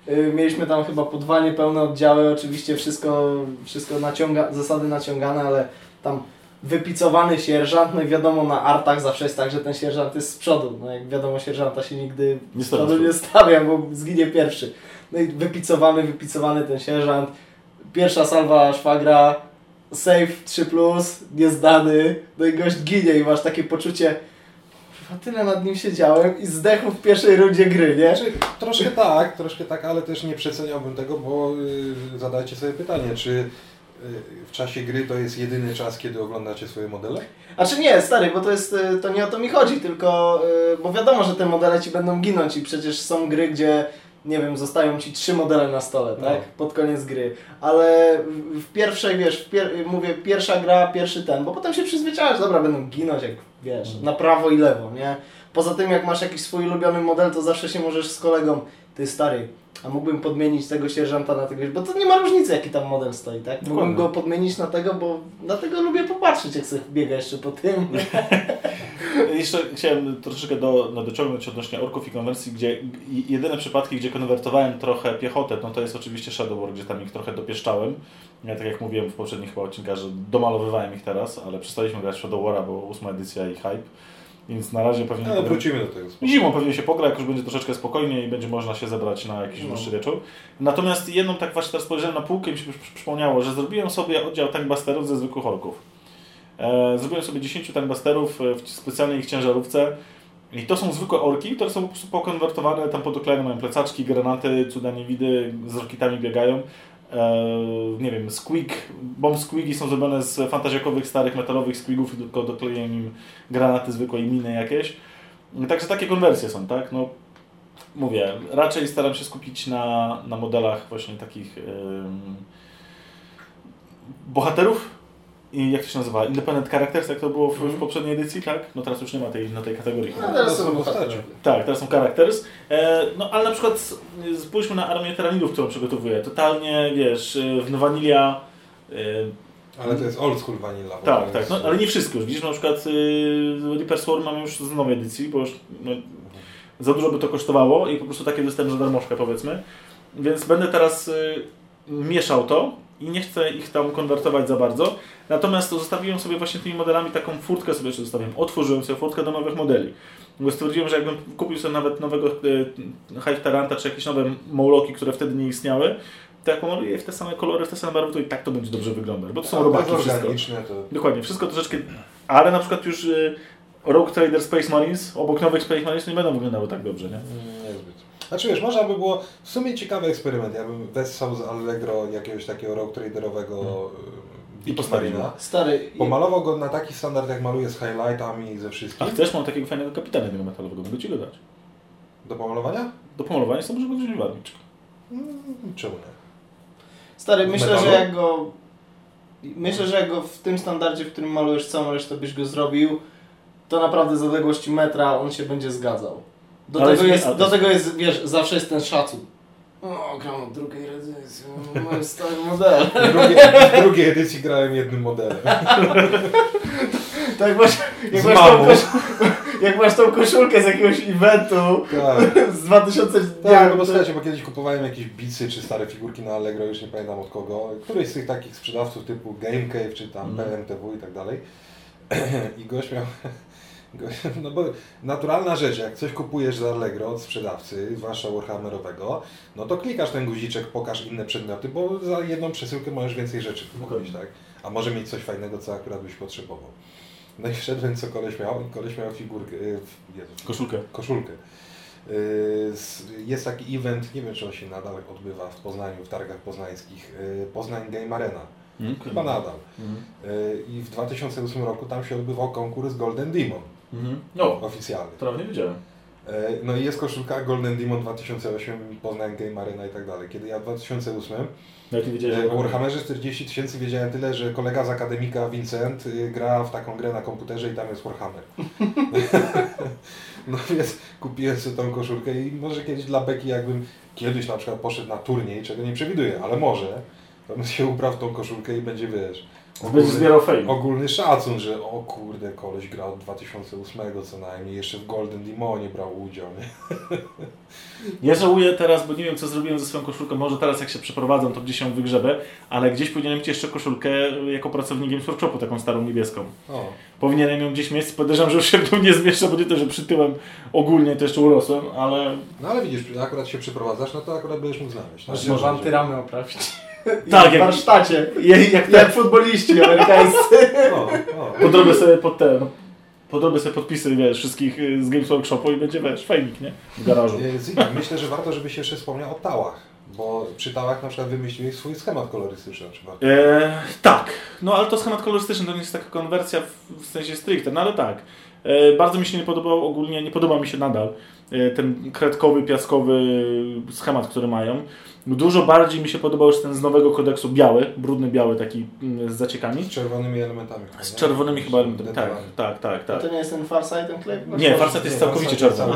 Yy, mieliśmy tam chyba po dwa niepełne oddziały, oczywiście wszystko, wszystko naciąga, zasady naciągane, ale tam wypicowany sierżant, no i wiadomo na artach zawsze jest tak, że ten sierżant jest z przodu. No jak wiadomo sierżanta się nigdy z przodu nie stawia, bo zginie pierwszy. No i wypicowany, wypicowany ten sierżant. Pierwsza salwa szwagra, save 3+, plus, niezdany, no i gość ginie i masz takie poczucie tyle nad nim siedziałem i zdechł w pierwszej rundzie gry, nie? Znaczy, troszkę tak, troszkę tak, ale też nie przeceniałbym tego, bo yy, zadajcie sobie pytanie, czy yy, w czasie gry to jest jedyny czas, kiedy oglądacie swoje modele? A czy nie, stary, bo to jest, y, to nie o to mi chodzi, tylko, yy, bo wiadomo, że te modele ci będą ginąć i przecież są gry, gdzie nie wiem, zostają ci trzy modele na stole, no. tak? Pod koniec gry. Ale w pierwszej, wiesz, w pier mówię, pierwsza gra, pierwszy ten, bo potem się przyzwyczajasz, dobra, będą ginąć, jak wiesz, na prawo i lewo, nie? Poza tym, jak masz jakiś swój ulubiony model, to zawsze się możesz z kolegą, ty stary, a mógłbym podmienić tego sierżanta na tego, bo to nie ma różnicy jaki tam model stoi, tak? Mógłbym go podmienić na tego, bo dlatego lubię popatrzeć jak sobie biega jeszcze po tym. [LAUGHS] jeszcze chciałem troszeczkę do, no, dociągnąć odnośnie orków i konwersji, gdzie jedyne przypadki, gdzie konwertowałem trochę piechotę, no to jest oczywiście Shadow War, gdzie tam ich trochę dopieszczałem. Ja tak jak mówiłem w poprzednich chyba odcinkach, że domalowywałem ich teraz, ale przestaliśmy grać Shadow War'a, bo ósma edycja i hype. Więc na razie pewnie... Ale wrócimy do tego. Zimą pewnie się pogra, jak już będzie troszeczkę spokojniej i będzie można się zebrać na jakiś no. dłuższy wieczór. Natomiast jedną tak właśnie teraz spojrzałem na półkę i mi się przypomniało, że zrobiłem sobie oddział tankbusterów ze zwykłych orków. E, zrobiłem sobie 10 tankbusterów e, w specjalnej ich ciężarówce. I to są zwykłe orki, które są po prostu pokonwertowane, tam podoklejone mają plecaczki, granaty, cuda niewidy, z rokitami biegają. Eee, nie wiem, squeak, bomb squeaki są zrobione z fantazjakowych, starych metalowych squeaków i tylko dokleję im granaty zwykłe i miny jakieś. Także takie konwersje są, tak? No, mówię, raczej staram się skupić na, na modelach właśnie takich bohaterów, i jak to się nazywa? Independent Characters, jak to było w, w, mhm. poprzedniej edycji, tak? No teraz już nie ma tej, na tej kategorii. No, teraz są postaci. Tak, teraz są Characters. E, no ale na przykład spójrzmy na Armię Tyranidów, którą przygotowuję. Totalnie, wiesz, e, w Vanilla... E, ale to jest old school Vanilla. Tak, tak, no, ale nie wszystko. Już widzisz, na przykład y, Reaper Swarm mamy już z nowej edycji, bo już no, za dużo by to kosztowało i po prostu takie dostępne za darmożkę powiedzmy. Więc będę teraz y, mieszał to i nie chcę ich tam konwertować za bardzo. Natomiast zostawiłem sobie właśnie tymi modelami taką furtkę sobie jeszcze zostawiłem. Otworzyłem sobie furtkę do nowych modeli. Bo stwierdziłem, że jakbym kupił sobie nawet nowego e, Hive Taranta czy jakieś nowe Moloki, które wtedy nie istniały, to jak pomaluję w te same kolory, w te same barwy, to i tak to będzie dobrze wyglądać. Bo to są robaki wszystko. To... Dokładnie, wszystko troszeczkę... Ale na przykład już e, Rogue Trader Space Marines obok nowych Space Marines nie będą wyglądały tak dobrze, nie? Znaczy wiesz, można by było, w sumie ciekawy eksperyment, ja bym wessał z Allegro jakiegoś takiego rogue traderowego hmm. I postawił. Stary. Pomalował go na taki standard, jak maluje z highlightami i ze wszystkim. A też mam takiego fajnego kapitana jednego metalowego, mogę Ci go dać. Do pomalowania? Do pomalowania sobie może go wziąć warmiczkę. Hmm, czemu nie? Stary, myślę, metalu? że jak go... Myślę, że jak go w tym standardzie, w którym malujesz całą resztę, byś go zrobił, to naprawdę z odległości metra on się będzie zgadzał. Do, tego jest, do tego jest, wiesz, zawsze jest ten szacun. O, gram od drugiej edycji, moje stare modele. W drugiej, w drugiej edycji grałem jednym modelem. Tak masz, jak Z masz, tą, mamą. kosz, jak masz tą koszulkę z jakiegoś eventu Tak. z 2000... Tak, no bo słuchajcie, bo kiedyś kupowałem jakieś bicy czy stare figurki na Allegro, już nie pamiętam od kogo. Któryś z tych takich sprzedawców typu Game Cave czy tam Mhm. PMTW i tak dalej. [CLEARS THROAT] I gość miał... [LAUGHS] No bo naturalna rzecz, jak coś kupujesz z Allegro od sprzedawcy, zwłaszcza Warhammerowego, no to klikasz ten guziczek, pokaż inne przedmioty, bo za jedną przesyłkę możesz więcej rzeczy kupić, tak? A może mieć coś fajnego, co akurat byś potrzebował. No i wszedłem, co koleś miał, i koleś miał figurkę, y, Jezu, Koszulkę. koszulkę. S- Jest taki event, nie wiem czy on się nadal odbywa w Poznaniu, w targach poznańskich, yy, Poznań Game Arena. Mm, Chyba nadal. Yy, I w 2008 roku tam się odbywał konkurs Golden Demon Mhm. No, oficjalny. to nie wiedziałem. Yy, No i jest koszulka Golden Demon 2008, Poznań Game Arena i tak dalej. Kiedy ja w 2008 Jak nie wiedziałeś, yy, o Warhammerze 40 tysięcy wiedziałem tyle, że kolega z akademika Vincent yy, gra w taką grę na komputerze i tam jest Warhammer. [LAUGHS] [LAUGHS] No więc kupiłem sobie tą koszulkę i może kiedyś dla Beki jakbym kiedyś na przykład poszedł na turniej, czego nie przewiduję, ale może, to bym się ubrał w tą koszulkę i będzie, wiesz, Zbierał fame. ogólny szacun, że o kurde, koleś grał od 2008 co najmniej, jeszcze w Golden Demonie brał udział, nie? [LAUGHS] Ja żałuję teraz, bo nie wiem co zrobiłem ze swoją koszulką. Może teraz jak się przeprowadzam, to gdzieś ją wygrzebę, ale gdzieś powinienem mieć jeszcze koszulkę jako pracownik Games Workshopu, taką starą niebieską. O, Powinienem ją gdzieś mieć. Podejrzewam, że już się w nią nie zmieszczę, bo nie to, że przytyłem ogólnie, to jeszcze urosłem, ale no ale widzisz, akurat się przeprowadzasz, no to akurat będziesz mógł znaleźć. No, Może wam oprawić. Tak, jak w jak- warsztacie. jak, jak Jak futboliści [LAUGHS] amerykańscy. O, o. podrobię sobie pod te, no, podrobię sobie podpisy, wiesz, wszystkich y, z Games Workshopu i będzie, wiesz, fajnik, nie? W garażu. Ziggy, myślę, że warto, żebyś jeszcze wspomniał o tałach, bo przy tałach na przykład wymyśliłeś swój schemat kolorystyczny na przykład. E, tak, no ale to schemat kolorystyczny to nie jest taka konwersja w, w sensie stricte, no ale tak. E, bardzo mi się nie podobał ogólnie, nie podoba mi się nadal ten kredkowy, piaskowy schemat, który mają. Dużo bardziej mi się podobał już ten z nowego kodeksu biały, brudny biały taki mm, z zaciekami. Z czerwonymi elementami. Z nie? czerwonymi chyba elementami. Tak, tak, tak, tak. To nie jest ten Farsight Enclave? Nie, Farsight jest Nie, całkowicie czerwony.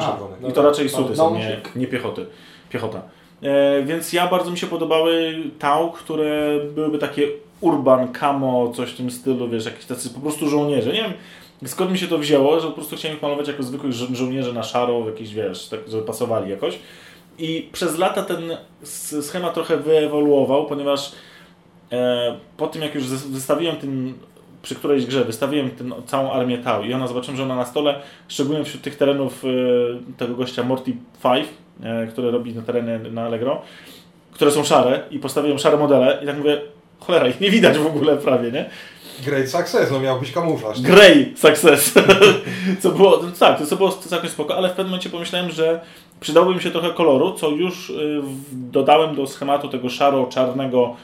I to raczej suty są, No, nie, nie piechoty. Piechota. E, więc ja bardzo mi się podobały tał, które byłyby takie urban, camo, coś w tym stylu, wiesz, jakieś tacy po prostu żołnierze. Nie wiem, skąd mi się to wzięło, że po prostu chciałem ich malować jako zwykłych żo- żołnierzy na szaro, jakiś, wiesz, tak, żeby pasowali jakoś. I przez lata ten schemat trochę wyewoluował, ponieważ e, po tym jak już wystawiłem ten, przy którejś grze, wystawiłem ten, całą armię Tau i ona zobaczyłem, że ona na stole, szczególnie wśród tych terenów e, tego gościa Morty 5, e, który robi na tereny na Allegro, które są szare i postawiłem szare modele i tak mówię, cholera, ich nie widać w ogóle prawie, nie? Great success, no miał być kamuflaż. Grey success. [LAUGHS] co było, tak, to co było całkiem spoko, ale w pewnym momencie pomyślałem, że przydałoby mi się trochę koloru, co już y, dodałem do schematu tego szaro-czarnego,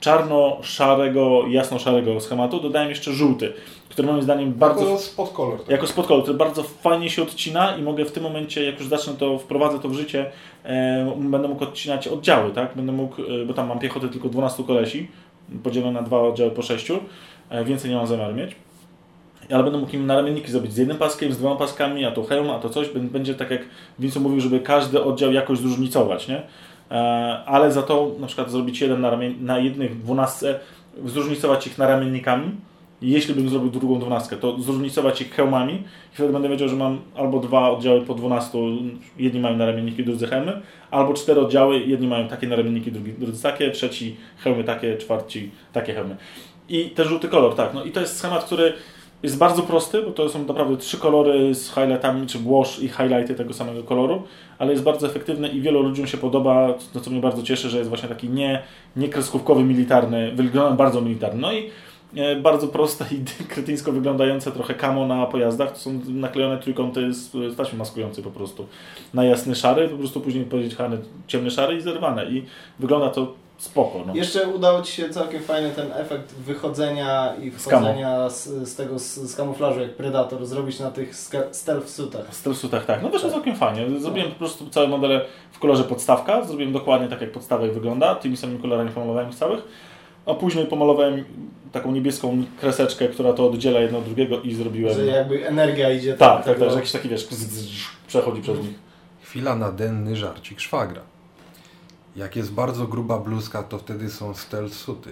czarno-szarego, jasno-szarego schematu, dodałem jeszcze żółty, który moim zdaniem bardzo... Bardzo spod kolor. Tak. Jako spod koloru, który bardzo fajnie się odcina i mogę w tym momencie, jak już zacznę to, wprowadzę to w życie, e, będę mógł odcinać oddziały, tak? Będę mógł, e, bo tam mam piechotę tylko 12 kolesi, podzielone na dwa oddziały po 6, e, więcej nie mam zamiaru mieć. Ale będę mógł im naramienniki zrobić z jednym paskiem, z dwoma paskami, a to hełm, a to coś. Bę- Będzie tak jak Vince mówił, żeby każdy oddział jakoś zróżnicować, nie? E, Ale za to na przykład zrobić jeden na, ramien- na jednych dwunastce, zróżnicować ich naramiennikami. I Jeśli bym zrobił drugą dwunastkę, to zróżnicować ich hełmami i wtedy będę wiedział, że mam albo dwa oddziały po 12, jedni mają naramienniki, drudzy hełmy, albo cztery oddziały, jedni mają takie naramienniki, drugi, drudzy takie, trzeci hełmy takie, czwarci takie hełmy. I ten żółty kolor, tak. No i to jest schemat, który jest bardzo prosty, bo to są naprawdę trzy kolory z highlightami, czy wash i highlighty tego samego koloru, ale jest bardzo efektywny i wielu ludziom się podoba, to co mnie bardzo cieszy, że jest właśnie taki nie, nie kreskówkowy, militarny, wygląda bardzo militarny. No i bardzo proste i [LAUGHS] kretyńsko wyglądające trochę kamo na pojazdach, to są naklejone trójkąty z, taśmy maskującej po prostu na jasny szary, po prostu później powiedzieć chany ciemny szary i zerwane i wygląda to spoko. No. Jeszcze udało Ci się całkiem fajny ten efekt wychodzenia i wchodzenia z, z tego z, z kamuflażu jak Predator zrobić na tych stealth suitach. W stelsutach tak. No wyszło całkiem fajnie. Zrobiłem po prostu całe modele w kolorze podstawka. Zrobiłem dokładnie tak, jak podstawek wygląda. Tymi samymi kolorami pomalowałem ich całych. A później pomalowałem taką niebieską kreseczkę, która to oddziela jedno od drugiego i zrobiłem... Że jakby energia idzie Tak, tak, tego- tak, że jakiś taki, wiesz, przechodzi przez nich. Chwila na denny żarcik szwagra. Jak jest bardzo gruba bluzka, to wtedy są stealth suty.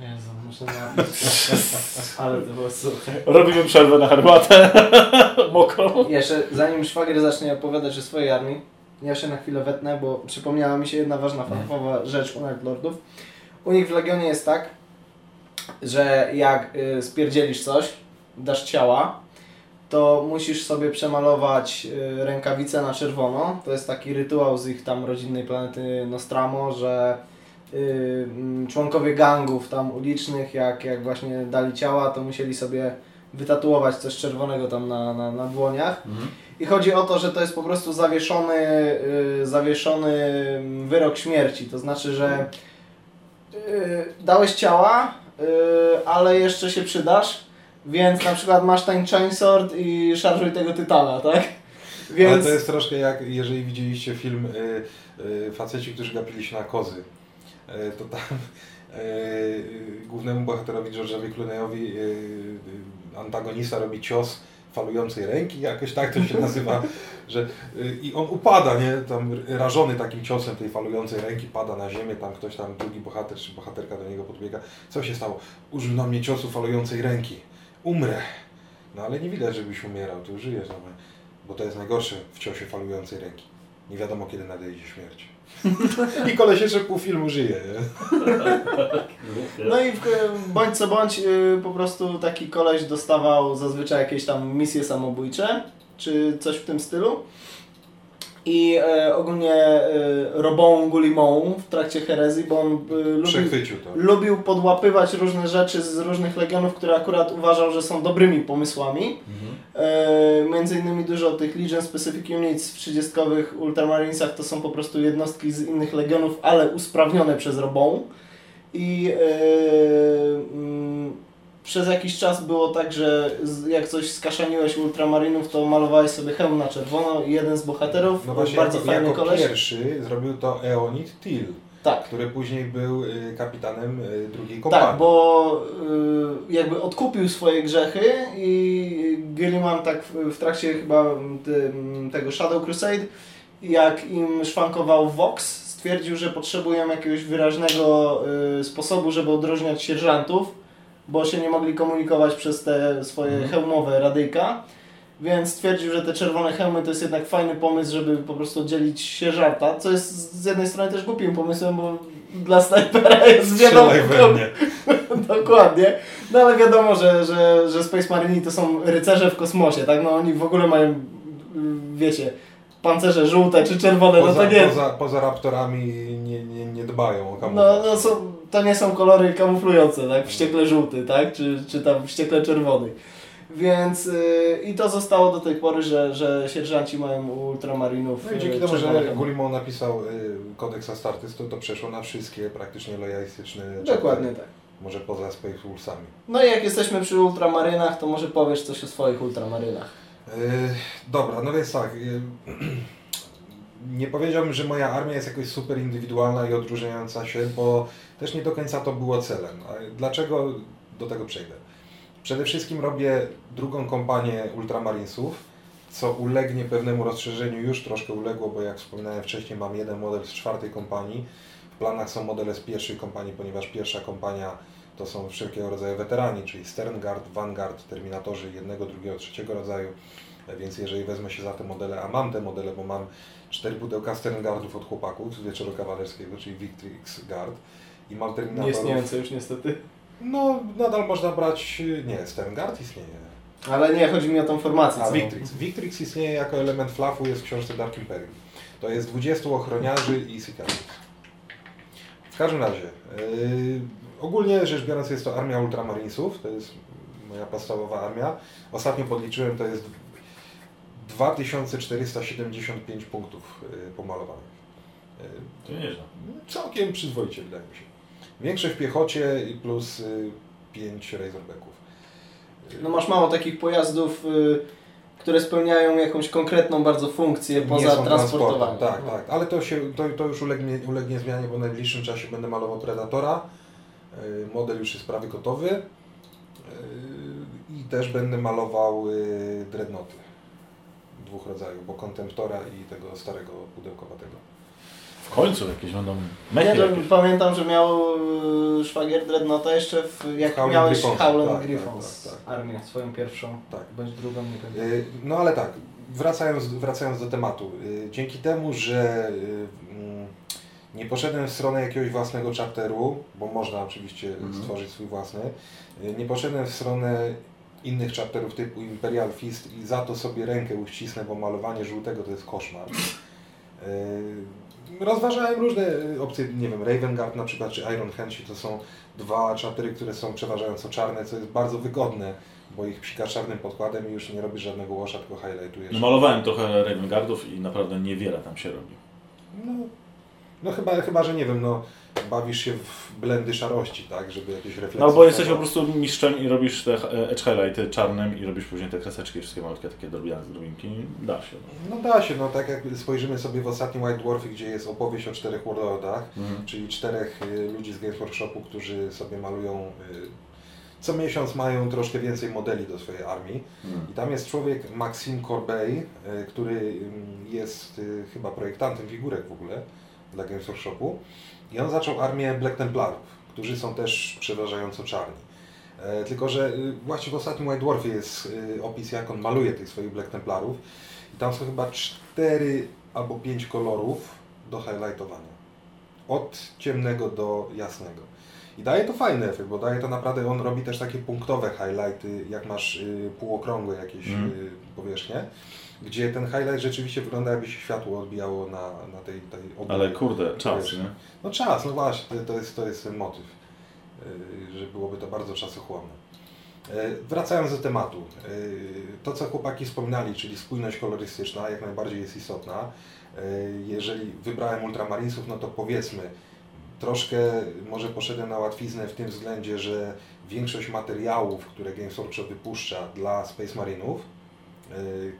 Jezu, muszę na... Ale to było super. Robimy przerwę na herbatę [LAUGHS] mokrą. Jeszcze zanim szwagier zacznie opowiadać o swojej armii, ja się na chwilę wetnę, bo przypomniała mi się jedna ważna fachowa rzecz u Night Lordów. U nich w Legionie jest tak, że jak y, spierdzielisz coś, dasz ciała, to musisz sobie przemalować y, rękawice na czerwono. To jest taki rytuał z ich tam rodzinnej planety Nostramo, że y, mm, członkowie gangów tam ulicznych, jak, jak właśnie dali ciała, to musieli sobie wytatuować coś czerwonego tam na, na, na dłoniach. I chodzi o to, że to jest po prostu zawieszony, y, zawieszony wyrok śmierci. To znaczy, że y, dałeś ciała, y, ale jeszcze się przydasz, więc na przykład masz ten chainsword i szarżuj tego tytana, tak? Więc Ale to jest troszkę jak, jeżeli widzieliście film y, y, Faceci, którzy gapili się na kozy. Y, to tam głównemu bohaterowi George'owi Clooney'owi antagonista robi cios falującej ręki, jakoś tak to się nazywa, że y, i on upada, nie, tam rażony takim ciosem tej falującej ręki, pada na ziemię, tam ktoś tam, drugi bohater czy bohaterka do niego podbiega. Co się stało? Użył na mnie ciosu falującej ręki. Umrę. No ale nie widać, żebyś umierał, tu żyjesz normalnie. Bo to jest najgorsze w ciosie falującej ręki. Nie wiadomo, kiedy nadejdzie śmierć. I koleś jeszcze pół filmu żyje. Nie? No i bądź co bądź y, po prostu taki koleś dostawał zazwyczaj jakieś tam misje samobójcze, czy coś w tym stylu. I e, ogólnie e, robą Gulimą w trakcie herezji, bo on e, lubił, lubił podłapywać różne rzeczy z różnych legionów, które akurat uważał, że są dobrymi pomysłami. E, między innymi dużo tych Legion Specific Units w 30 Ultramarinesach to są po prostu jednostki z innych legionów, ale usprawnione przez Robą. I e, mm, przez jakiś czas było tak, że jak coś skaszaniłeś Ultramarinów, to malowałeś sobie hełm na czerwono i jeden z bohaterów, No właśnie bardzo jako, fajny jako koleś. pierwszy zrobił to Eonid Til, Tak. który później był y, kapitanem y, drugiej kompanii. Tak, bo y, jakby odkupił swoje grzechy i Gilliman tak w, trakcie chyba tego Shadow Crusade, jak im szwankował Vox, stwierdził, że potrzebują jakiegoś wyraźnego sposobu, żeby odróżniać sierżantów, bo się nie mogli komunikować przez te swoje Mhm. hełmowe radyjka. Więc stwierdził, że te czerwone hełmy to jest jednak fajny pomysł, żeby po prostu oddzielić sierżanta, co jest z jednej strony też głupim pomysłem, bo dla snajpera [LAUGHS] jest wiadomo, Strzelaj we mnie. [LAUGHS] Dokładnie. No ale wiadomo, że, że, że Space Marini to są rycerze w kosmosie, tak? No oni w ogóle mają, wiecie, pancerze żółte czy czerwone, no Poza, to nie... poza, poza raptorami nie, nie, nie dbają o No, kamuflaż. no są, to nie są kolory kamuflujące, tak? Wściekle żółty, tak? Czy, czy tam wściekle czerwony. Więc yy, i to zostało do tej pory, że, że sierżanci mają ultramarinów No i yy, dzięki temu, że. Gulimon napisał y, kodeks Astartes, to to przeszło na wszystkie praktycznie lojalistyczne Dokładnie tak. Może poza Space Wolvesami. No i jak jesteśmy przy ultramarynach, to może powiesz coś o swoich ultramarynach. Yy, dobra, no więc tak. Yy, [CLEARS THROAT] nie powiedziałbym, że moja armia jest jakoś super indywidualna i odróżniająca się, bo też nie do końca to było celem. A Dlaczego? Do tego przejdę. Przede wszystkim robię drugą kompanię Ultramarinesów, co ulegnie pewnemu rozszerzeniu, już troszkę uległo, bo jak wspominałem wcześniej, mam jeden model z czwartej kompanii. W planach są modele z pierwszej kompanii, ponieważ pierwsza kompania to są wszelkiego rodzaju weterani, czyli Sterngard, Vanguard, Terminatorzy jednego, drugiego, trzeciego rodzaju. Więc jeżeli wezmę się za te modele, a mam te modele, bo mam cztery pudełka Sterngardów od chłopaków z wieczoru kawalerskiego, czyli Victrix Guard i mam Terminatorów. Nieistniejące już niestety. No, nadal można brać, nie, Sterngard istnieje. Ale nie, chodzi mi o tą formację A. Victrix. Victrix istnieje jako element flafu, jest w książce Dark Imperium. To jest 20 ochroniarzy i Sicariów. W każdym razie, yy, ogólnie rzecz biorąc jest to armia ultramarinesów, to jest moja podstawowa armia. Ostatnio podliczyłem, to jest 2475 punktów yy, pomalowanych. Yy, To nieźle. całkiem przyzwoicie wydaje mi się. Większość w piechocie i plus y, 5 Razorbacków. No masz mało takich pojazdów, y, które spełniają jakąś konkretną bardzo funkcję poza transportowaniem. Tak, No. tak. Ale to, się, to, to już ulegnie, ulegnie zmianie, bo w najbliższym czasie będę malował Predatora. Y, Model już jest prawie gotowy. Y, I też będę malował y, Dreadnoty. Dwóch rodzajów, bo Contemptora i tego starego pudełkowatego. W końcu jakieś będą Nie, mechy to jakieś. pamiętam, że miał y, szwagier Dreadnoughta jeszcze w, jak Howling miałeś Griffons, Howland tak, Griffons tak, tak, armię, swoją pierwszą, Tak. bądź drugą, nie pamiętam. Y, No ale tak, wracając, wracając do tematu. y, Dzięki temu, że mm, nie poszedłem w stronę jakiegoś własnego chapteru, bo można oczywiście Mhm. stworzyć swój własny, nie poszedłem w stronę innych chapterów typu Imperial Fist i za to sobie rękę uścisnę, bo malowanie żółtego to jest koszmar. Rozważałem różne y, opcje, nie wiem, Raven Guard na przykład, czy Iron Hensi to są dwa chaptery, które są przeważająco czarne, co jest bardzo wygodne, bo ich psikasz czarnym podkładem i już nie robisz żadnego washa, tylko highlightujesz. No, malowałem trochę Raven Guardów i naprawdę niewiele tam się robi. No, no chyba, chyba, że nie wiem, no bawisz się w blendy szarości, tak, żeby jakieś refleksje... No albo jesteś po prostu mistrzem i robisz te e, edge highlighty czarnym i robisz później te kreseczki, wszystkie malutkie takie drobinki. Da się. No. No da się, no tak jak spojrzymy sobie w ostatnim White Dwarfie, gdzie jest opowieść o czterech Warlordach, Mhm. czyli czterech y, ludzi z Games Workshopu, którzy sobie malują, y, co miesiąc mają troszkę więcej modeli do swojej armii. Mhm. I tam jest człowiek, Maxime Corbeil, y, który ym, jest chyba projektantem figurek w ogóle dla Games Workshopu. I on zaczął armię Black Templarów, którzy są też przeważająco czarni. E, Tylko, że y, właśnie w ostatnim White Dwarfie jest y, opis, jak on maluje tych swoich Black Templarów. I tam są chyba cztery albo pięć kolorów do highlightowania. Od ciemnego do jasnego. I daje to fajny efekt, bo daje to naprawdę, on robi też takie punktowe highlighty, jak masz y, półokrągłe jakieś y, powierzchnie, gdzie ten highlight rzeczywiście wygląda jakby się światło odbijało na, na tej, tej obuwie. Ale kurde, czas, nie? No czas, no właśnie, to, jest, to jest ten motyw, yy, że byłoby to bardzo czasochłonne. Yy, Wracając do tematu, yy, to co chłopaki wspominali, czyli spójność kolorystyczna jak najbardziej jest istotna. Jeżeli wybrałem Ultramarinesów, no to powiedzmy, troszkę może poszedłem na łatwiznę w tym względzie, że większość materiałów, które Games Workshop wypuszcza dla Space Marinów,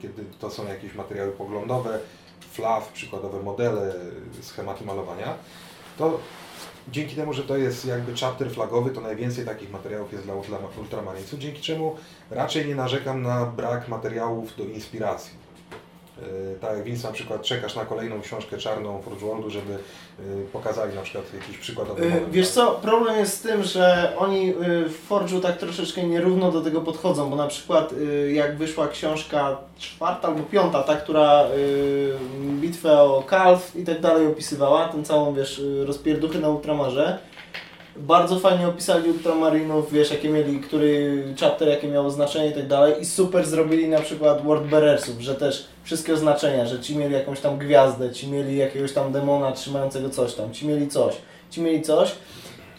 kiedy to są jakieś materiały poglądowe, flaw, przykładowe modele, schematy malowania, to dzięki temu, że to jest jakby chapter flagowy, to najwięcej takich materiałów jest dla Ultra- Ultramarinesów, dzięki czemu raczej nie narzekam na brak materiałów do inspiracji. Yy, Tak jak Vince na przykład czekasz na kolejną książkę czarną Forge Worldu, żeby yy, pokazali na przykład jakiś przykładowy Y, model. Wiesz tak? co, problem jest z tym, że oni w Forge'u tak troszeczkę nierówno do tego podchodzą, bo na przykład jak wyszła książka czwarta albo piąta, ta, która bitwę o Kalf i tak dalej opisywała, tę całą, wiesz, rozpierduchy na Ultramarze, bardzo fajnie opisali Ultramarinów, wiesz, jakie mieli, który chapter, jakie miało znaczenie i tak dalej i super zrobili na przykład Wordbearersów, że też wszystkie oznaczenia, że ci mieli jakąś tam gwiazdę, ci mieli jakiegoś tam demona trzymającego coś tam, ci mieli coś, ci mieli coś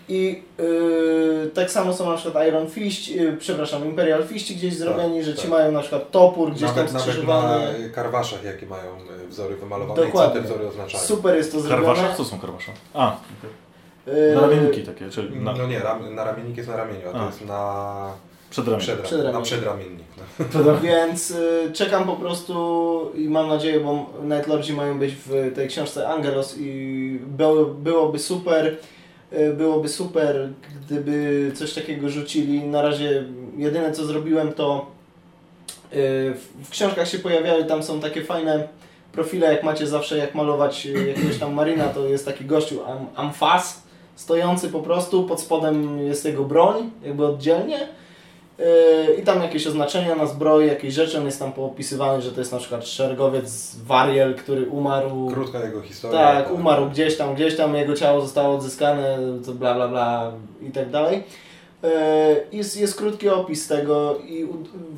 i yy, tak samo są na przykład Iron Fist, yy, przepraszam, Imperial Fist gdzieś zrobieni, że ci tak. mają na przykład topór gdzieś Nawet, tam nawet na skrzyżowany. karwaszach, jakie mają y, wzory wymalowane Dokładnie. i co te wzory oznaczają. Super jest to zrobione. Karwasza? Co są karwasze? A, Yy, na ramienniki takie, czyli na, No nie, ram, na ramiennik jest na ramieniu, a to A. jest na przedramię. przedra, Przedramiennik. na przedramiennik. No. Więc y, czekam po prostu i mam nadzieję, bo Nightlordzi mają być w tej książce Angelos i było, byłoby super, y, byłoby super, gdyby coś takiego rzucili. Na razie jedyne co zrobiłem to y, w, w książkach się pojawiały, tam są takie fajne profile, jak macie zawsze jak malować y, jakiegoś tam marina, to jest taki gościu am, amfas, stojący po prostu, pod spodem jest jego broń, jakby oddzielnie. Yy, I tam jakieś oznaczenia na zbroi, jakieś rzeczy, on jest tam poopisywany, że to jest na przykład szeregowiec Wariel, który umarł. Krótka jego historia. Tak, umarł gdzieś tam, gdzieś tam, jego ciało zostało odzyskane, to bla bla bla i tak dalej. Yy, Jest, jest krótki opis tego i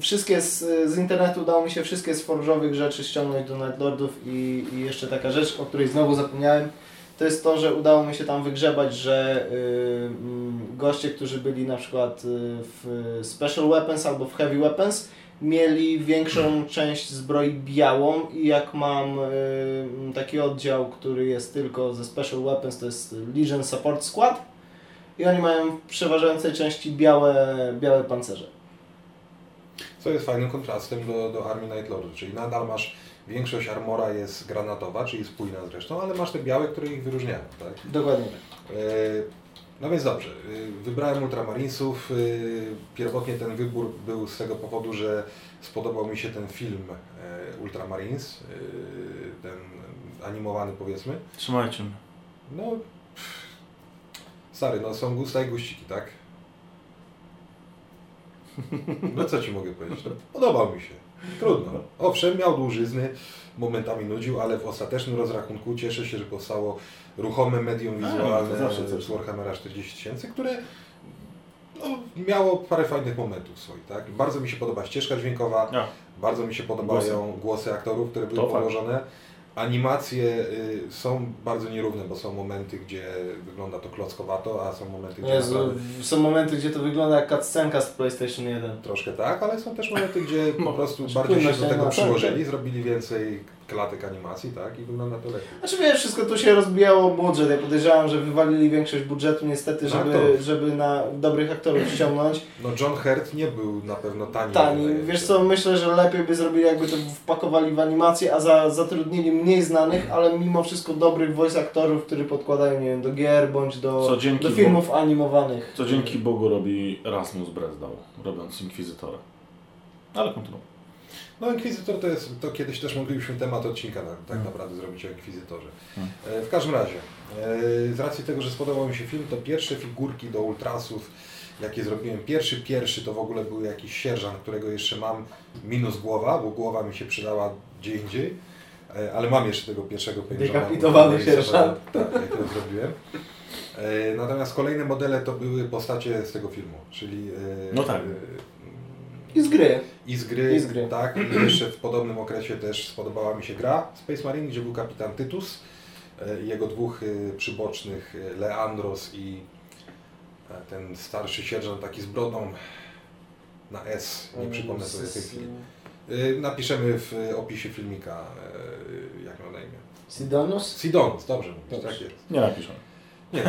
wszystkie z, z internetu udało mi się wszystkie z forżowych rzeczy ściągnąć do Nightlordów i, i jeszcze taka rzecz, o której znowu zapomniałem, to jest to, że udało mi się tam wygrzebać, że y, mm, goście, którzy byli na przykład y, w Special Weapons albo w Heavy Weapons, mieli większą część zbroi białą i jak mam y, mm, taki oddział, który jest tylko ze Special Weapons, to jest Legion Support Squad i oni mają w przeważającej części białe, białe pancerze. Co jest fajnym kontrastem do, do armii Nightlordów, czyli nadal masz większość armora jest granatowa, czyli spójna zresztą, ale masz te białe, które ich wyróżniają, tak? Dokładnie tak. E, No więc dobrze, e, wybrałem Ultramarinesów. E, Pierwotnie ten wybór był z tego powodu, że spodobał mi się ten film Ultramarines, ten animowany powiedzmy. Trzymajcie mnie. No, stary, no są gusta i guściki, tak? [LAUGHS] No co ci mogę powiedzieć? No, podobał mi się. Trudno. Owszem, miał dłużyzny, momentami nudził, ale w ostatecznym rozrachunku cieszę się, że powstało ruchome medium A, wizualne coś. z Warhammera 40 tysięcy, które no, miało parę fajnych momentów swoich. Tak? Bardzo mi się podoba ścieżka dźwiękowa, Ja. bardzo mi się podobają głosy, aktorów, które były To fakt. Animacje y, są bardzo nierówne, bo są momenty, gdzie wygląda to klockowato, a są momenty, gdzie Jezu, naprawdę są momenty, gdzie to wygląda jak cutscenka z PlayStation 1. troszkę tak, ale są też momenty, gdzie po prostu Znaczy, bardziej się do tego przyłożyli, zrobili więcej klatek animacji, tak, i wygląda to lepiej. Znaczy wiesz, wszystko tu się rozbijało o budżet. Ja podejrzewam, że wywalili większość budżetu niestety, żeby, aktorów. żeby na dobrych aktorów ściągnąć. [CLEARS THROAT] No John Hurt nie był na pewno tani. Tani. Wiesz co, myślę, że lepiej by zrobili jakby to wpakowali w animację, a za, zatrudnili mniej znanych, ale mimo wszystko dobrych voice aktorów, którzy podkładają, nie wiem, do gier bądź do, do filmów animowanych. Co dzięki Bogu robi Rasmus Brezdał, robiąc Inkwizytora. Ale kontynuuj. No Inkwizytor to jest, to kiedyś też moglibyśmy temat odcinka tak Hmm. naprawdę zrobić o Inkwizytorze. Hmm. W każdym razie, e, z racji tego, że spodobał mi się film, to pierwsze figurki do Ultrasów, jakie zrobiłem, pierwszy, pierwszy to w ogóle był jakiś sierżant, którego jeszcze mam, minus głowa, bo głowa mi się przydała gdzie indziej, E, ale mam jeszcze tego pierwszego paintjoba. Dekapitowany sierżant. [LAUGHS] Tak, jakiego zrobiłem. Natomiast kolejne modele to były postacie z tego filmu, czyli No tak. I z gry. i z gry, I z gry. tak. I jeszcze w podobnym okresie też spodobała mi się gra Space Marine, gdzie był kapitan Tytus e, i jego dwóch e, przybocznych, e, Leandros i ten starszy sierżant taki z brodą na S, nie przypomnę sobie tej chwili. Napiszemy w opisie filmika, jak miał na imię. Sidonus? Sidonus, dobrze mówisz, Dobrze. tak jest. Nie napiszę. Nie,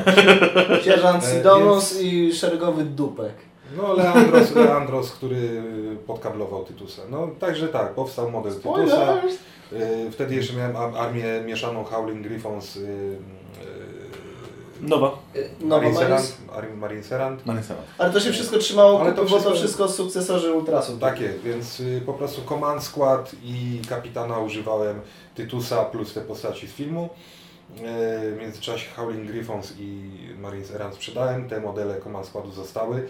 Sierżant E, Sidonus i szeregowy dupek. No Leandros, Leandros, który podkablował Tytusa. No także tak, powstał model Tytusa. Spoilers! Y, Wtedy jeszcze miałem armię mieszaną Howling Griffons. y, y, Nowa. Nowa Marine. Serant, Armii Marine Serant. Marine Senat. Ale to się wszystko trzymało, Ale to to, bo to wszystko- wszystko sukcesorzy Ultrasów. Tak jest, więc po prostu Command Squad i kapitana używałem Tytusa plus te postaci z filmu. W międzyczasie Howling Griffons i Marine Serant sprzedałem. Te modele Command Squadu zostały.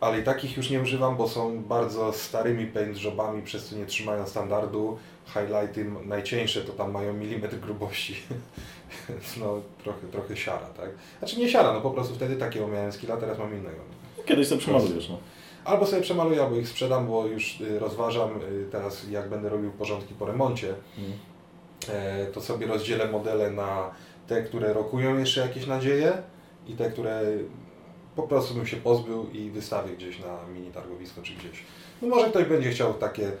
Ale i takich już nie używam, bo są bardzo starymi paint jobami, przez co nie trzymają standardu. Highlighty najcieńsze to tam mają milimetr grubości. [LAUGHS] Więc no trochę, trochę siara, tak? Znaczy nie siara, no po prostu wtedy takiego miałem skilla, teraz mam innego. Kiedyś sobie przemalujesz, no. Albo sobie przemaluję, albo ich sprzedam, bo już y, rozważam y, teraz, jak będę robił porządki po remoncie, Mm. e, to sobie rozdzielę modele na te, które rokują jeszcze jakieś nadzieje i te, które po prostu bym się pozbył i wystawię gdzieś na mini targowisko czy gdzieś. No może ktoś będzie chciał takie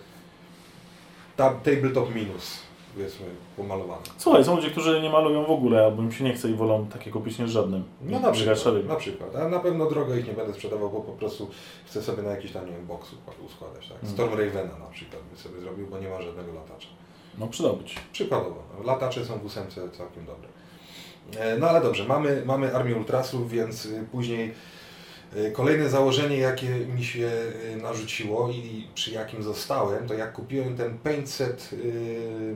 tab, tabletop minus, powiedzmy, pomalowane. Słuchaj, są ludzie, którzy nie malują w ogóle, albo im się nie chce i wolą takie kupić niż żadnym. No na przykład, Szarym. na przykład. A na pewno drogo ich nie będę sprzedawał, bo po prostu chcę sobie na jakiś tam, nie wiem, układ- uskładać. Tak? Mhm. Storm Ravena na przykład bym sobie zrobił, bo nie ma żadnego latacza. No przydałby ci. Przykładowo, no, latacze są w ósemce całkiem dobre. E, No ale dobrze, mamy, mamy Armię Ultrasów, więc y, później y, kolejne założenie, jakie mi się y, narzuciło i przy jakim zostałem, to jak kupiłem ten paint set, y,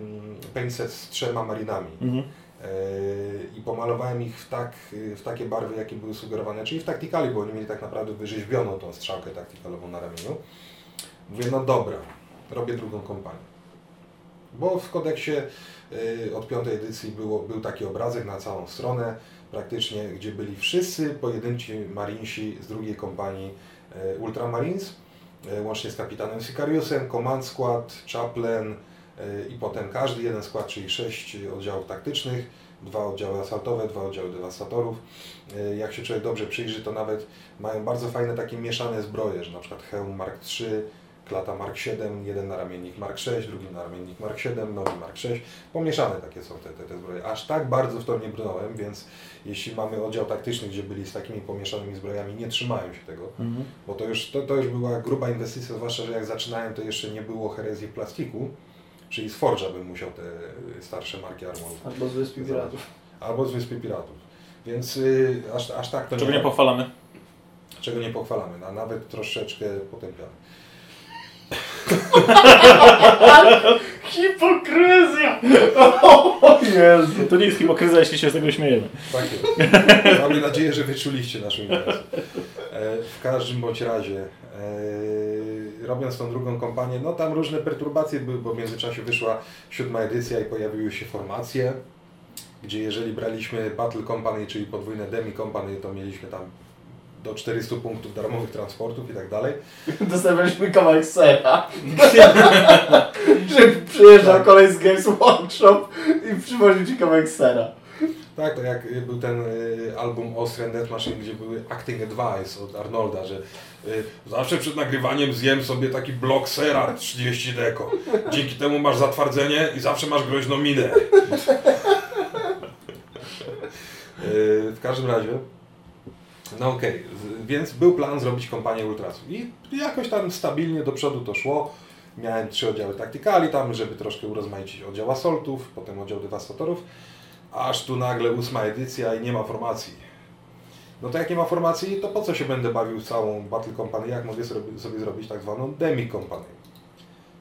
paint set z trzema marinami Mhm. e, i pomalowałem ich w, tak, w takie barwy, jakie były sugerowane, czyli w taktykali, bo oni mieli tak naprawdę wyrzeźbioną tą strzałkę taktykalową na ramieniu. Mówię, no dobra, robię drugą kompanię. Bo w kodeksie y, od piątej edycji było, był taki obrazek na całą stronę, praktycznie, gdzie byli wszyscy pojedynczy marinsi z drugiej kompanii y, Ultramarines, y, łącznie z kapitanem Sicariusem, Command Squad, Chaplain i potem każdy jeden skład, czyli sześć oddziałów taktycznych, dwa oddziały asaltowe, dwa oddziały dewastatorów. Jak się człowiek dobrze przyjrzy, to nawet mają bardzo fajne takie mieszane zbroje, że na przykład hełm Mark III, klata Mark 7, jeden naramiennik Mark 6, drugi naramiennik Mark 7, nogi Mark 6. Pomieszane takie są te, te, te zbroje. Aż tak bardzo w to nie brnąłem, więc jeśli mamy oddział taktyczny, gdzie byli z takimi pomieszanymi zbrojami, nie trzymają się tego, Mhm. bo to już, to, to już była gruba inwestycja, zwłaszcza, że jak zaczynałem, to jeszcze nie było herezji plastiku, czyli z Forge'a bym musiał te starsze marki armorów. Albo z Wyspy Piratów. Albo z Wyspy Piratów. Więc y, aż, aż tak to Czego nie pochwalamy? czego nie pochwalamy, a nawet troszeczkę potępiamy. Hipokryzja! O Jezu! To nie jest hipokryzja, jeśli się z tego śmiejemy. Tak jest. Mamy nadzieję, że wyczuliście naszą imprezę. E, W każdym bądź razie, e, robiąc tą drugą kampanię, no tam różne perturbacje były, bo w międzyczasie wyszła siódma edycja i pojawiły się formacje, gdzie jeżeli braliśmy Battle Company, czyli podwójne Demi Company, to mieliśmy tam do 400 punktów darmowych transportów i tak dalej. [LAUGHS] Dostawaliśmy kawałek sera. [LAUGHS] że przyjeżdżał Tak. kolej z Games Workshop i przywoził ci kawałek sera. Tak, to jak y, był ten y, album Austrian Death Machine, gdzie były Acting Advice od Arnolda, że y, zawsze przed nagrywaniem zjem sobie taki blok sera 30 deko. Dzięki temu masz zatwardzenie i zawsze masz groźną minę. [LAUGHS] Y, w każdym razie, no okej, z- więc był plan zrobić kompanię Ultrasów i jakoś tam stabilnie do przodu to szło. Miałem trzy oddziały taktykali tam, żeby troszkę urozmaicić oddział asoltów, potem oddział dewastatorów. Aż tu nagle ósma edycja i nie ma formacji. No to jak nie ma formacji, to po co się będę bawił całą Battle Company, jak mogę sobie, sobie zrobić tak zwaną Demi Company.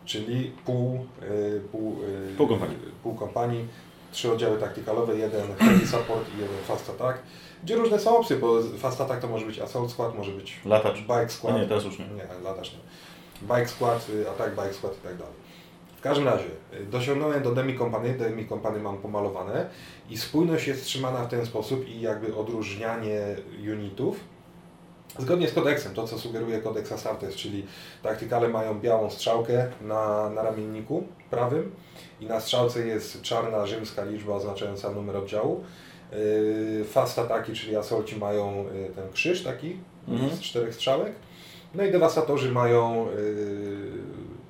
Czyli pół, y, pół, y, Pół kompanii. pół kompanii, trzy oddziały taktykalowe, jeden heavy support i jeden fast attack. Gdzie różne są opcje, bo fast attack to może być assault squad, może być Latacz. bike squad. nie, teraz już nie. Nie, latacz nie. Bike squad, y, attack bike squad i tak dalej. W każdym razie, y, dosiągnąłem do Demi Company, Demi Company mam pomalowane i spójność jest trzymana w ten sposób i jakby odróżnianie unitów zgodnie z kodeksem, to co sugeruje kodeks Asartes, czyli taktykale mają białą strzałkę na, na ramienniku prawym i na strzałce jest czarna rzymska liczba oznaczająca numer oddziału. Yy, Fast ataki, czyli asolci mają y, ten krzyż taki Mhm. z czterech strzałek. No i dewastatorzy mają yy,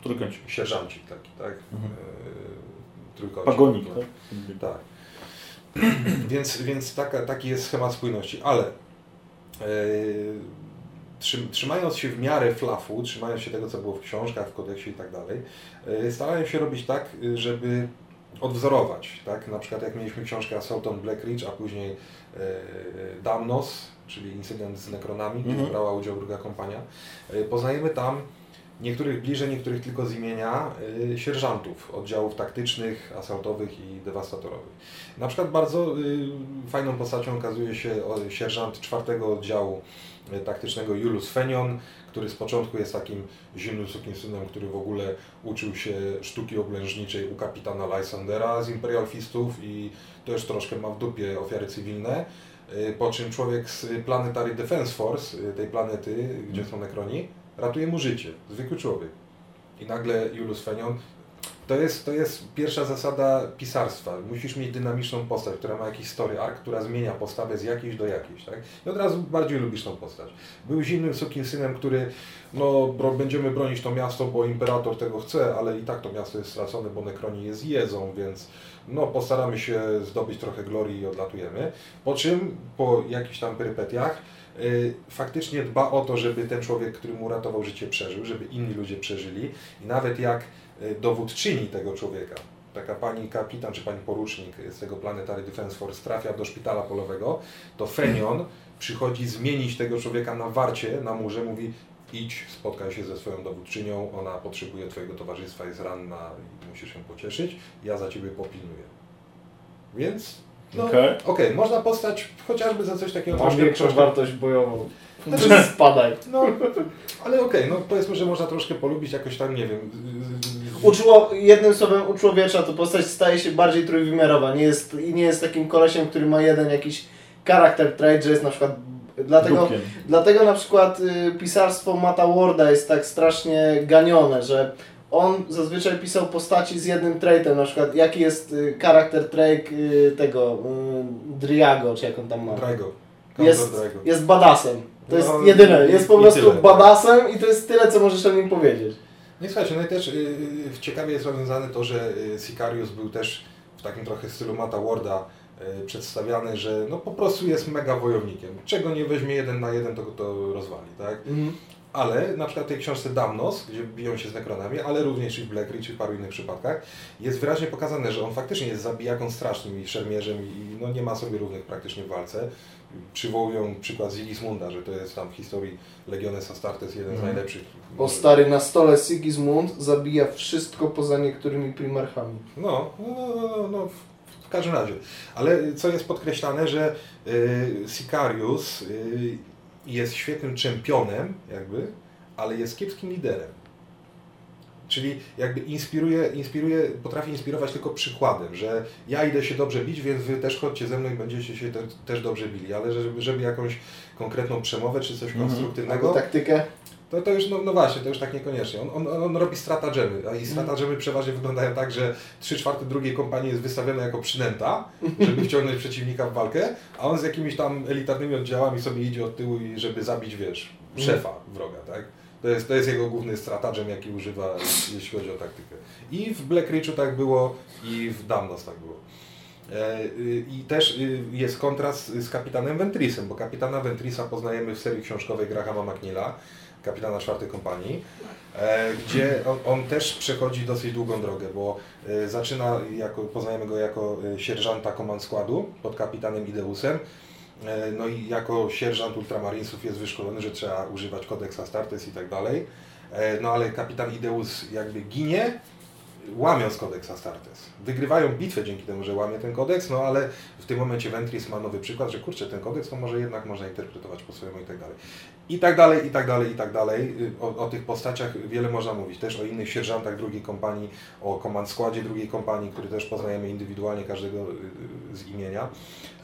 Trójkącik. sierżancik taki, tak? Mhm. Yy, trójkącik. Pagonik, tak? Tak. [CLEARS THROAT] więc więc taka, taki jest schemat spójności, ale yy, trzym- trzymając się w miarę flafu, trzymając się tego, co było w książkach, w kodeksie i tak dalej, yy, starałem się robić tak, yy, żeby odwzorować, tak? Na przykład jak mieliśmy książkę Assault on Black Ridge, a później yy, Damnos, czyli incydent z Nekronami, gdzie Mhm. brała udział druga kompania, yy, poznajemy tam niektórych bliżej, niektórych tylko z imienia y, sierżantów oddziałów taktycznych, asaltowych i dewastatorowych. Na przykład bardzo fajną postacią okazuje się sierżant czwartego oddziału taktycznego Julius Fenion, który z początku jest takim zimnym sukinsynem, który w ogóle uczył się sztuki oblężniczej u kapitana Lysandera z Imperial Fistów i też troszkę ma w dupie ofiary cywilne. Y, Po czym człowiek z Planetary Defense Force, y, tej planety, gdzie są nekroni, ratuje mu życie. Zwykły człowiek. I nagle Julius Fenion. To jest, to jest pierwsza zasada pisarstwa. Musisz mieć dynamiczną postać, która ma jakiś story arc, która zmienia postawę z jakiejś do jakiejś. Tak? I od razu bardziej lubisz tą postać. Był zimnym synem, który no, będziemy bronić to miasto, bo imperator tego chce, ale i tak to miasto jest stracone, bo nekroni je zjedzą, więc no, postaramy się zdobyć trochę glorii i odlatujemy. Po czym po jakichś tam perypetiach y, faktycznie dba o to, żeby ten człowiek, który mu uratował życie, przeżył, żeby inni ludzie przeżyli i nawet jak dowódczyni tego człowieka, taka pani kapitan czy pani porucznik z tego Planetary Defense Force trafia do szpitala polowego, to Fenion przychodzi zmienić tego człowieka na warcie, na murze, mówi idź, spotkaj się ze swoją dowódczynią, ona potrzebuje Twojego towarzystwa, jest ranna i musisz ją pocieszyć, ja za Ciebie popilnuję. Więc, no, okej, Okej. można postać chociażby za coś takiego Mam większą troszkę wartość bojową. Znaczy- [LAUGHS] Spadaj. no, ale okej, no powiedzmy, że można troszkę polubić jakoś tam, nie wiem. Uczło, jednym słowem uczłowiecza, to postać staje się bardziej trójwymiarowa. Nie jest, I nie jest takim kolesiem, który ma jeden jakiś charakter trait, że jest na przykład... Dlatego, Dupkiem. dlatego na przykład y, pisarstwo Mata Warda jest tak strasznie ganione, że on zazwyczaj pisał postaci z jednym traitem, na przykład jaki jest y, charakter trait y, tego y, Driago, czy jak on tam ma. Drago. Jest, Drago. jest badasem. To jest No, jedyne. Jest po prostu tyle, tak. badasem i to jest tyle, co możesz o nim powiedzieć. Nie słuchajcie, no i też yy, ciekawie jest rozwiązane to, że y, Sicarius był też w takim trochę stylu Mata Warda y, przedstawiany, że no po prostu jest mega wojownikiem. Czego nie weźmie jeden na jeden, to go to rozwali, tak? ale na przykład w tej książce Damnos, gdzie biją się z nekronami, ale również i w Black Ridge i w paru innych przypadkach, jest wyraźnie pokazane, że on faktycznie jest zabijaką strasznym i szermierzem i no, nie ma sobie równych praktycznie w walce. Przywołują przykład Sigismunda, że to jest tam w historii Legiones Astartes jeden z Mhm. najlepszych. Bo stary na stole Sigismund zabija wszystko poza niektórymi primarchami. No, no, no, no, no w, w każdym razie. Ale co jest podkreślane, że y, Sicarius y, jest świetnym czempionem, jakby, ale jest kiepskim liderem. Czyli jakby inspiruje, inspiruje, potrafi inspirować tylko przykładem, że ja idę się dobrze bić, więc wy też chodźcie ze mną i będziecie się te, też dobrze bili, ale żeby, żeby jakąś konkretną przemowę czy coś Mhm. konstruktywnego, Albo taktykę. to, to już, no, no właśnie, to już tak niekoniecznie. On, on, on robi stratagemy, a Mhm. i stratagemy przeważnie wyglądają tak, że 3 czwarte drugiej kompanii jest wystawione jako przynęta, żeby wciągnąć przeciwnika w walkę, a on z jakimiś tam elitarnymi oddziałami sobie idzie od tyłu i żeby zabić, wiesz, Mhm. szefa wroga, tak? To jest, to jest jego główny stratagem, jaki używa, jeśli chodzi o taktykę. I w Black Ridge'u tak było, i w Damnos tak było. E, y, I też y, jest kontrast z kapitanem Ventrisem, bo kapitana Ventrisa poznajemy w serii książkowej Grahama McNeila, kapitana czwartej kompanii, e, gdzie on, on też przechodzi dosyć długą drogę, bo e, zaczyna, jako, poznajemy go jako sierżanta komand składu pod kapitanem Ideusem, no i jako sierżant ultramarinesów jest wyszkolony, że trzeba używać kodeks Astartes i tak dalej, E, no ale kapitan Ideus jakby ginie, łamiąc kodeks Astartes. Wygrywają bitwę dzięki temu, że łamie ten kodeks, no ale w tym momencie Ventris ma nowy przykład, że kurczę, ten kodeks to może jednak można interpretować po swojemu i tak dalej. I tak dalej, i tak dalej, i tak dalej. O, o tych postaciach wiele można mówić. Też o innych sierżantach drugiej kompanii, o komand składzie drugiej kompanii, który też poznajemy indywidualnie każdego y, y, z imienia.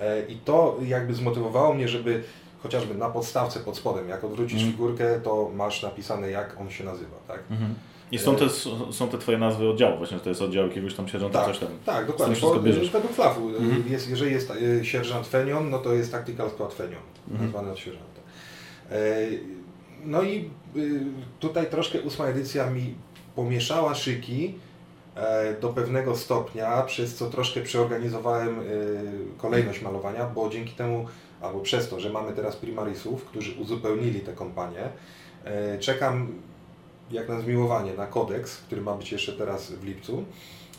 E, I to jakby zmotywowało mnie, żeby chociażby na podstawce pod spodem, jak odwrócisz Mhm. figurkę, to masz napisane jak on się nazywa, tak? Mhm. I są te, są te twoje nazwy oddziałów, właśnie że to jest oddział jakiegoś tam sierżanta, Tak, coś tam. tak, dokładnie. Bo bierzesz. według flafu, y, Mhm. jest, jeżeli jest y, sierżant Fenion, no to jest Tactical Squad Fenion, Mhm. nazwany od sierżanta. E, No i y, tutaj troszkę ósma edycja mi pomieszała szyki e, do pewnego stopnia, przez co troszkę przeorganizowałem y, kolejność malowania, bo dzięki temu, albo przez to, że mamy teraz primarisów, którzy uzupełnili te kompanie, e, czekam jak na zmiłowanie, na kodeks, który ma być jeszcze teraz w lipcu.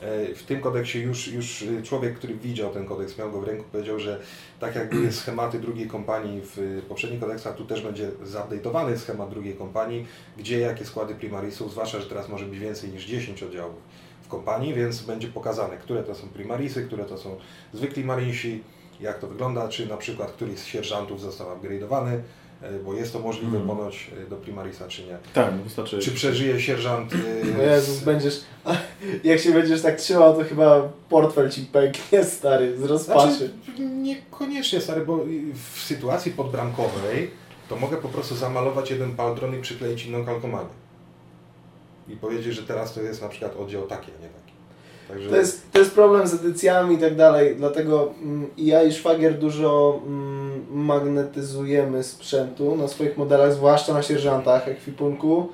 E, W tym kodeksie już, już y, człowiek, który widział ten kodeks, miał go w ręku, powiedział, że tak jak były schematy drugiej kompanii w poprzednich kodeksach, tu też będzie zupdate'owany schemat drugiej kompanii, gdzie jakie składy primarisów, zwłaszcza, że teraz może być więcej niż 10 oddziałów w kompanii, więc będzie pokazane, które to są primarisy, które to są zwykli marinsi, jak to wygląda, czy na przykład któryś z sierżantów został upgrade'owany, e, bo jest to możliwe Mhm. ponoć e, do primarisa, czy nie. Tak, no wystarczy... Czy przeżyje sierżant? [LAUGHS] O y, Jezus, będziesz... [LAUGHS] Jak się będziesz tak trzymał, to chyba portfel ci pęknie, stary, z rozpaczy. Znaczy, niekoniecznie stary, bo w sytuacji podbramkowej to mogę po prostu zamalować jeden paldron i przykleić inną kalkomanię. I powiedzieć, że teraz to jest na przykład oddział taki, a nie taki. Także To jest, to jest problem z edycjami i tak dalej, dlatego mm, i ja i Szwagier dużo mm, magnetyzujemy sprzętu na swoich modelach, zwłaszcza na sierżantach ekwipunku.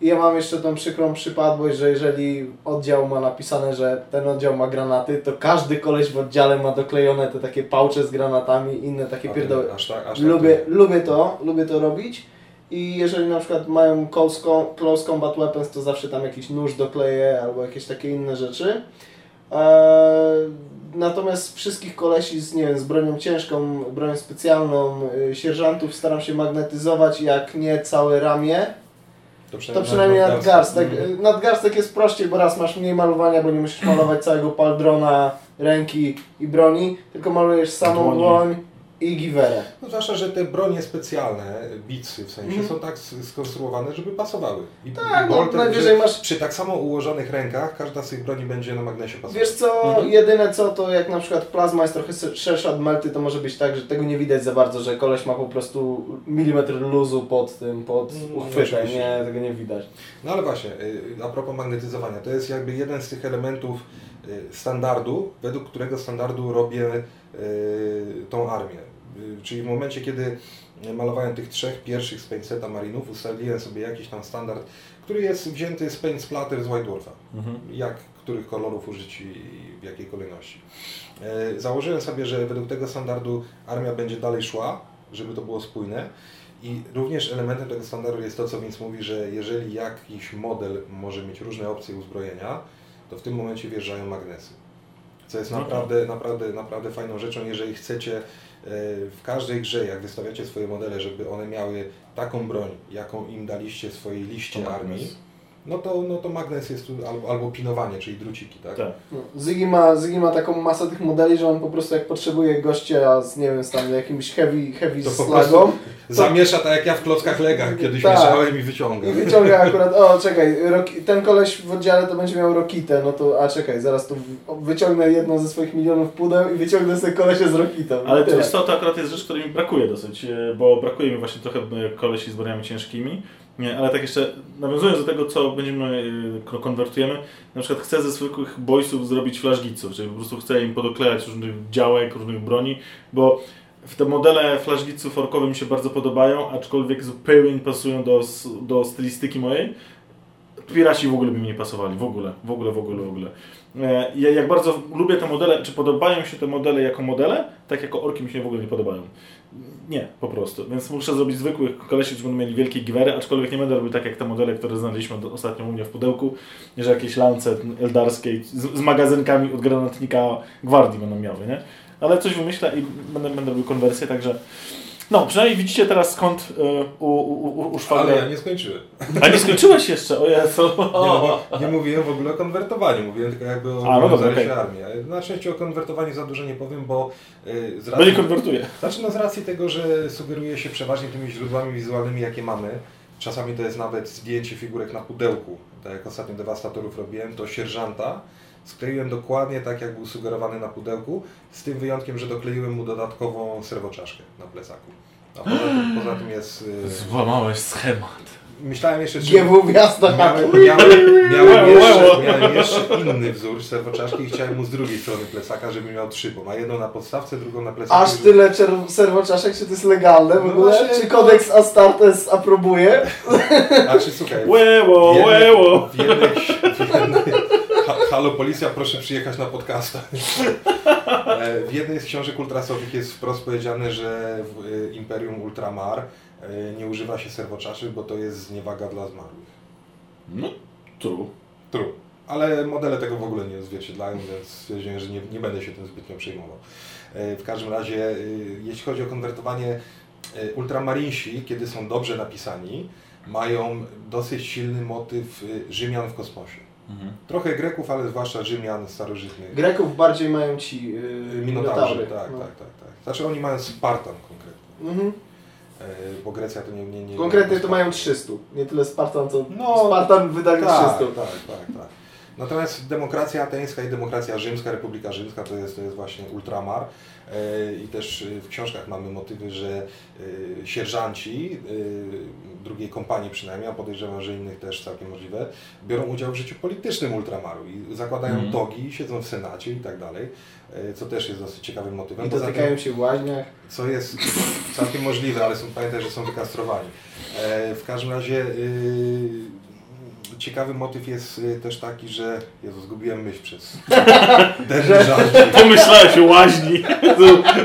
I ja mam jeszcze tą przykrą przypadłość, że jeżeli oddział ma napisane, że ten oddział ma granaty, to każdy koleś w oddziale ma doklejone te takie pałcze z granatami, inne takie pierdoły. Aż tak, aż tak Lubię, to- lubię to, lubię to robić. I jeżeli na przykład mają close, com- close combat weapons, to zawsze tam jakiś nóż dokleję albo jakieś takie inne rzeczy. Eee, natomiast wszystkich kolesi z, nie wiem, z bronią ciężką, bronią specjalną, y, sierżantów staram się magnetyzować, jak nie całe ramię, to przynajmniej nadgarstek. Mhm. Y, Nadgarstek jest prościej, bo raz masz mniej malowania, bo nie musisz malować całego paldrona, ręki i broni, tylko malujesz samą dłoń i giwerę. No zwłaszcza, że te bronie specjalne, bicy w sensie, Mhm. są tak skonstruowane, żeby pasowały. I, Tak, i no, bolter, najwyżej że masz- Przy tak samo ułożonych rękach, każda z tych broni będzie na magnesie pasować. Wiesz co, Mhm. jedyne co to jak na przykład plazma jest trochę szersza od melty, to może być tak, że tego nie widać za bardzo, że koleś ma po prostu milimetr luzu pod tym, pod No, uchwytem, oczywiście. nie, tego nie widać. No ale właśnie, y, a propos magnetyzowania, to jest jakby jeden z tych elementów y, standardu, według którego standardu robię y, tą armię. Y, Czyli w momencie, kiedy malowałem tych trzech pierwszych z Paintseta Marinów, ustaliłem sobie jakiś tam standard, który jest wzięty z Paint Splatter z White Dwarfa. Mhm. Jak, których kolorów użyć i w jakiej kolejności. E, Założyłem sobie, że według tego standardu armia będzie dalej szła, żeby to było spójne I również elementem tego standardu jest to, co Vince mówi, że jeżeli jakiś model może mieć różne opcje uzbrojenia, to w tym momencie wjeżdżają magnesy. Co jest No tak. naprawdę, naprawdę, naprawdę fajną rzeczą, jeżeli chcecie w każdej grze, jak wystawiacie swoje modele, żeby one miały taką broń, jaką im daliście w swojej liście armii, no to, no to magnes jest tu albo, albo pinowanie, czyli druciki, tak? Tak. No, Zygi ma, Zygi ma taką masę tych modeli, że on po prostu jak potrzebuje gościa z, nie wiem, z tam jakimś heavy, heavy To slagą Zamiesza tak jak ja w klockach Lega kiedyś Tak. mieszałem i wyciąga. i wyciąga akurat, o czekaj, ten koleś w oddziale to będzie miał Rokitę, no to, a czekaj, zaraz tu wyciągnę jedno ze swoich milionów pudeł i wyciągnę sobie kolesia z Rokitą. Ale to to, to akurat jest rzecz, której mi brakuje dosyć, e, bo brakuje mi właśnie trochę e, kolesi z broniami ciężkimi. Nie, ale tak jeszcze nawiązując do tego, co będziemy, e, ko- konwertujemy, na przykład chcę ze zwykłych boysów zrobić flashgiców, czyli po prostu chcę im podoklejać różnych działek, różnych broni, bo w te modele flashgiców orkowe mi się bardzo podobają, aczkolwiek zupełnie nie pasują do, do stylistyki mojej. Piraci w ogóle by mi nie pasowali, w ogóle, w ogóle, w ogóle, w ogóle. E, Ja jak bardzo lubię te modele, czy podobają mi się te modele jako modele, tak jako orki mi się w ogóle nie podobają. Nie, po prostu. Więc muszę zrobić zwykłych kolesi, którzy będą mieli wielkie giwery, aczkolwiek nie będę robił tak jak te modele, które znaleźliśmy ostatnio u mnie w pudełku, że jakieś lance eldarskiej z, z magazynkami od granatnika gwardii będą miały, nie? Ale coś wymyślę i będę, będę robił konwersję, także... No, przynajmniej widzicie teraz skąd e, u, u, u, u szwagra... Ale ja nie skończyłem. A nie skończyłeś jeszcze, o Jezu. Nie, no bo nie mówiłem w ogóle o konwertowaniu, mówiłem tylko jakby o A, no dobra, okej. armii. Na szczęście o konwertowaniu za dużo nie powiem, bo y, z racji, Będzie konwertuje. znaczy no z racji tego, że sugeruje się przeważnie tymi źródłami wizualnymi, jakie mamy, czasami to jest nawet zdjęcie figurek na pudełku, tak jak ostatnio Devastatorów robiłem, to sierżanta skleiłem dokładnie tak, jak był sugerowany na pudełku, z tym wyjątkiem, że dokleiłem mu dodatkową serwoczaszkę na plecaku. A poza tym, poza tym jest... y, Złamałeś schemat. Myślałem jeszcze, czy... GW Gwiazda Miałem, miałem, miałem, Łeło, jeszcze, łeło. miałem jeszcze inny wzór serwoczaszki i chciałem mu z drugiej strony plecaka, żeby miał trzy, bo ma jedną na podstawce, drugą na plecaku. Aż żeby- tyle czer- serwoczaszek, czy to jest legalne w No ogóle? właśnie, czy to- kodeks Astartes aprobuje? Znaczy słuchaj, Łeło, w jednej- łeło. w jednej, w jednej, halo policja, proszę przyjechać na podcasta. E, W jednej z książek ultrasowych jest wprost powiedziane, że w e, Imperium Ultramar e, nie używa się serwoczaszek, bo to jest zniewaga dla zmarłych. No, true. True. Ale modele tego w ogóle nie odzwierciedlają, więc stwierdziłem, że nie, nie będę się tym zbytnio przejmował. W każdym razie, jeśli chodzi o konwertowanie, ultramarinsi, kiedy są dobrze napisani, mają dosyć silny motyw Rzymian w kosmosie. Mhm. Trochę Greków, ale zwłaszcza Rzymian starożytnych. Greków bardziej mają ci yy, Minotaurzy, tak, no. tak, tak, tak. Znaczy oni mają Spartan konkretnie, Mhm. e, bo Grecja to nie... nie, nie Konkretnie nie to mają 300. Nie tyle Spartan, co No, Spartan wydali tak, 300. tak, tak, tak. Natomiast demokracja ateńska i demokracja rzymska, Republika Rzymska to jest, to jest właśnie ultramar. E, I też w książkach mamy motywy, że e, sierżanci drugiej kompanii przynajmniej, a podejrzewam, że innych też całkiem możliwe, biorą udział w życiu politycznym ultramaru i zakładają Mhm. togi, siedzą w senacie i tak dalej, e, co też jest dosyć ciekawym motywem. I tym- dotykają się w łaźniach. co jest [LAUGHS] całkiem możliwe, ale są, pamiętaj, że są wykastrowani. E, w każdym razie y, ciekawy motyw jest też taki, że Jezu, zgubiłem myśl przez. [LAUGHS] [LAUGHS] Pomyślałeś o łaźni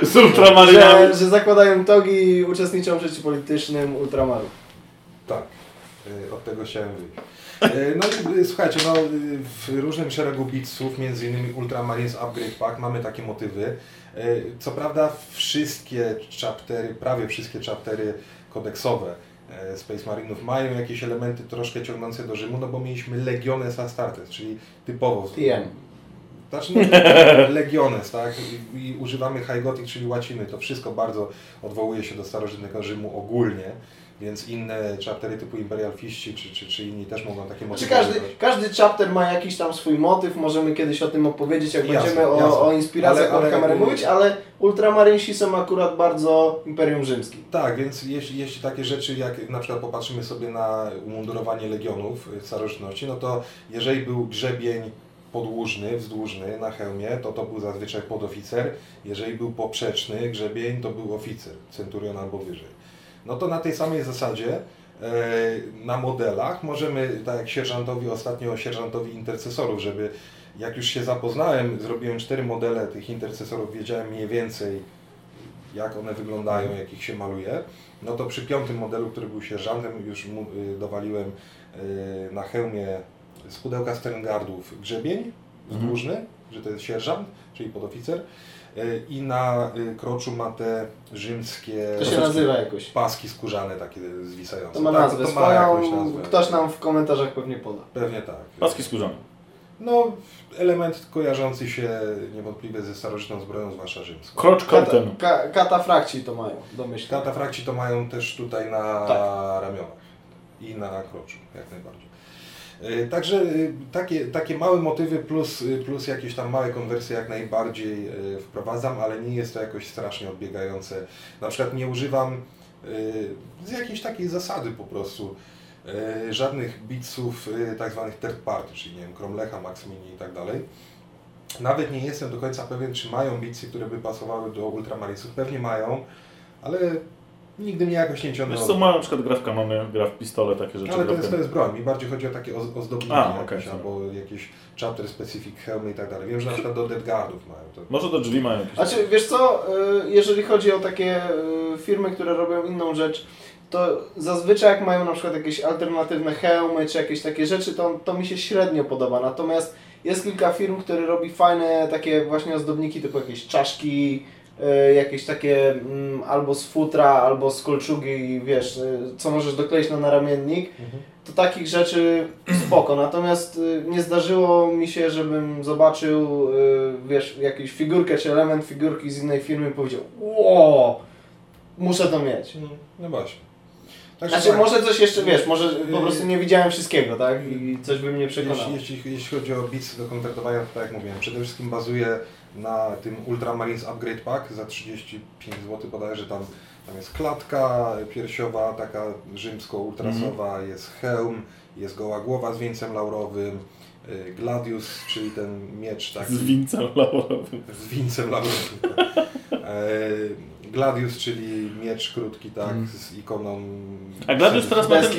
z, z ultramarynami. Że, że zakładają togi i uczestniczą w życiu politycznym ultramaru. Tak, y, od tego chciałem wyjść. Y, No i y, słuchajcie, no, w różnym szeregu bitsów, między innymi Ultramarines Upgrade Pack, mamy takie motywy. Co prawda wszystkie chaptery, prawie wszystkie chaptery kodeksowe e, Space Marinów mają jakieś elementy troszkę ciągnące do Rzymu, no bo mieliśmy Legiones Astartes, czyli typowo... TM. Znaczy no, Legiones, tak? I, I używamy High Gothic, czyli łaciny. To wszystko bardzo odwołuje się do starożytnego Rzymu ogólnie, więc inne chaptery typu Imperial Fiści czy, czy, czy inni też mogą takie Czy motywy każdy, używać. każdy chapter ma jakiś tam swój motyw, możemy kiedyś o tym opowiedzieć, jak Jasne, będziemy o, jasne. o inspiracjach ale- od kamery mówić, ale ultramarynsi są akurat bardzo Imperium Rzymskim. Tak, więc jeśli, jeśli takie rzeczy, jak na przykład popatrzymy sobie na umundurowanie legionów w starożytności, no to jeżeli był grzebień podłużny, wzdłużny na hełmie, to to był zazwyczaj podoficer. Jeżeli był poprzeczny grzebień, to był oficer, centurion albo wyżej. No to na tej samej zasadzie e, na modelach możemy, tak jak sierżantowi, ostatnio sierżantowi intercesorów, żeby jak już się zapoznałem, zrobiłem cztery modele tych intercesorów, wiedziałem mniej więcej jak one wyglądają, jak ich się maluje. No to przy piątym modelu, który był sierżantem, już mu y, dowaliłem y, na hełmie z pudełka Sterngardów grzebień wzdłużny, że to jest sierżant, czyli podoficer. Y, I na y, kroczu ma te rzymskie To się nazywa jakoś. paski skórzane takie zwisające. To ma Tak, nazwę to ma jakąś nazwę. ktoś nam w komentarzach pewnie poda. Pewnie tak. Paski skórzane. No, element kojarzący się niewątpliwie ze starożytną zbroją, zwłaszcza rzymską. Crotch Kata, curtain. ka, katafrakci to mają, domyślnie. Katafrakci to mają też tutaj na Tak. ramionach i na kroczu, jak najbardziej. Y, Także y, takie, takie małe motywy plus, y, plus jakieś tam małe konwersje jak najbardziej wprowadzam, ale nie jest to jakoś strasznie odbiegające. Na przykład nie używam z jakiejś takiej zasady po prostu żadnych bitsów tak zwanych third party, czyli nie wiem, Cromlecha, Max Mini i tak dalej. Nawet nie jestem do końca pewien, czy mają bitsy, które by pasowały do Ultramarinesów. Pewnie mają, ale nigdy mnie jakoś nie Wiesz ciągnęło. co, ma na przykład gra w kanonie, gra w pistole, takie rzeczy. Ale to jest, to jest broń. Mi bardziej chodzi o takie oz- ozdobniki A, jakieś, tak. albo jakieś chapter specific hełmy i tak dalej. Wiem, że na przykład do Dead Guardów mają to. Może do drzwi mają jakieś... Znaczy, wiesz co, y, jeżeli chodzi o takie y, firmy, które robią inną rzecz, to zazwyczaj jak mają na przykład jakieś alternatywne hełmy, czy jakieś takie rzeczy, to, to mi się średnio podoba. Natomiast jest kilka firm, które robi fajne takie właśnie ozdobniki, typu jakieś czaszki, jakieś takie mm, albo z futra, albo z kolczugi, wiesz, y, co możesz dokleić na naramiennik. To takich rzeczy [CLEARS THROAT] spoko, natomiast y, nie zdarzyło mi się, żebym zobaczył, y, wiesz, jakąś figurkę czy element figurki z innej firmy i powiedział Ło, muszę to mieć. No, no właśnie. Także Znaczy tak, może coś jeszcze, wiesz, może po Y, prostu nie widziałem wszystkiego, tak? I coś by mnie przekonał. jeśli, jeśli, jeśli chodzi o bits do konwertowania, to tak jak mówiłem, przede wszystkim bazuje na tym Ultramarines Upgrade Pack za 35 zł bodajże tam, tam jest klatka piersiowa, taka rzymsko-ultrasowa, jest hełm, jest goła głowa z wieńcem laurowym, y, Gladius, czyli ten miecz taki Z wincem laurowym. z wincem laurowym. [LAUGHS] E, Gladius, czyli miecz krótki, tak, Mm. z ikoną... A Gladius teraz ma ten,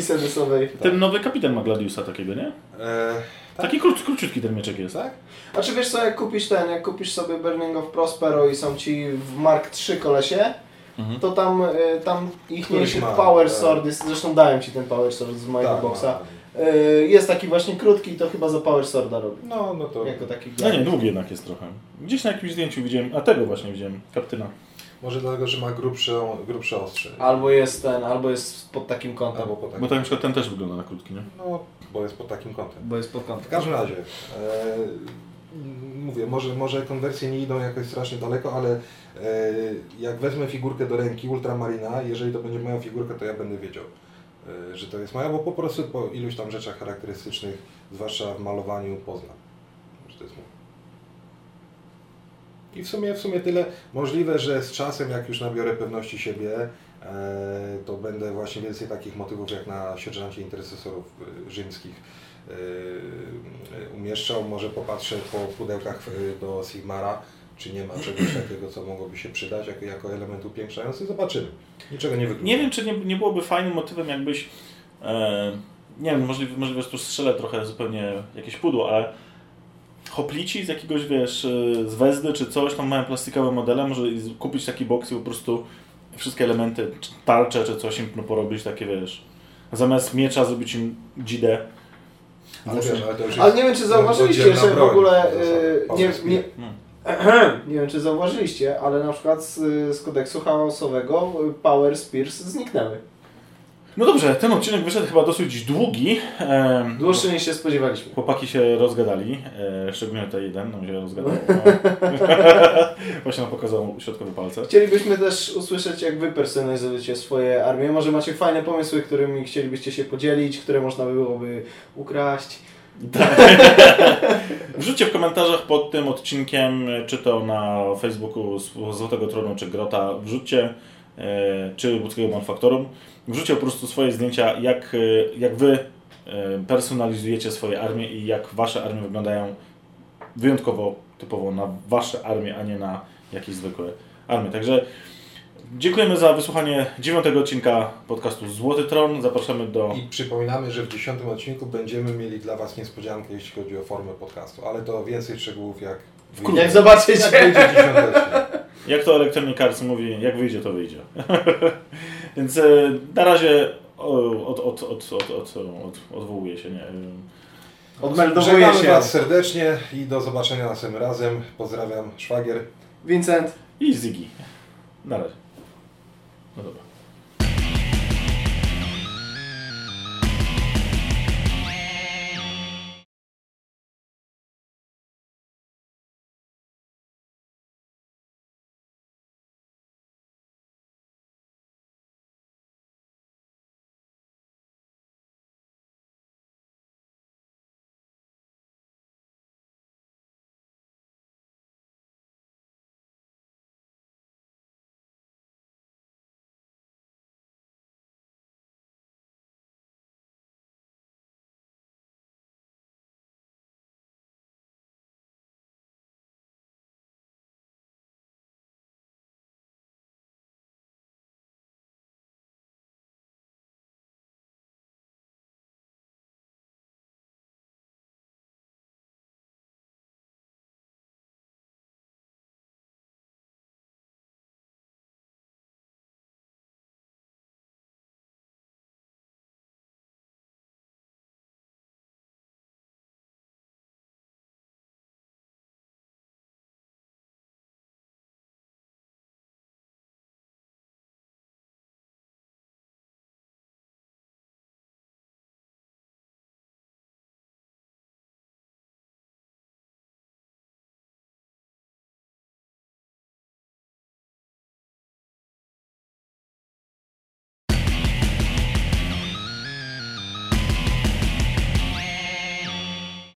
ten nowy kapitan ma Gladiusa takiego, nie? E, tak? Taki krót, króciutki ten mieczek jest. tak? A czy wiesz co, jak kupisz ten, jak kupisz sobie Burning of Prospero i są ci w Mark 3 kolesie, Mhm. to tam, y, tam ich mniejszy Power tak. Sword jest, zresztą dałem ci ten Power Sword z mojego Tak, boxa. ma. Y, Jest taki właśnie krótki, to chyba za Power Sworda robi. No, no to Jako taki No nie, długi jednak jest trochę. Gdzieś na jakimś zdjęciu widziałem, a tego właśnie widziałem, kaptyna. Może dlatego, że ma grubsze, grubsze ostrze. Albo jest ten, albo jest pod takim kątem. Albo po takim, Bo tak na przykład ten też wygląda na krótki, nie? No, bo jest pod takim kątem. Bo jest pod W kątem. każdym razie, e, mówię, może, może konwersje nie idą jakoś strasznie daleko, ale e, jak wezmę figurkę do ręki Ultramarina, jeżeli to będzie moja figurka, to ja będę wiedział, e, że to jest moja, bo po prostu po iluś tam rzeczach charakterystycznych, zwłaszcza w malowaniu, poznam, że to jest mój. I w sumie, w sumie tyle. Możliwe, że z czasem, jak już nabiorę pewności siebie, e, to będę właśnie więcej takich motywów jak na sierżancie intercesorów e, rzymskich e, umieszczał. Może popatrzę po pudełkach do Sigmara, czy nie ma czegoś takiego, co mogłoby się przydać jako, jako element upiększający. Zobaczymy. Niczego nie wykluczam. Nie wiem, czy nie, nie byłoby fajnym motywem, jakbyś. E, nie wiem, możliwe, możliwe, że tu strzelę trochę zupełnie jakieś pudło, ale hoplici z jakiegoś, wiesz, e, z Wezdy czy coś, tam mają plastikowe modele, może kupić taki boks i po prostu wszystkie elementy, czy tarcze czy coś im no, porobić, takie wiesz. Zamiast miecza zrobić im dzidę. Ale wiesz, ale jest Ale nie wiem, czy zauważyliście, że w ogóle. y, power Nie, nie, Hmm. [CLEARS THROAT] nie wiem, czy zauważyliście, ale na przykład z, z kodeksu chaosowego y, Power Spears zniknęły. No dobrze, ten odcinek wyszedł chyba dosyć długi. Dłuższy niż się spodziewaliśmy. Chłopaki się rozgadali, e, szczególnie ten jeden, no się rozgadał. [LAUGHS] No. [LAUGHS] Właśnie nam pokazał środkowe palce. Chcielibyśmy też usłyszeć, jak wy personalizujecie swoje armie. Może macie fajne pomysły, którymi chcielibyście się podzielić, które można byłoby ukraść. [LAUGHS] Wrzućcie w komentarzach pod tym odcinkiem, czy to na Facebooku Złotego Tronu, czy Grota, wrzućcie, e, czy Łódzkiego Manufaktorum, wrzućcie po prostu swoje zdjęcia, jak, e, jak wy e, personalizujecie swoje armie i jak wasze armie wyglądają wyjątkowo, typowo na wasze armie, a nie na jakieś zwykłe armie. Także dziękujemy za wysłuchanie dziewiątego odcinka podcastu Złoty Tron. Zapraszamy do... I przypominamy, że w dziesiątym odcinku będziemy mieli dla Was niespodziankę, jeśli chodzi o formę podcastu, ale to więcej szczegółów jak Wkrótce. Jak zobaczycie. Jak. Jak to Electronic Arts mówi, jak wyjdzie, to wyjdzie. [LAUGHS] Więc e, na razie od, od, od, od, od, od, odwołuję się. Nie. Odmeldowuję się. Was serdecznie i do zobaczenia następnym razem. Pozdrawiam, szwagier. Vincent. I Ziggy. Na razie. No dobra.